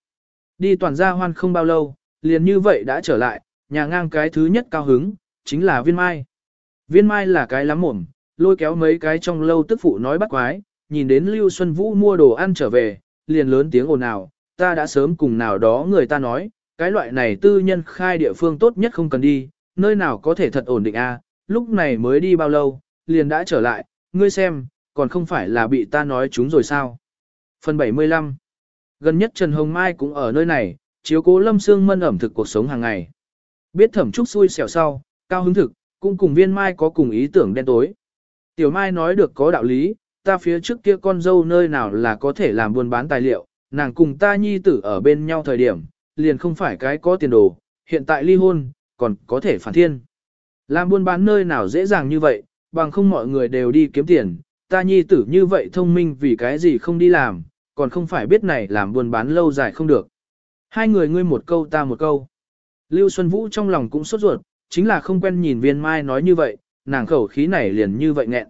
Đi toàn gia hoan không bao lâu, liền như vậy đã trở lại, nhà ngang cái thứ nhất cao hứng, chính là viên mai. Viên mai là cái lắm mồm, lôi kéo mấy cái trong lâu tức phụ nói bắt quái, nhìn đến Lưu Xuân Vũ mua đồ ăn trở về, liền lớn tiếng ồn ào, ta đã sớm cùng nào đó người ta nói, cái loại này tư nhân khai địa phương tốt nhất không cần đi, nơi nào có thể thật ổn định a, lúc này mới đi bao lâu, liền đã trở lại, ngươi xem, còn không phải là bị ta nói chúng rồi sao. Phần 75 Gần nhất Trần Hồng Mai cũng ở nơi này, chiếu cố Lâm Sương Mân ẩm thực cuộc sống hàng ngày. Biết thẩm trúc xui xẻo sau, cao hứng thực, cũng cùng viên Mai có cùng ý tưởng đen tối. Tiểu Mai nói được có đạo lý, ta phía trước kia con dâu nơi nào là có thể làm buôn bán tài liệu, nàng cùng ta nhi tử ở bên nhau thời điểm, liền không phải cái có tiền đồ, hiện tại ly hôn, còn có thể phản thiên. Làm buôn bán nơi nào dễ dàng như vậy, bằng không mọi người đều đi kiếm tiền, ta nhi tử như vậy thông minh vì cái gì không đi làm, còn không phải biết này làm buôn bán lâu dài không được. Hai người ngươi một câu ta một câu. Lưu Xuân Vũ trong lòng cũng sốt ruột, chính là không quen nhìn viên mai nói như vậy, nàng khẩu khí này liền như vậy nghẹn.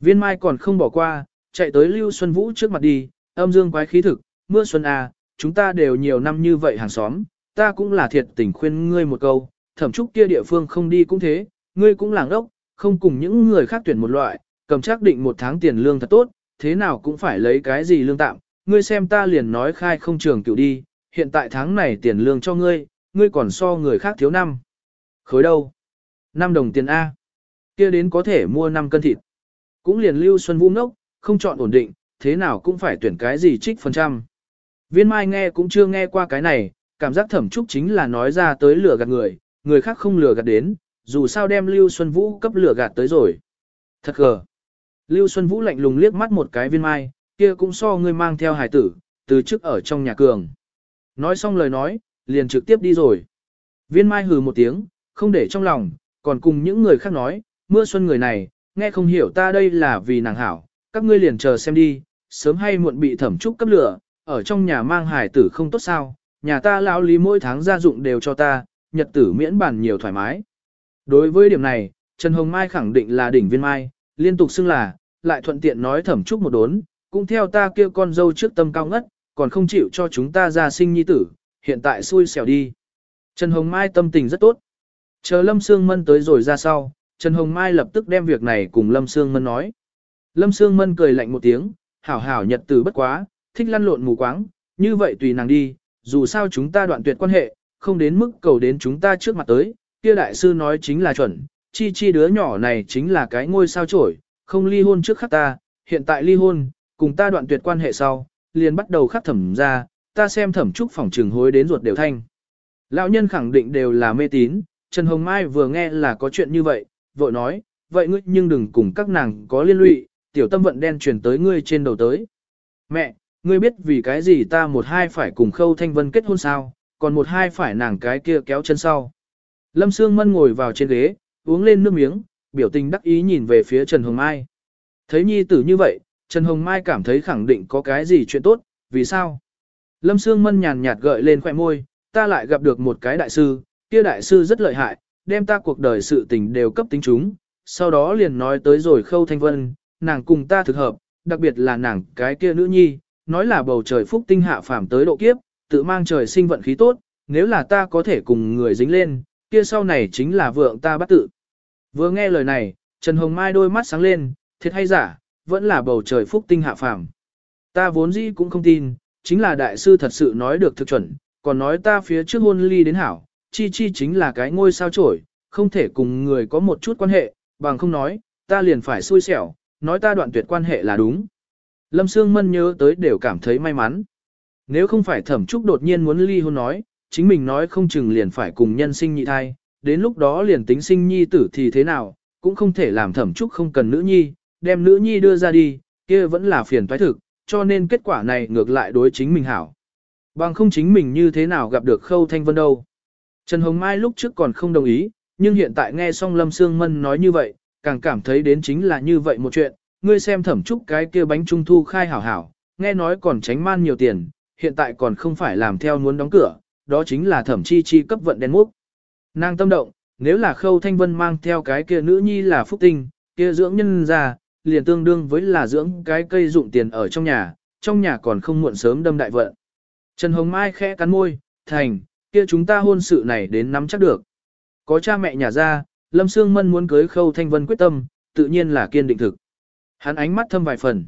Viên mai còn không bỏ qua, chạy tới Lưu Xuân Vũ trước mặt đi, âm dương quái khí thực, mưa xuân à, chúng ta đều nhiều năm như vậy hàng xóm, ta cũng là thiệt tình khuyên ngươi một câu, thẩm trúc kia địa phương không đi cũng thế, ngươi cũng làng đốc không cùng những người khác tuyển một loại, cầm chắc định một tháng tiền lương thật tốt, thế nào cũng phải lấy cái gì lương tạm, ngươi xem ta liền nói khai không trường cựu đi, hiện tại tháng này tiền lương cho ngươi, ngươi còn so người khác thiếu năm. Khối đâu? 5 đồng tiền A. kia đến có thể mua 5 cân thịt. Cũng liền Lưu Xuân Vũ ngốc, không chọn ổn định, thế nào cũng phải tuyển cái gì trích phần trăm. Viên Mai nghe cũng chưa nghe qua cái này, cảm giác thẩm trúc chính là nói ra tới lừa gạt người, người khác không lừa gạt đến, dù sao đem Lưu Xuân Vũ cấp lửa gạt tới rồi. Thật gờ. Lưu Xuân Vũ lạnh lùng liếc mắt một cái viên mai, kia cũng so ngươi mang theo hải tử, từ trước ở trong nhà cường. Nói xong lời nói, liền trực tiếp đi rồi. Viên mai hừ một tiếng, không để trong lòng, còn cùng những người khác nói, mưa xuân người này, nghe không hiểu ta đây là vì nàng hảo, các ngươi liền chờ xem đi, sớm hay muộn bị thẩm trúc cấp lửa, ở trong nhà mang hải tử không tốt sao, nhà ta lão lý mỗi tháng gia dụng đều cho ta, nhật tử miễn bản nhiều thoải mái. Đối với điểm này, Trần Hồng Mai khẳng định là đỉnh viên mai, liên tục xưng là, lại thuận tiện nói thẩm trúc một đốn, cũng theo ta kia con dâu trước tâm cao ngất, còn không chịu cho chúng ta ra sinh nhi tử, hiện tại xui xẻo đi. Trần Hồng Mai tâm tình rất tốt. Chờ Lâm Sương Mân tới rồi ra sau, Trần Hồng Mai lập tức đem việc này cùng Lâm Sương Mân nói. Lâm Sương Mân cười lạnh một tiếng, hảo hảo nhật tử bất quá, thích lăn lộn mù quáng, như vậy tùy nàng đi, dù sao chúng ta đoạn tuyệt quan hệ, không đến mức cầu đến chúng ta trước mặt tới, kia đại sư nói chính là chuẩn, chi chi đứa nhỏ này chính là cái ngôi sao trổi, không ly hôn trước khắc ta, hiện tại ly hôn, cùng ta đoạn tuyệt quan hệ sau, liền bắt đầu khắc thẩm ra, ta xem thẩm trúc phòng trường hối đến ruột đều thanh. Lão nhân khẳng định đều là mê tín, Trần Hồng Mai vừa nghe là có chuyện như vậy, vội nói, vậy ngươi nhưng đừng cùng các nàng có liên lụy, tiểu tâm vận đen truyền tới ngươi trên đầu tới. Mẹ, ngươi biết vì cái gì ta một hai phải cùng khâu thanh vân kết hôn sao, còn một hai phải nàng cái kia kéo chân sau. Lâm Sương Mân ngồi vào trên ghế, uống lên nước miếng, biểu tình đắc ý nhìn về phía Trần Hồng Mai. Thấy nhi tử như vậy, Trần Hồng Mai cảm thấy khẳng định có cái gì chuyện tốt, vì sao? Lâm Sương Mân nhàn nhạt gợi lên khoẻ môi, ta lại gặp được một cái đại sư, kia đại sư rất lợi hại, đem ta cuộc đời sự tình đều cấp tính chúng, sau đó liền nói tới rồi khâu thanh vân, nàng cùng ta thực hợp, đặc biệt là nàng cái kia nữ nhi, nói là bầu trời phúc tinh hạ phàm tới độ kiếp, tự mang trời sinh vận khí tốt, nếu là ta có thể cùng người dính lên, kia sau này chính là vượng ta bắt tự. Vừa nghe lời này, Trần Hồng Mai đôi mắt sáng lên, thiệt hay giả, vẫn là bầu trời phúc tinh hạ phàm. Ta vốn dĩ cũng không tin, chính là đại sư thật sự nói được thực chuẩn, còn nói ta phía trước hôn ly đến hảo, chi chi chính là cái ngôi sao trổi, không thể cùng người có một chút quan hệ, bằng không nói, ta liền phải xui xẻo, nói ta đoạn tuyệt quan hệ là đúng. Lâm Sương Mân nhớ tới đều cảm thấy may mắn. Nếu không phải thẩm trúc đột nhiên muốn ly hôn nói, chính mình nói không chừng liền phải cùng nhân sinh nhị thai, đến lúc đó liền tính sinh nhi tử thì thế nào, cũng không thể làm thẩm trúc không cần nữ nhi, đem nữ nhi đưa ra đi, kia vẫn là phiền toái thực, cho nên kết quả này ngược lại đối chính mình hảo. Bằng không chính mình như thế nào gặp được khâu thanh vân đâu. Trần Hồng Mai lúc trước còn không đồng ý, nhưng hiện tại nghe xong Lâm Sương Mân nói như vậy, càng cảm thấy đến chính là như vậy một chuyện, ngươi xem thẩm trúc cái kia bánh trung thu khai hảo hảo, nghe nói còn tránh man nhiều tiền, hiện tại còn không phải làm theo muốn đóng cửa, đó chính là thẩm chi chi cấp vận đen múc. Nàng tâm động, nếu là khâu thanh vân mang theo cái kia nữ nhi là phúc tinh, kia dưỡng nhân ra, liền tương đương với là dưỡng cái cây dụng tiền ở trong nhà, trong nhà còn không muộn sớm đâm đại vận. Trần Hồng Mai khẽ cắn môi, thành, kia chúng ta hôn sự này đến nắm chắc được. Có cha mẹ nhà ra, Lâm Sương Mân muốn cưới Khâu Thanh Vân quyết tâm, tự nhiên là kiên định thực. Hắn ánh mắt thâm vài phần.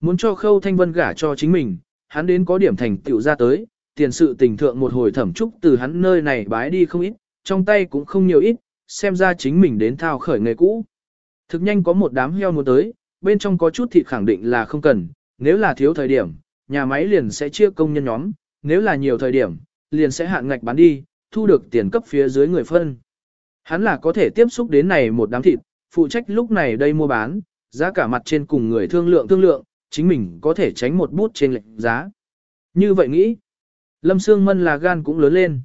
Muốn cho Khâu Thanh Vân gả cho chính mình, hắn đến có điểm thành tựu ra tới, tiền sự tình thượng một hồi thẩm trúc từ hắn nơi này bái đi không ít, trong tay cũng không nhiều ít, xem ra chính mình đến thao khởi nghề cũ. Thực nhanh có một đám heo muốn tới, bên trong có chút thịt khẳng định là không cần, nếu là thiếu thời điểm, nhà máy liền sẽ chia công nhân nhóm, nếu là nhiều thời điểm, liền sẽ hạn ngạch bán đi, thu được tiền cấp phía dưới người phân. Hắn là có thể tiếp xúc đến này một đám thịt, phụ trách lúc này đây mua bán, giá cả mặt trên cùng người thương lượng thương lượng, chính mình có thể tránh một bút trên lệnh giá. Như vậy nghĩ, Lâm Sương Mân là gan cũng lớn lên.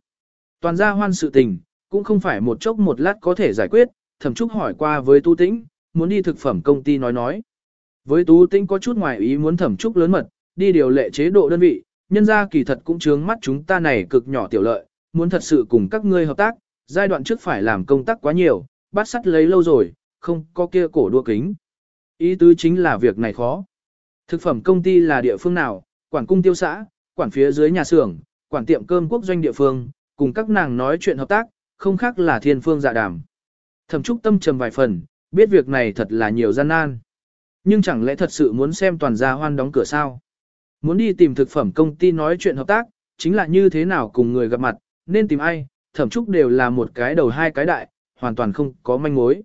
Toàn gia hoan sự tình, cũng không phải một chốc một lát có thể giải quyết, thẩm trúc hỏi qua với Tu Tĩnh, muốn đi thực phẩm công ty nói nói. Với Tú Tĩnh có chút ngoài ý muốn thẩm trúc lớn mật, đi điều lệ chế độ đơn vị, nhân ra kỳ thật cũng chướng mắt chúng ta này cực nhỏ tiểu lợi, muốn thật sự cùng các ngươi hợp tác, giai đoạn trước phải làm công tác quá nhiều, bắt sắt lấy lâu rồi, không có kia cổ đua kính. Ý tứ chính là việc này khó. Thực phẩm công ty là địa phương nào, quản cung tiêu xã, quản phía dưới nhà xưởng, quản tiệm cơm quốc doanh địa phương, cùng các nàng nói chuyện hợp tác, không khác là thiên phương dạ đàm. Thẩm trúc tâm trầm vài phần, biết việc này thật là nhiều gian nan. Nhưng chẳng lẽ thật sự muốn xem toàn gia hoan đóng cửa sao? Muốn đi tìm thực phẩm công ty nói chuyện hợp tác, chính là như thế nào cùng người gặp mặt, nên tìm ai, thẩm trúc đều là một cái đầu hai cái đại, hoàn toàn không có manh mối.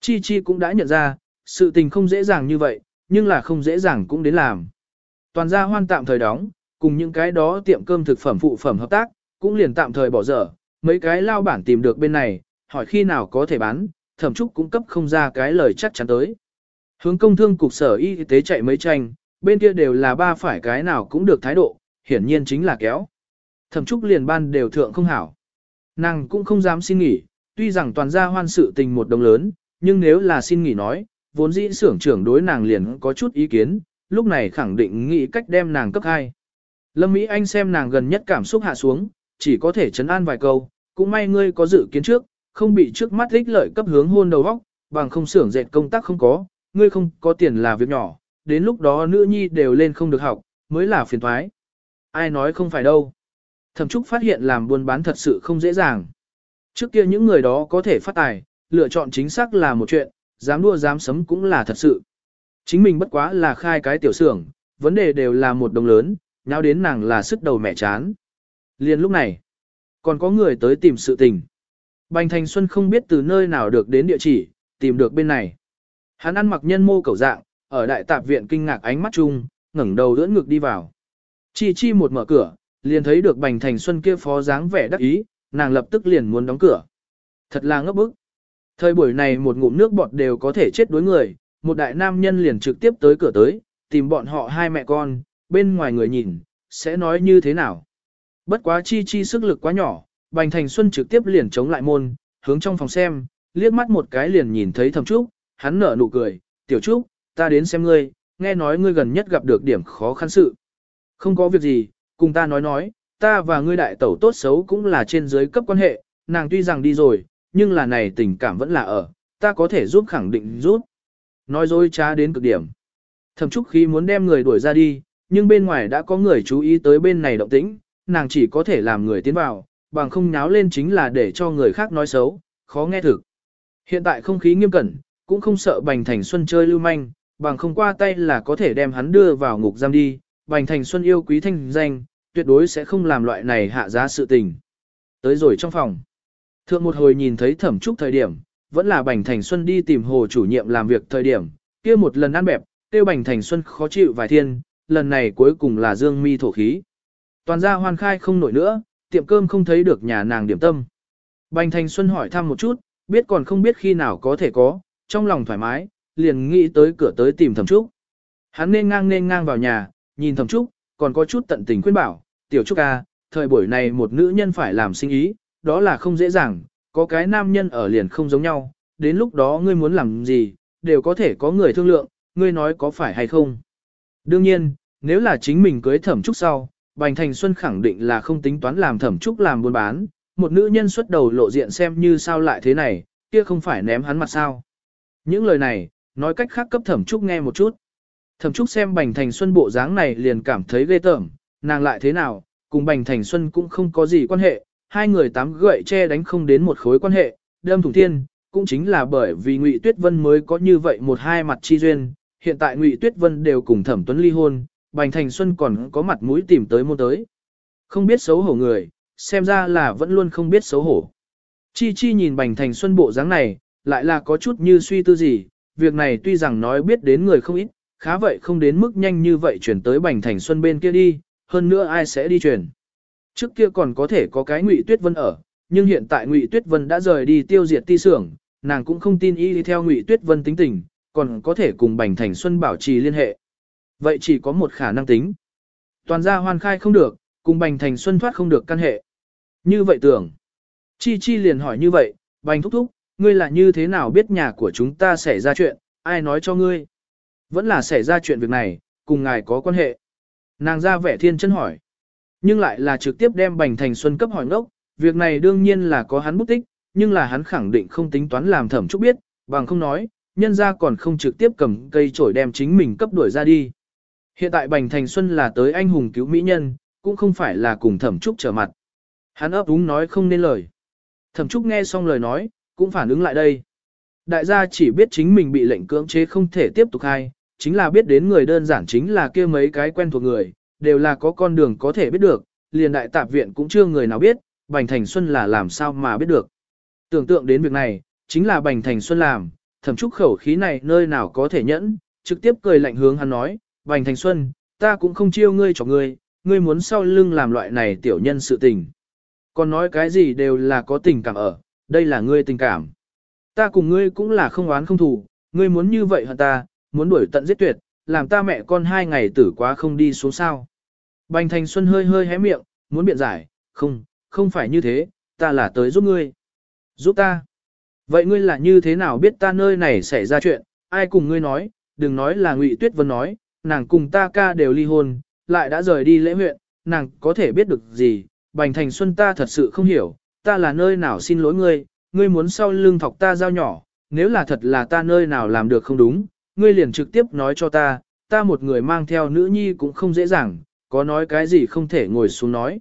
Chi Chi cũng đã nhận ra, sự tình không dễ dàng như vậy, nhưng là không dễ dàng cũng đến làm. Toàn gia hoan tạm thời đóng, cùng những cái đó tiệm cơm thực phẩm phụ phẩm hợp tác, cũng liền tạm thời bỏ dở, mấy cái lao bản tìm được bên này, hỏi khi nào có thể bán, thẩm trúc cũng cấp không ra cái lời chắc chắn tới. Hướng công thương cục sở y tế chạy mấy tranh, bên kia đều là ba phải cái nào cũng được thái độ, hiển nhiên chính là kéo. Thẩm trúc liền ban đều thượng không hảo. Nàng cũng không dám xin nghỉ, tuy rằng toàn gia hoan sự tình một đồng lớn, nhưng nếu là xin nghỉ nói, vốn dĩ xưởng trưởng đối nàng liền có chút ý kiến, lúc này khẳng định nghĩ cách đem nàng cấp hai Lâm Mỹ Anh xem nàng gần nhất cảm xúc hạ xuống, chỉ có thể chấn an vài câu, cũng may ngươi có dự kiến trước, không bị trước mắt ích lợi cấp hướng hôn đầu vóc, bằng không xưởng dệt công tác không có, ngươi không có tiền là việc nhỏ, đến lúc đó nữ nhi đều lên không được học, mới là phiền thoái. Ai nói không phải đâu. Thẩm Trúc phát hiện làm buôn bán thật sự không dễ dàng. Trước kia những người đó có thể phát tài, lựa chọn chính xác là một chuyện, dám đua dám sấm cũng là thật sự. Chính mình bất quá là khai cái tiểu xưởng, vấn đề đều là một đồng lớn, nhau đến nàng là sức đầu mẹ chán. Liên lúc này, còn có người tới tìm sự tình. Bành Thành Xuân không biết từ nơi nào được đến địa chỉ, tìm được bên này. Hắn ăn mặc nhân mô cầu dạng, ở đại tạp viện kinh ngạc ánh mắt chung, ngẩng đầu đỡ ngực đi vào. Chi chi một mở cửa, liền thấy được Bành Thành Xuân kia phó dáng vẻ đắc ý, nàng lập tức liền muốn đóng cửa. Thật là ngốc bức. Thời buổi này một ngụm nước bọt đều có thể chết đối người, một đại nam nhân liền trực tiếp tới cửa tới, tìm bọn họ hai mẹ con, bên ngoài người nhìn, sẽ nói như thế nào. Bất quá chi chi sức lực quá nhỏ, Bành Thành Xuân trực tiếp liền chống lại môn, hướng trong phòng xem, liếc mắt một cái liền nhìn thấy thầm trúc, hắn nở nụ cười, tiểu trúc, ta đến xem ngươi, nghe nói ngươi gần nhất gặp được điểm khó khăn sự. Không có việc gì, cùng ta nói nói, ta và ngươi đại tẩu tốt xấu cũng là trên dưới cấp quan hệ, nàng tuy rằng đi rồi, nhưng là này tình cảm vẫn là ở, ta có thể giúp khẳng định giúp. Nói dối trá đến cực điểm. Thẩm Trúc khi muốn đem người đuổi ra đi, nhưng bên ngoài đã có người chú ý tới bên này động tĩnh, nàng chỉ có thể làm người tiến vào, bằng không nháo lên chính là để cho người khác nói xấu, khó nghe thực. Hiện tại không khí nghiêm cẩn, cũng không sợ Bành Thành Xuân chơi lưu manh, bằng không qua tay là có thể đem hắn đưa vào ngục giam đi, Bành Thành Xuân yêu quý thanh danh, tuyệt đối sẽ không làm loại này hạ giá sự tình. Tới rồi trong phòng. Thượng một hồi nhìn thấy thẩm trúc thời điểm, vẫn là Bành Thành Xuân đi tìm hồ chủ nhiệm làm việc thời điểm, kia một lần ăn bẹp, tiêu Bành Thành Xuân khó chịu vài thiên, lần này cuối cùng là dương mi thổ khí. Toàn gia hoan khai không nổi nữa, tiệm cơm không thấy được nhà nàng điểm tâm. Bành Thành Xuân hỏi thăm một chút, biết còn không biết khi nào có thể có, trong lòng thoải mái, liền nghĩ tới cửa tới tìm thẩm trúc. Hắn nên ngang nên ngang vào nhà, nhìn thẩm trúc, còn có chút tận tình khuyên bảo, tiểu trúc à, thời buổi này một nữ nhân phải làm sinh ý, đó là không dễ dàng, có cái nam nhân ở liền không giống nhau, đến lúc đó ngươi muốn làm gì, đều có thể có người thương lượng, ngươi nói có phải hay không. Đương nhiên, nếu là chính mình cưới thẩm trúc sau, Bành Thành Xuân khẳng định là không tính toán làm thẩm trúc làm buôn bán, một nữ nhân xuất đầu lộ diện xem như sao lại thế này, kia không phải ném hắn mặt sao. Những lời này, nói cách khác cấp thẩm trúc nghe một chút. Thẩm trúc xem Bành Thành Xuân bộ dáng này liền cảm thấy ghê tởm, nàng lại thế nào, cùng Bành Thành Xuân cũng không có gì quan hệ, hai người tám gậy che đánh không đến một khối quan hệ, đâm thủng thiên, cũng chính là bởi vì Ngụy Tuyết Vân mới có như vậy một hai mặt chi duyên, hiện tại Ngụy Tuyết Vân đều cùng Thẩm Tuấn ly hôn, Bành Thành Xuân còn có mặt mũi tìm tới mua tới. Không biết xấu hổ người, xem ra là vẫn luôn không biết xấu hổ. Chi Chi nhìn Bành Thành Xuân bộ dáng này, lại là có chút như suy tư gì, việc này tuy rằng nói biết đến người không ít, khá vậy không đến mức nhanh như vậy chuyển tới Bành Thành Xuân bên kia đi, hơn nữa ai sẽ đi chuyển. Trước kia còn có thể có cái Ngụy Tuyết Vân ở, nhưng hiện tại Ngụy Tuyết Vân đã rời đi tiêu diệt ti xưởng, nàng cũng không tin y đi theo Ngụy Tuyết Vân tính tình, còn có thể cùng Bành Thành Xuân bảo trì liên hệ. Vậy chỉ có một khả năng tính. Toàn gia hoan khai không được, cùng Bành Thành Xuân thoát không được căn hệ. Như vậy tưởng. Chi Chi liền hỏi như vậy, Bành thúc thúc, ngươi là như thế nào biết nhà của chúng ta xảy ra chuyện, ai nói cho ngươi? Vẫn là xảy ra chuyện việc này, cùng ngài có quan hệ. Nàng ra vẻ thiên chân hỏi. Nhưng lại là trực tiếp đem Bành Thành Xuân cấp hỏi ngốc, việc này đương nhiên là có hắn bút tích, nhưng là hắn khẳng định không tính toán làm thẩm trúc biết, bằng không nói, nhân ra còn không trực tiếp cầm cây chổi đem chính mình cấp đuổi ra đi. Hiện tại Bành Thành Xuân là tới anh hùng cứu mỹ nhân, cũng không phải là cùng thẩm trúc trở mặt. Hắn ấp úng nói không nên lời. Thẩm trúc nghe xong lời nói, cũng phản ứng lại đây. Đại gia chỉ biết chính mình bị lệnh cưỡng chế không thể tiếp tục hay, chính là biết đến người đơn giản chính là kia mấy cái quen thuộc người, đều là có con đường có thể biết được, liền đại tạp viện cũng chưa người nào biết, Bành Thành Xuân là làm sao mà biết được. Tưởng tượng đến việc này, chính là Bành Thành Xuân làm, thẩm trúc khẩu khí này nơi nào có thể nhẫn, trực tiếp cười lạnh hướng hắn nói, Bành Thành Xuân, ta cũng không chiêu ngươi cho ngươi, ngươi muốn sau lưng làm loại này tiểu nhân sự tình. Còn nói cái gì đều là có tình cảm ở, đây là ngươi tình cảm. Ta cùng ngươi cũng là không oán không thù, ngươi muốn như vậy hả ta, muốn đuổi tận giết tuyệt, làm ta mẹ con hai ngày tử quá không đi xuống sao. Bành Thành Xuân hơi hơi hé miệng, muốn biện giải, không, không phải như thế, ta là tới giúp ngươi. Giúp ta. Vậy ngươi là như thế nào biết ta nơi này xảy ra chuyện, ai cùng ngươi nói, đừng nói là Ngụy Tuyết Vân nói, nàng cùng ta ca đều ly hôn, lại đã rời đi lễ huyện, nàng có thể biết được gì, Bành Thành Xuân ta thật sự không hiểu, ta là nơi nào xin lỗi ngươi, ngươi muốn sau lưng thọc ta dao nhỏ, nếu là thật là ta nơi nào làm được không đúng, ngươi liền trực tiếp nói cho ta, ta một người mang theo nữ nhi cũng không dễ dàng, có nói cái gì không thể ngồi xuống nói.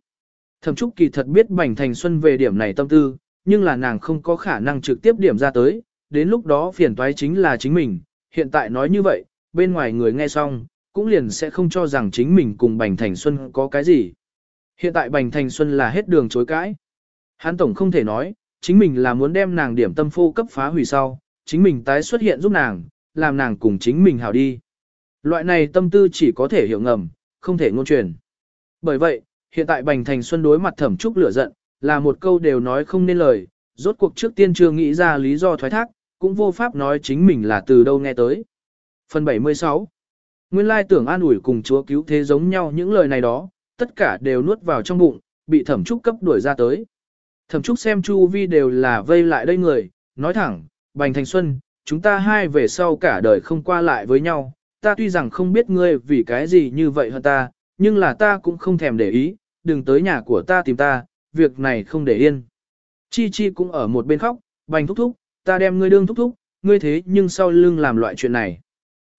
Thẩm Trúc kỳ thật biết Bành Thành Xuân về điểm này tâm tư, nhưng là nàng không có khả năng trực tiếp điểm ra tới, đến lúc đó phiền toái chính là chính mình, hiện tại nói như vậy, bên ngoài người nghe xong, cũng liền sẽ không cho rằng chính mình cùng Bành Thành Xuân có cái gì. Hiện tại Bành Thành Xuân là hết đường chối cãi. Hắn tổng không thể nói, chính mình là muốn đem nàng điểm tâm phô cấp phá hủy sau, chính mình tái xuất hiện giúp nàng, làm nàng cùng chính mình hảo đi. Loại này tâm tư chỉ có thể hiểu ngầm, không thể ngôn truyền. Bởi vậy, hiện tại Bành Thành Xuân đối mặt thẩm trúc lửa giận, là một câu đều nói không nên lời, rốt cuộc trước tiên chưa nghĩ ra lý do thoái thác, cũng vô pháp nói chính mình là từ đâu nghe tới. Phần 76 Nguyên lai tưởng an ủi cùng chúa cứu thế giống nhau những lời này đó, tất cả đều nuốt vào trong bụng, bị thẩm trúc cấp đuổi ra tới. Thẩm trúc xem chu vi đều là vây lại đây người, nói thẳng, Bành Thành Xuân, chúng ta hai về sau cả đời không qua lại với nhau, ta tuy rằng không biết ngươi vì cái gì như vậy hơn ta, nhưng là ta cũng không thèm để ý, đừng tới nhà của ta tìm ta, việc này không để yên. Chi Chi cũng ở một bên khóc, Bành thúc thúc, ta đem ngươi đương thúc thúc, ngươi thế nhưng sau lưng làm loại chuyện này.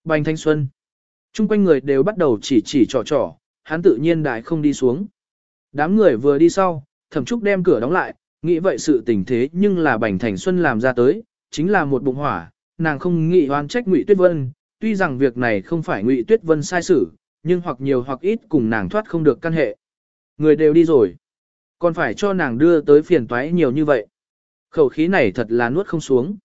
Bành Thanh Xuân. Trung quanh người đều bắt đầu chỉ chỉ trò trò, hắn tự nhiên đại không đi xuống. Đám người vừa đi sau, thẩm trúc đem cửa đóng lại, nghĩ vậy sự tình thế nhưng là Bành Thành Xuân làm ra tới, chính là một bụng hỏa, nàng không nghĩ oan trách Ngụy Tuyết Vân, tuy rằng việc này không phải Ngụy Tuyết Vân sai xử, nhưng hoặc nhiều hoặc ít cùng nàng thoát không được căn hệ. Người đều đi rồi, còn phải cho nàng đưa tới phiền toái nhiều như vậy. Khẩu khí này thật là nuốt không xuống.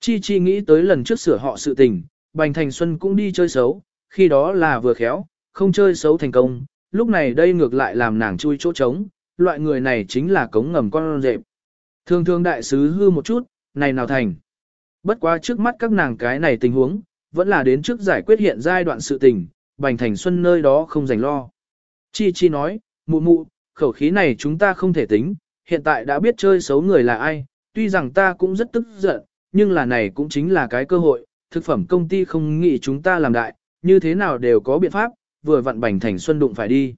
Chi Chi nghĩ tới lần trước sửa họ sự tình, Bành Thành Xuân cũng đi chơi xấu, khi đó là vừa khéo, không chơi xấu thành công, lúc này đây ngược lại làm nàng chui chỗ trống, loại người này chính là cống ngầm con rệp. Thường thường đại sứ hư một chút, này nào thành. Bất quá trước mắt các nàng cái này tình huống, vẫn là đến trước giải quyết hiện giai đoạn sự tình, Bành Thành Xuân nơi đó không rảnh lo. Chi Chi nói, mụ mụ, khẩu khí này chúng ta không thể tính, hiện tại đã biết chơi xấu người là ai, tuy rằng ta cũng rất tức giận, nhưng là này cũng chính là cái cơ hội, thực phẩm công ty không nghĩ chúng ta làm đại, như thế nào đều có biện pháp, vừa vặn Bành Thành Xuân đụng phải đi.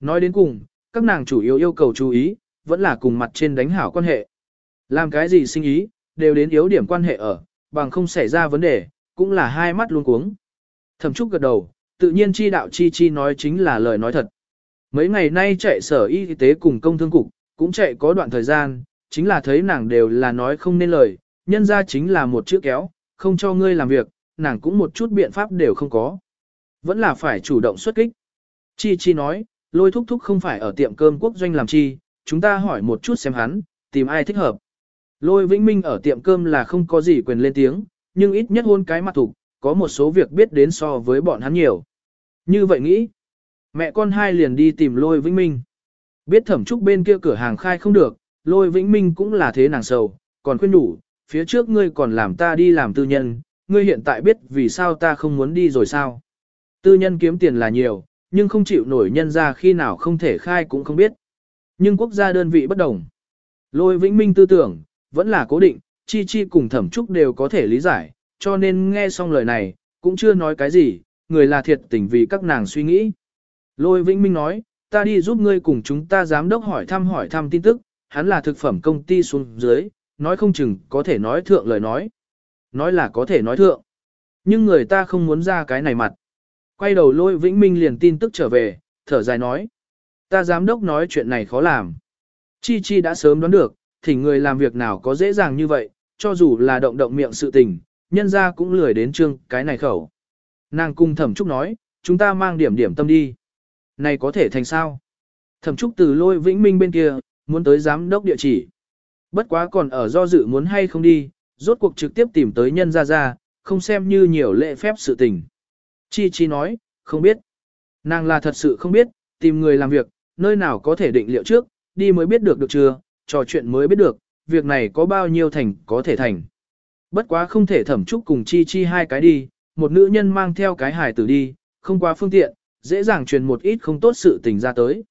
Nói đến cùng, các nàng chủ yếu yêu cầu chú ý, vẫn là cùng mặt trên đánh hảo quan hệ. Làm cái gì sinh ý, đều đến yếu điểm quan hệ ở, bằng không xảy ra vấn đề, cũng là hai mắt luôn cuống. Thẩm Trúc gật đầu, tự nhiên chi đạo chi chi nói chính là lời nói thật. Mấy ngày nay chạy sở y tế cùng công thương cục, cũng chạy có đoạn thời gian, chính là thấy nàng đều là nói không nên lời, nhân ra chính là một chữ kéo, không cho ngươi làm việc, nàng cũng một chút biện pháp đều không có. Vẫn là phải chủ động xuất kích. Chi Chi nói, lôi thúc thúc không phải ở tiệm cơm quốc doanh làm chi, chúng ta hỏi một chút xem hắn, tìm ai thích hợp. Lôi Vĩnh Minh ở tiệm cơm là không có gì quyền lên tiếng, nhưng ít nhất hôn cái mặt thủ, có một số việc biết đến so với bọn hắn nhiều. Như vậy nghĩ, mẹ con hai liền đi tìm Lôi Vĩnh Minh. Biết thẩm trúc bên kia cửa hàng khai không được, Lôi Vĩnh Minh cũng là thế nàng sầu, còn khuyên đủ, phía trước ngươi còn làm ta đi làm tư nhân, ngươi hiện tại biết vì sao ta không muốn đi rồi sao. Tư nhân kiếm tiền là nhiều, nhưng không chịu nổi nhân ra khi nào không thể khai cũng không biết. Nhưng quốc gia đơn vị bất đồng. Lôi vĩnh minh tư tưởng, vẫn là cố định, chi chi cùng thẩm trúc đều có thể lý giải, cho nên nghe xong lời này, cũng chưa nói cái gì, người là thiệt tình vì các nàng suy nghĩ. Lôi vĩnh minh nói, ta đi giúp ngươi cùng chúng ta giám đốc hỏi thăm hỏi thăm tin tức, hắn là thực phẩm công ty xuống dưới, nói không chừng có thể nói thượng lời nói. Nói là có thể nói thượng. Nhưng người ta không muốn ra cái này mặt. Quay đầu lôi vĩnh minh liền tin tức trở về, thở dài nói. Ta giám đốc nói chuyện này khó làm. Chi Chi đã sớm đoán được, thì người làm việc nào có dễ dàng như vậy, cho dù là động động miệng sự tình, nhân ra cũng lười đến trương cái này khẩu. Nàng cung thẩm trúc nói, chúng ta mang điểm điểm tâm đi. Này có thể thành sao? Thẩm trúc từ lôi vĩnh minh bên kia, muốn tới giám đốc địa chỉ. Bất quá còn ở do dự muốn hay không đi, Rốt cuộc trực tiếp tìm tới nhân ra ra, không xem như nhiều lệ phép sự tình. Chi Chi nói, không biết. Nàng là thật sự không biết, tìm người làm việc, nơi nào có thể định liệu trước, đi mới biết được được chưa, trò chuyện mới biết được, việc này có bao nhiêu thành có thể thành. Bất quá không thể thẩm trúc cùng Chi Chi hai cái đi, một nữ nhân mang theo cái hài tử đi, không qua phương tiện, dễ dàng truyền một ít không tốt sự tình ra tới.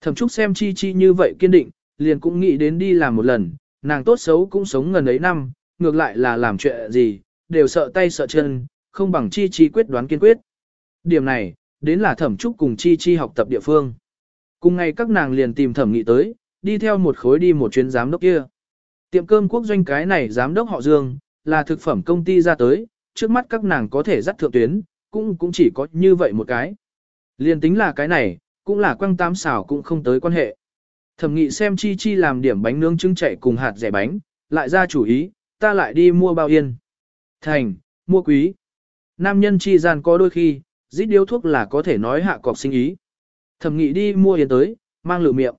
Thẩm trúc xem Chi Chi như vậy kiên định, liền cũng nghĩ đến đi làm một lần, nàng tốt xấu cũng sống gần ấy năm, ngược lại là làm chuyện gì, đều sợ tay sợ chân, không bằng Chi Chi quyết đoán kiên quyết. Điểm này, đến là thẩm trúc cùng Chi Chi học tập địa phương. Cùng ngày các nàng liền tìm thẩm nghị tới, đi theo một khối đi một chuyến giám đốc kia. Tiệm cơm quốc doanh cái này giám đốc họ Dương, là thực phẩm công ty ra tới, trước mắt các nàng có thể dắt thượng tuyến, cũng cũng chỉ có như vậy một cái liên tính là cái này, cũng là quăng tam xảo cũng không tới quan hệ. Thẩm nghị xem chi chi làm điểm bánh nướng trứng chạy cùng hạt rẻ bánh, lại ra chủ ý, ta lại đi mua bao yên. Thành, mua quý. Nam nhân chi gian có đôi khi, dít điếu thuốc là có thể nói hạ cọc sinh ý. Thẩm nghị đi mua yên tới, mang lửa miệng.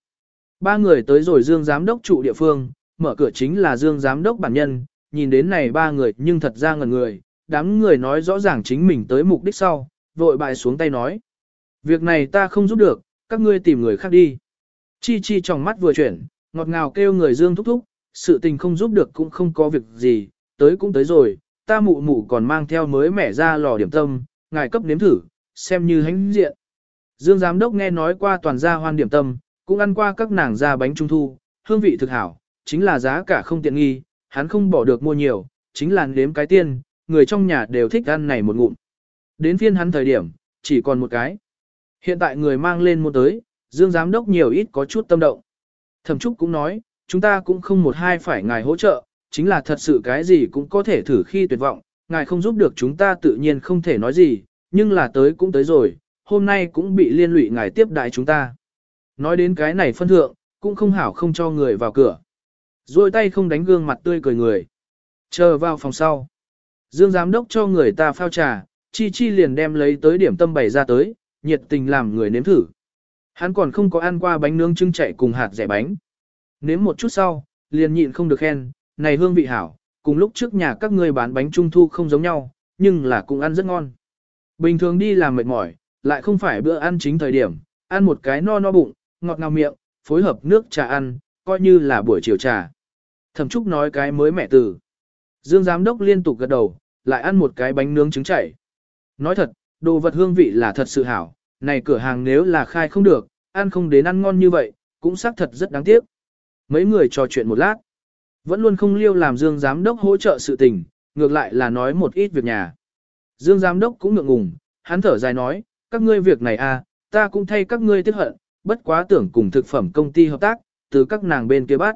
Ba người tới rồi Dương Giám đốc trụ địa phương, mở cửa chính là Dương Giám đốc bản nhân, nhìn đến này ba người nhưng thật ra ngần người, đám người nói rõ ràng chính mình tới mục đích sau, vội bại xuống tay nói. Việc này ta không giúp được, các ngươi tìm người khác đi. Chi chi trong mắt vừa chuyển, ngọt ngào kêu người Dương thúc thúc, sự tình không giúp được cũng không có việc gì, tới cũng tới rồi, ta mụ mụ còn mang theo mới mẻ ra lò điểm tâm, ngài cấp nếm thử, xem như hánh diện. Dương giám đốc nghe nói qua toàn gia hoan điểm tâm, cũng ăn qua các nàng ra bánh trung thu, hương vị thực hảo, chính là giá cả không tiện nghi, hắn không bỏ được mua nhiều, chính là nếm cái tiên, người trong nhà đều thích ăn này một ngụm. Đến phiên hắn thời điểm, chỉ còn một cái. Hiện tại người mang lên mua tới, Dương Giám Đốc nhiều ít có chút tâm động. Thẩm Trúc cũng nói, chúng ta cũng không một hai phải ngài hỗ trợ, chính là thật sự cái gì cũng có thể thử khi tuyệt vọng, ngài không giúp được chúng ta tự nhiên không thể nói gì, nhưng là tới cũng tới rồi, hôm nay cũng bị liên lụy ngài tiếp đại chúng ta. Nói đến cái này phân thượng, cũng không hảo không cho người vào cửa. Rồi tay không đánh gương mặt tươi cười người. Chờ vào phòng sau. Dương giám đốc cho người ta phao trà, chi chi liền đem lấy tới điểm tâm bày ra tới, nhiệt tình làm người nếm thử. Hắn còn không có ăn qua bánh nướng trưng chạy cùng hạt rẻ bánh. Nếm một chút sau, liền nhịn không được khen, này hương vị hảo, cùng lúc trước nhà các ngươi bán bánh trung thu không giống nhau, nhưng là cũng ăn rất ngon. Bình thường đi làm mệt mỏi, lại không phải bữa ăn chính thời điểm, ăn một cái no no bụng, ngọt ngào miệng, phối hợp nước trà ăn, coi như là buổi chiều trà. Thẩm Trúc nói cái mới mẹ từ. Dương Giám Đốc liên tục gật đầu, lại ăn một cái bánh nướng trứng chảy. Nói thật, đồ vật hương vị là thật sự hảo, này cửa hàng nếu là khai không được, ăn không đến ăn ngon như vậy, cũng xác thật rất đáng tiếc. Mấy người trò chuyện một lát, vẫn luôn không liêu làm Dương Giám Đốc hỗ trợ sự tình, ngược lại là nói một ít việc nhà. Dương Giám Đốc cũng ngượng ngùng, hắn thở dài nói, các ngươi việc này à, ta cũng thay các ngươi tiếc hận, bất quá tưởng cùng thực phẩm công ty hợp tác, từ các nàng bên kia bắt.